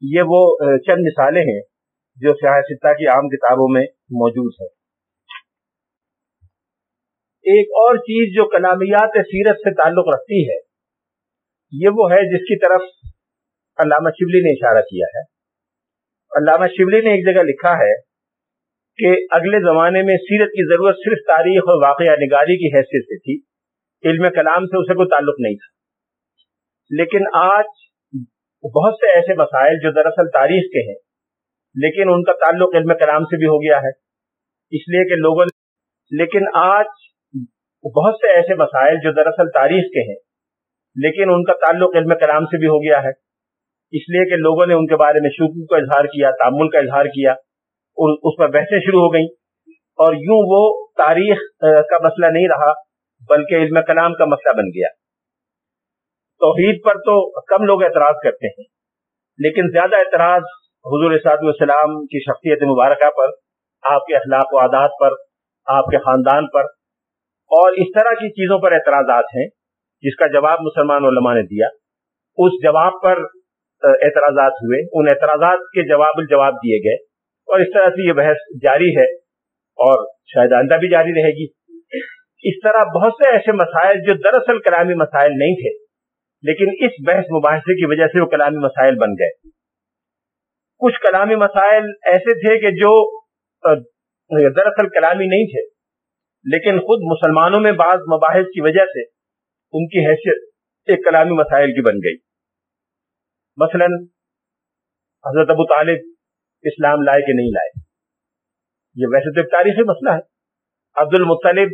[SPEAKER 1] یہ وہ چند مثالیں ہیں جو سیاستہ کی عام کتابوں میں موجود ہیں۔ ایک اور چیز جو کلامیات سیرت سے تعلق رکھتی ہے، یہ وہ ہے جس کی طرف علامہ شبلی نے اشارہ کیا ہے۔ علامہ شبلی نے ایک جگہ لکھا ہے کہ اگلے زمانے میں سیرت کی ضرورت صرف تاریخ اور واقعہ نگاری کی حیثیت سے تھی، علم کلام سے اسے کوئی تعلق نہیں تھا۔ لیکن آج بہت سے ایسے مسائل جو دراصل تاریخ کے ہیں، لیکن ان کا تعلق علم کلام سے بھی ہو گیا ہے۔ اس لیے کہ لوگوں نے، لیکن آج بہت سے ایسے مسائل جو دراصل تاریخ کے ہیں، لیکن ان کا تعلق علم کلام سے بھی ہو گیا ہے۔ اس لیے کہ لوگوں نے ان کے بارے میں شکو کا اظہار کیا تعمل کا اظہار کیا۔ اس پر بحثیں شروع ہو گئیں۔ اور یوں وہ تاریخ کا مسئلہ نہیں رہا، بلکہ علم کلام کا مسئلہ بن گیا۔ توحید پر تو کم لوگ اعتراض کرتے ہیں، لیکن زیادہ اعتراض حضور صاحب السلام کی شخصیت مبارکہ پر، آپ کے اخلاق و عادات پر، آپ کے خاندان پر، اور اس طرح کی چیزوں پر اعتراضات ہیں، جس کا جواب مسلمان علماء نے دیا۔ اس جواب پر اعتراضات ہوئے۔ ان اعتراضات کے جواب الجواب دیے گئے۔ اور اس طرح سے یہ بحث جاری ہے اور شاید آئندہ بھی جاری رہے گی۔ اس طرح بہت سے ایسے مسائل جو دراصل کلامی مسائل نہیں تھے، لیکن اس بحث مباحثے کی وجہ سے وہ کلامی مسائل بن گئے۔ کچھ کلامی مسائل ایسے تھے کہ جو دراصل کلامی نہیں تھے، لیکن خود مسلمانوں میں بعض مباحث کی وجہ سے ان کی حیثیت ایک کلامی مسائل کی بن گئی۔ مثلا حضرت ابو طالب اسلام لائے کہ نہیں لائے۔ یہ ویسے تو ایک تاریخی مسئلہ ہے۔ عبد المطلب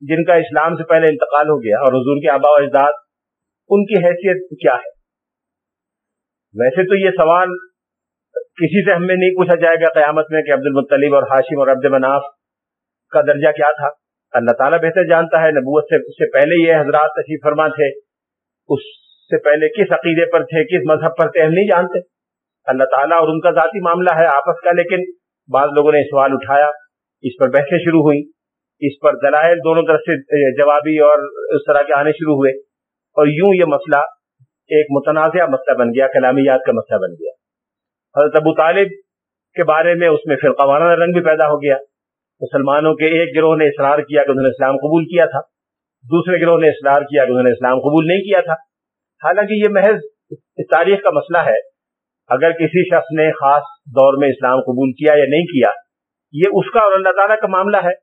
[SPEAKER 1] جن کا اسلام سے پہلے انتقال ہو گیا اور حضور کے آبا و اجداد، ان کی حیثیت کیا ہے؟ ویسے تو یہ سوال کسی سے ہمیں نہیں پوچھا جائے گا قیامت میں کہ عبد المطلب اور ہاشم اور عبد مناف کا درجہ کیا تھا۔ اللہ تعالیٰ بہتر جانتا ہے، نبوت سے، اس سے پہلے یہ حضرات تشریف فرما تھے۔ اس سے پہلے کس عقیدے پر تھے، کس مذہب پر تھے، ہم نہیں جانتے۔ اللہ تعالیٰ اور ان کا ذاتی معاملہ ہے آپس کا، لیکن بعض لوگوں نے سوال اٹھایا، اس پر بحثیں شروع ہوئی اس پر دلائل دونوں طرف سے جوابی اور اس طرح کے آنے شروع ہوئے، اور یوں یہ مسئلہ ایک متنازع مسئلہ بن گیا، کلامیات کا مسئلہ بن گیا۔ حضرت ابو طالب کے بارے میں اس میں فرقہ وارانہ رنگ بھی پیدا ہو گیا۔ مسلمانوں کے ایک گروہ نے اصرار کیا کہ انہوں نے اسلام قبول کیا تھا، دوسرے گروہ نے اصرار کیا کہ انہوں نے اسلام قبول نہیں کیا تھا۔ حالانکہ یہ محض تاریخ کا مسئلہ ہے اگر کسی شخص نے خاص دور میں اسلام قبول کیا یا نہیں کیا، یہ اس کا اور اللہ تعالیٰ کا معاملہ ہے۔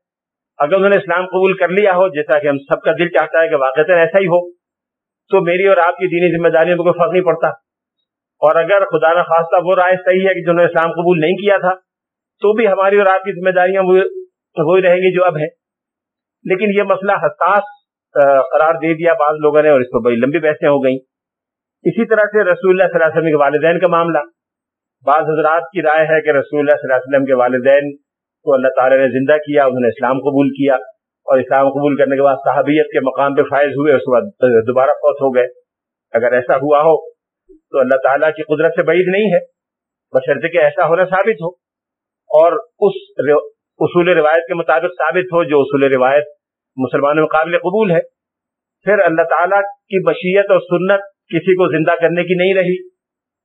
[SPEAKER 1] اگر انہوں نے اسلام قبول کر لیا ہو، جیسا کہ ہم سب کا دل چاہتا ہے کہ واقع ایسا ہی ہو، تو میری اور آپ کی دینی ذمہ داریوں میں کوئی فرق نہیں پڑتا۔ اور اگر خدا نہ وہ رائے صحیح ہے کہ جنہوں نے اسلام قبول نہیں کیا تھا، تو بھی ہماری اور آپ کی ذمہ داریاں وہی رہیں گی جو اب ہیں۔ لیکن یہ مسئلہ حساس قرار دے دیا بعض لوگوں نے اور اس پر بڑی لمبی بحثیں ہو گئیں۔ اسی طرح سے رسول اللہ صلی اللہ علیہ وسلم کے والدین کا معاملہ۔ بعض حضرات کی رائے ہے کہ رسول اللہ صلی اللہ علیہ وسلم کے والدین کو اللہ تعالی نے زندہ کیا، انہوں نے اسلام قبول کیا اور اسلام قبول کرنے کے بعد صحابیت کے مقام پہ فائز ہوئے، اس کے بعد دوبارہ فوت ہو گئے۔ اگر ایسا ہوا ہو تو اللہ تعالیٰ کی قدرت سے بعید نہیں ہے بشرط کہ ایسا ہونا ثابت ہو۔ اور اس اصول روایت کے مطابق ثابت ہو جو اصول روایت مسلمانوں میں قابل قبول ہے۔ پھر اللہ تعالیٰ کی بشیت اور سنت کسی کو زندہ کرنے کی نہیں رہی۔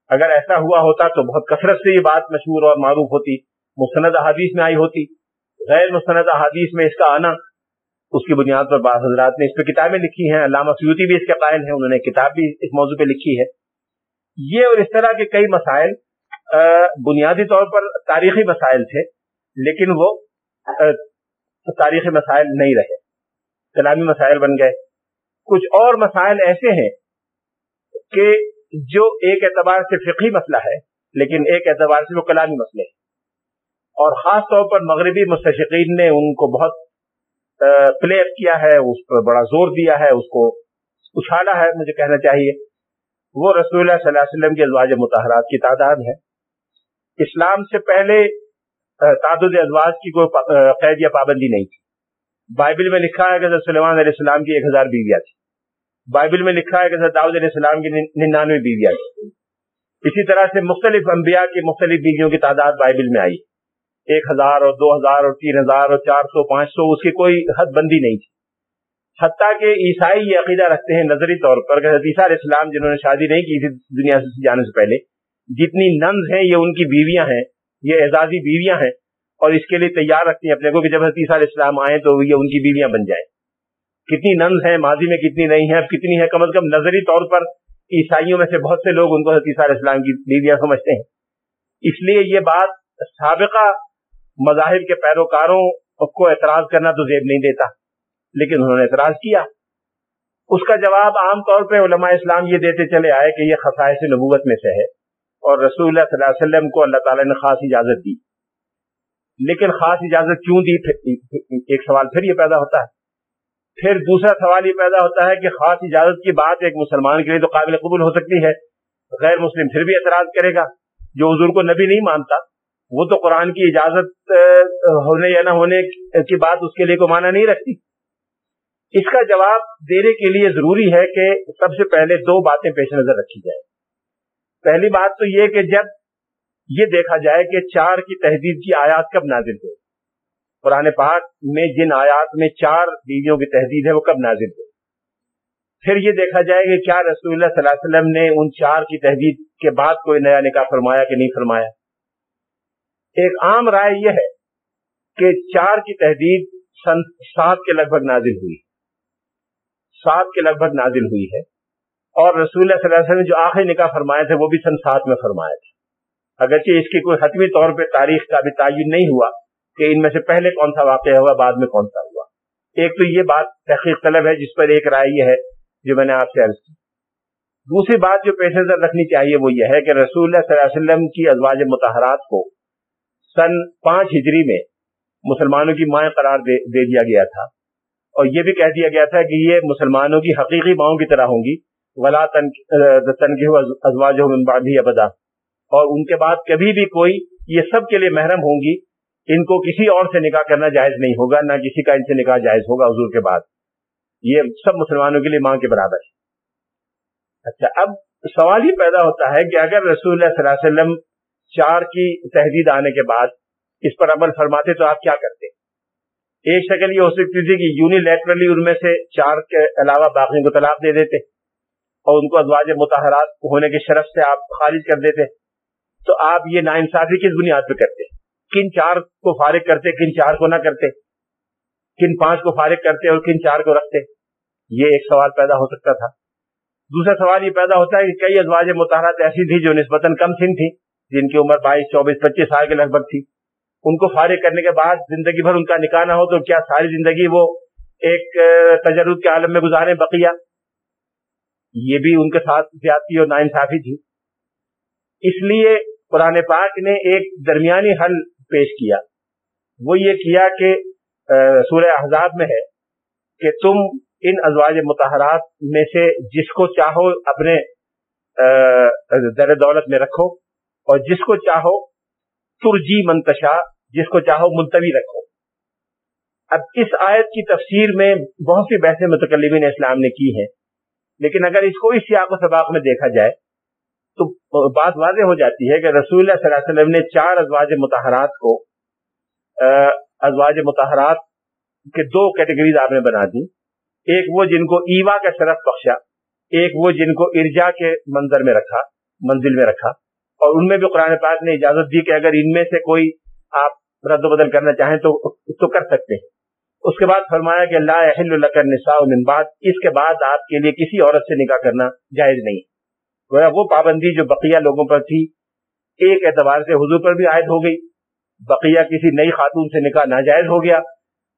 [SPEAKER 1] اگر ایسا ہوا ہوتا تو بہت کثرت سے یہ بات مشہور اور معروف ہوتی۔ مستند حادیث میں آئی ہوتی۔ غیر مستند حادیث میں اس کا آنا۔ اس کی بنیاد پر بعض حضرات نے اس پہ کتابیں لکھی ہیں۔ علامہ سیوتی بھی اس کے قائل ہیں، انہوں نے کتاب بھی اس موضوع پہ لکھی ہے۔ یہ اور اس طرح کے کئی مسائل بنیادی طور پر تاریخی مسائل تھے، لیکن وہ تاریخی مسائل نہیں رہے۔ کلامی مسائل بن گئے۔ کچھ اور مسائل ایسے ہیں کہ جو ایک اعتبار سے فقہی مسئلہ ہے، لیکن ایک اعتبار سے وہ کلامی مسئلے ہیں اور خاص طور پر مغربی مستشقین نے ان کو بہت پلیئر کیا ہے، اس پر بڑا زور دیا ہے، اس کو اچھالا ہے، مجھے کہنا چاہیے۔ وہ رسول اللہ صلی اللہ علیہ وسلم کے ازواج متحرات کی تعداد ہے۔ اسلام سے پہلے تعدد ازواج کی کوئی قید یا پابندی نہیں تھی۔ بائبل میں لکھا ہے کہ حضرت سلمان علیہ السلام کی ایک ہزار بیویاں تھی بائبل میں لکھا ہے کہ حضرت داؤد علیہ السلام کی ننانوے بیویاں اسی طرح سے مختلف انبیاء کی مختلف بیویوں کی تعداد بائبل میں آئی۔ ایک ہزار اور دو ہزار اور تین ہزار اور چار سو پانچ سو، اس کی کوئی حد بندی نہیں تھی۔ حتیٰ کہ عیسائی یہ عقیدہ رکھتے ہیں نظری طور پر کہ عیسیٰ علیہ السلام جنہوں نے شادی نہیں کی تھی دنیا سے جانے سے پہلے، جتنی ننز ہیں، یہ ان کی بیویاں ہیں، یہ اعزازی بیویاں ہیں اور اس کے لیے تیار رکھتی ہیں اپنے کو کہ جب عیسیٰ علیہ السلام آئیں تو یہ ان کی بیویاں بن جائیں۔ کتنی ننز ہیں، ماضی میں کتنی نہیں ہیں اب کتنی ہیں، کم از کم نظری طور پر عیسائیوں میں سے بہت سے لوگ ان کو عیسیٰ علیہ السلام کی بیویاں سمجھتے ہیں۔ اس لیے یہ بات سابقہ مذاہب کے پیروکاروں کو اعتراض کرنا تو زیب نہیں دیتا، لیکن انہوں نے اعتراض کیا۔ اس کا جواب عام طور پہ علماء اسلام یہ دیتے چلے آئے کہ یہ خصائص نبوت میں سے ہے اور رسول اللہ صلی اللہ علیہ وسلم کو اللہ تعالیٰ نے خاص اجازت دی۔ لیکن خاص اجازت کیوں دی؟ ایک سوال پھر یہ پیدا ہوتا ہے۔ پھر دوسرا سوال یہ پیدا ہوتا ہے کہ خاص اجازت کی بات ایک مسلمان کے لیے تو قابل قبول ہو سکتی ہے۔ غیر مسلم پھر بھی اعتراض کرے گا۔ جو حضور کو نبی نہیں مانتا، وہ تو قرآن کی اجازت ہونے یا نہ ہونے کی بات اس کے لیے کو مانا نہیں رکھتی۔ اس کا جواب دینے کے لیے ضروری ہے کہ سب سے پہلے دو باتیں پیش نظر رکھی جائے پہلی بات تو یہ کہ جب یہ دیکھا جائے کہ چار کی تحدید کی آیات کب نازل ہوئی قرآن پاک میں جن آیات میں چار بیویوں کی تحدید ہے، وہ کب نازل ہوئی؟ پھر یہ دیکھا جائے کہ کیا رسول اللہ صلی اللہ علیہ وسلم نے ان چار کی تحدید کے بعد کوئی نیا نکاح فرمایا کہ نہیں فرمایا؟ ایک عام رائے یہ ہے کہ چار کی تحدید سن سات کے لگ بھگ نازل ہوئی۔ سات کے لگ بھگ نازل ہوئی ہے اور رسول اللہ صلی اللہ علیہ وسلم نے جو آخری نکاح فرمائے تھے، وہ بھی سن سات میں فرمایا تھے۔ اگرچہ اس کی کوئی حتمی طور پہ تاریخ کا بھی تعین نہیں ہوا کہ ان میں سے پہلے کون سا واقعہ ہوا، بعد میں کون سا ہوا۔ ایک تو یہ بات تحقیق طلب ہے، جس پر ایک رائے یہ ہے جو میں نے آپ سے عرض کی۔ دوسری بات جو پیش نظر رکھنی چاہیے وہ یہ ہے کہ رسول اللہ صلی اللہ علیہ وسلم کی ازواج متحرات کو سن پانچ ہجری میں مسلمانوں کی مائیں قرار دے دے دیا گیا تھا۔ اور یہ بھی کہہ دیا گیا تھا کہ یہ مسلمانوں کی حقیقی ماؤں کی طرح ہوں گی۔ ولا تنگی ازواج ابدا۔ اور ان کے بعد کبھی بھی کوئی یہ سب کے لیے محرم ہوں گی۔ ان کو کسی اور سے نکاح کرنا جائز نہیں ہوگا، نہ کسی کا ان سے نکاح جائز ہوگا حضور کے بعد۔ یہ سب مسلمانوں کے لیے ماں کے برابر ہے۔ اچھا اب سوال یہ پیدا ہوتا ہے کہ اگر رسول اللہ صلی اللہ علیہ وسلم چار کی تحدید آنے کے بعد اس پر عمل فرماتے تو آپ کیا کرتے؟ ایک شکل یہ ہو سکتی تھی کہ یونیلیٹرلی ان میں سے چار کے علاوہ باقی کو طلاق دے دیتے اور ان کو ازواج متحرات ہونے کے شرف سے آپ خارج کر دیتے۔ تو آپ یہ نا انصافی کس بنیاد پہ کرتے۔ کن چار کو فارغ کرتے، کن چار کو نہ کرتے، کن پانچ کو فارغ کرتے اور کن چار کو رکھتے، یہ ایک سوال پیدا ہو سکتا تھا۔ دوسرا سوال یہ پیدا ہوتا ہے کہ کئی ازواج متحرات ایسی تھی جو نسبتاً کم سن تھی جن کی عمر بائیس، چوبیس، پچیس سال کے لگ بھگ تھی۔ ان کو فارغ کرنے کے بعد زندگی بھر ان کا نکاح نہ ہو تو کیا ساری زندگی وہ ایک تجرب کے عالم میں گزارے بقیہ؟ یہ بھی ان کے ساتھ زیادتی اور ناانصافی تھی۔ اس لیے قرآن پاک نے ایک درمیانی حل پیش کیا۔ وہ یہ کیا کہ سورہ احزاب میں ہے کہ تم ان ازواج متحرات میں سے جس کو چاہو اپنے در دولت میں رکھو، اور جس کو چاہو ترجی منتشا جس کو چاہو ملتوی رکھو۔ اب اس آیت کی تفسیر میں بہت سی بحث متکلمین اسلام نے کی ہیں، لیکن اگر اس کو اس سیاق و سباق میں دیکھا جائے تو بات واضح ہو جاتی ہے کہ رسول اللہ صلی اللہ علیہ وسلم نے چار ازواج متحرات کو ازواج متحرات کے دو کیٹیگریز آپ نے بنا دی۔ ایک وہ جن کو ایوا کا شرف بخشا، ایک وہ جن کو ارجا کے منظر میں رکھا، منزل میں رکھا۔ اور ان میں بھی قرآن پاک نے اجازت دی کہ اگر ان میں سے کوئی آپ رد و بدل کرنا چاہیں تو تو کر سکتے ہیں۔ اس کے بعد فرمایا کہ اللہ نساء من بعد، اس کے بعد آپ کے لیے کسی عورت سے نکاح کرنا جائز نہیں۔ گویا وہ پابندی جو بقیہ لوگوں پر تھی، ایک اعتبار سے حضور پر بھی عائد ہو گئی۔ بقیہ کسی نئی خاتون سے نکاح ناجائز ہو گیا۔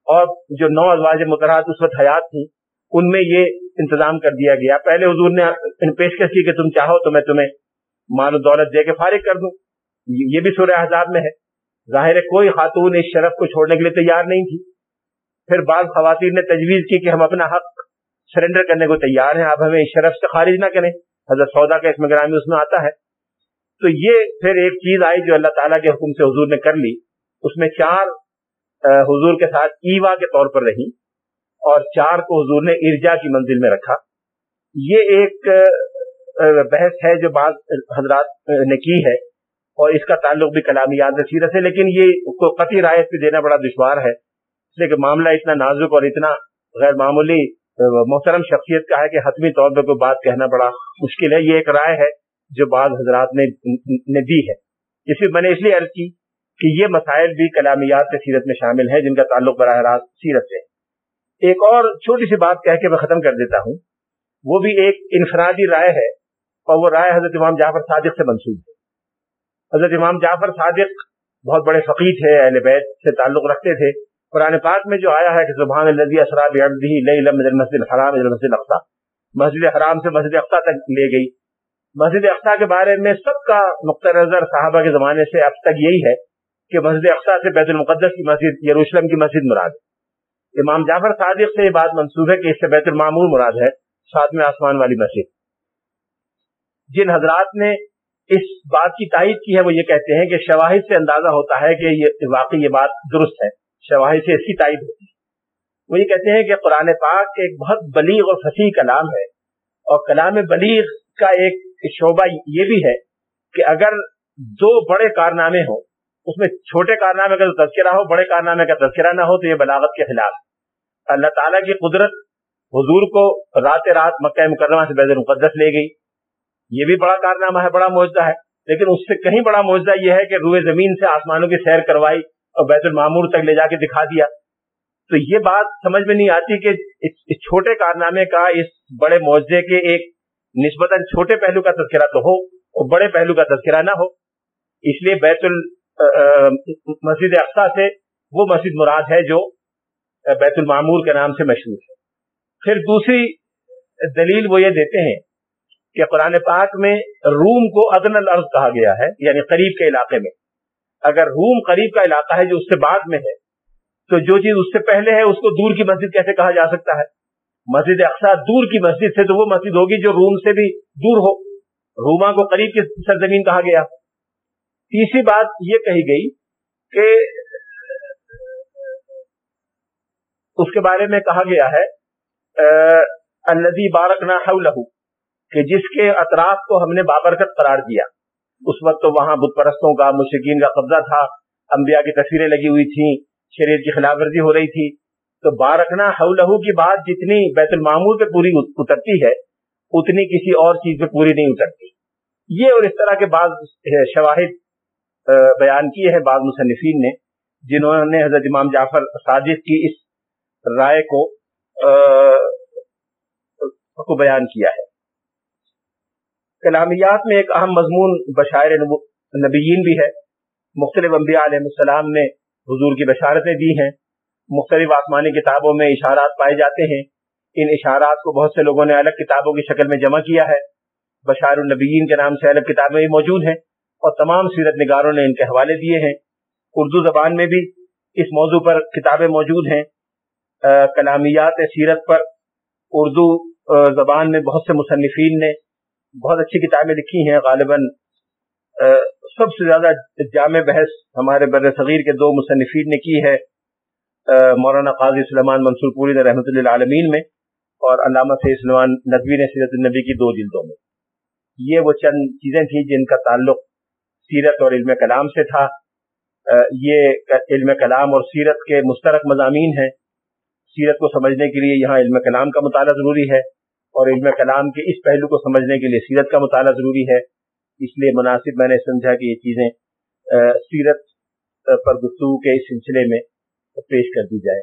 [SPEAKER 1] اور جو نو ازواج متحرات اس وقت حیات تھیں، ان میں یہ انتظام کر دیا گیا۔ پہلے حضور نے پیشکش کی کہ تم چاہو تو میں تمہیں مال و دولت دے کے فارغ کر دوں۔ یہ بھی سورہ حضاب میں ہے۔ ظاہر ہے کوئی خاتون اس شرف کو چھوڑنے کے لیے تیار نہیں تھی۔ پھر بعض خواتین نے تجویز کی کہ ہم اپنا حق سرنڈر کرنے کو تیار ہیں، آپ ہمیں اس شرف سے خارج نہ کریں۔ حضرت سودا کا اس میں گرامی اس میں آتا ہے۔ تو یہ پھر ایک چیز آئی جو اللہ تعالیٰ کے حکم سے حضور نے کر لی۔ اس میں چار حضور کے ساتھ ایوا کے طور پر رہی اور چار کو حضور نے ارجا کی منزل میں رکھا۔ یہ ایک بحث ہے جو بعض حضرات نے کی ہے اور اس کا تعلق بھی کلامی یاد سیرت ہے لیکن یہ قطعی رائے پہ دینا بڑا دشوار ہے۔ اس لیے کہ معاملہ اتنا نازک اور اتنا غیر معمولی محترم شخصیت کا ہے کہ حتمی طور پہ کوئی بات کہنا بڑا مشکل ہے۔ یہ ایک رائے ہے جو بعض حضرات نے دی ہے۔ اس میں نے اس لیے عرض کی کہ یہ مسائل بھی کلامیات کے سیرت میں شامل ہیں جن کا تعلق براہ راست سیرت سے۔ ایک اور چھوٹی سی بات کہہ کے میں ختم کر دیتا ہوں۔ وہ بھی ایک انفرادی رائے ہے اور وہ رائے حضرت امام جعفر صادق سے منسوخ ہے۔ حضرت امام جعفر صادق بہت بڑے فقیر تھے، اہل بیت سے تعلق رکھتے تھے۔ قرآن پاک میں جو آیا ہے کہ سبحان اسراب مسجد الحرام مسجد اقسا مسجد حرام سے مسجد اقسا تک لے گئی۔ مسجد اقسا کے بارے میں سب کا نقطۂ نظر صحابہ کے زمانے سے اب تک یہی ہے کہ مسجد اقسا سے بیت المقدس کی مسجد، یروشلم کی مسجد مراد ہے۔ امام جعفر صادق سے یہ بات منسوخ ہے کہ اس سے بیت المعمور مراد ہے ساتویں آسمان والی مسجد۔ جن حضرات نے اس بات کی تائید کی ہے، وہ یہ کہتے ہیں کہ شواہد سے اندازہ ہوتا ہے کہ یہ واقعی یہ بات درست ہے۔ شواہد سے اس کی تائید ہوتی ہے۔ وہ یہ کہتے ہیں کہ قرآن پاک ایک بہت بلیغ اور فصیح کلام ہے اور کلام بلیغ کا ایک شعبہ یہ بھی ہے کہ اگر دو بڑے کارنامے ہوں، اس میں چھوٹے کارنامے کا تذکرہ ہو، بڑے کارنامے کا تذکرہ نہ ہو تو یہ بلاغت کے خلاف اللہ تعالیٰ کی قدرت حضور کو رات رات مکہ مکرمہ سے بیت المقدس لے گئی۔ یہ بھی بڑا کارنامہ ہے، بڑا معاوضہ ہے۔ لیکن اس سے کہیں بڑا معاوضہ یہ ہے کہ روئے زمین سے آسمانوں کی سیر کروائی اور بیت المعمور تک لے جا کے دکھا دیا۔ تو یہ بات سمجھ میں نہیں آتی کہ اس چھوٹے کارنامے کا، اس بڑے معاوضے کے ایک نسبتاً چھوٹے پہلو کا تذکرہ تو ہو اور بڑے پہلو کا تذکرہ نہ ہو۔ اس لیے بیت ال مسجد اقسا سے وہ مسجد مراد ہے جو بیت المعمور کے نام سے مشہور ہے۔ پھر دوسری دلیل وہ یہ دیتے ہیں کہ قرآن پاک میں روم کو ادن الارض کہا گیا ہے یعنی قریب کے علاقے میں۔ اگر روم قریب کا علاقہ ہے جو اس سے بعد میں ہے، تو جو چیز اس سے پہلے ہے، اس کو دور کی مسجد کیسے کہا جا سکتا ہے؟ مسجد اقسا دور کی مسجد سے تو وہ مسجد ہوگی جو روم سے بھی دور ہو۔ روما کو قریب کی سرزمین کہا گیا۔ تیسری بات یہ کہی گئی کہ اس کے بارے میں کہا گیا ہے الدی بارک نہ کہ جس کے اطراف کو ہم نے بابرکت قرار دیا۔ اس وقت تو وہاں بت پرستوں کا مشکین کا قبضہ تھا، انبیاء کی تصویریں لگی ہوئی تھیں، شریعت کی خلاف ورزی ہو رہی تھی۔ تو بارکنا لہو کی بات جتنی بیت المعمول پہ پوری اترتی ہے، اتنی کسی اور چیز پہ پوری نہیں اترتی۔ یہ اور اس طرح کے بعض شواہد بیان کیے ہیں بعض مصنفین نے، جنہوں نے حضرت امام جعفر صادق کی اس رائے کو کو بیان کیا ہے۔ کلامیات میں ایک اہم مضمون بشائر نبیین بھی ہے۔ مختلف انبیاء علیہ السلام نے حضور کی بشارتیں دی ہیں۔ مختلف آسمانی کتابوں میں اشارات پائے جاتے ہیں۔ ان اشارات کو بہت سے لوگوں نے الگ کتابوں کی شکل میں جمع کیا ہے۔ بشار النبیین کے نام سے الگ کتابیں بھی موجود ہیں اور تمام سیرت نگاروں نے ان کے حوالے دیے ہیں۔ اردو زبان میں بھی اس موضوع پر کتابیں موجود ہیں۔ کلامیات سیرت پر اردو زبان میں بہت سے مصنفین نے بہت اچھی کتابیں لکھی ہیں غالباً سب سے زیادہ جامع بحث ہمارے بر صغیر کے دو مصنفین نے کی ہے مولانا قاضی سلمان منصور پوری نے رحمۃ اللہ عالمین میں اور علامہ سے سلمان ندوی نے سیرت النبی کی دو جلدوں میں۔ یہ وہ چند چیزیں تھیں جن کا تعلق سیرت اور علم کلام سے تھا۔ یہ علم کلام اور سیرت کے مشترک مضامین ہیں۔ سیرت کو سمجھنے کے لیے یہاں علم کلام کا مطالعہ ضروری ہے۔ اور علم کلام کے اس پہلو کو سمجھنے کے لیے سیرت کا مطالعہ ضروری ہے۔ اس لیے مناسب میں نے سمجھا کہ یہ چیزیں سیرت پر گفتگو کے اس سلسلے میں پیش کر دی جائے۔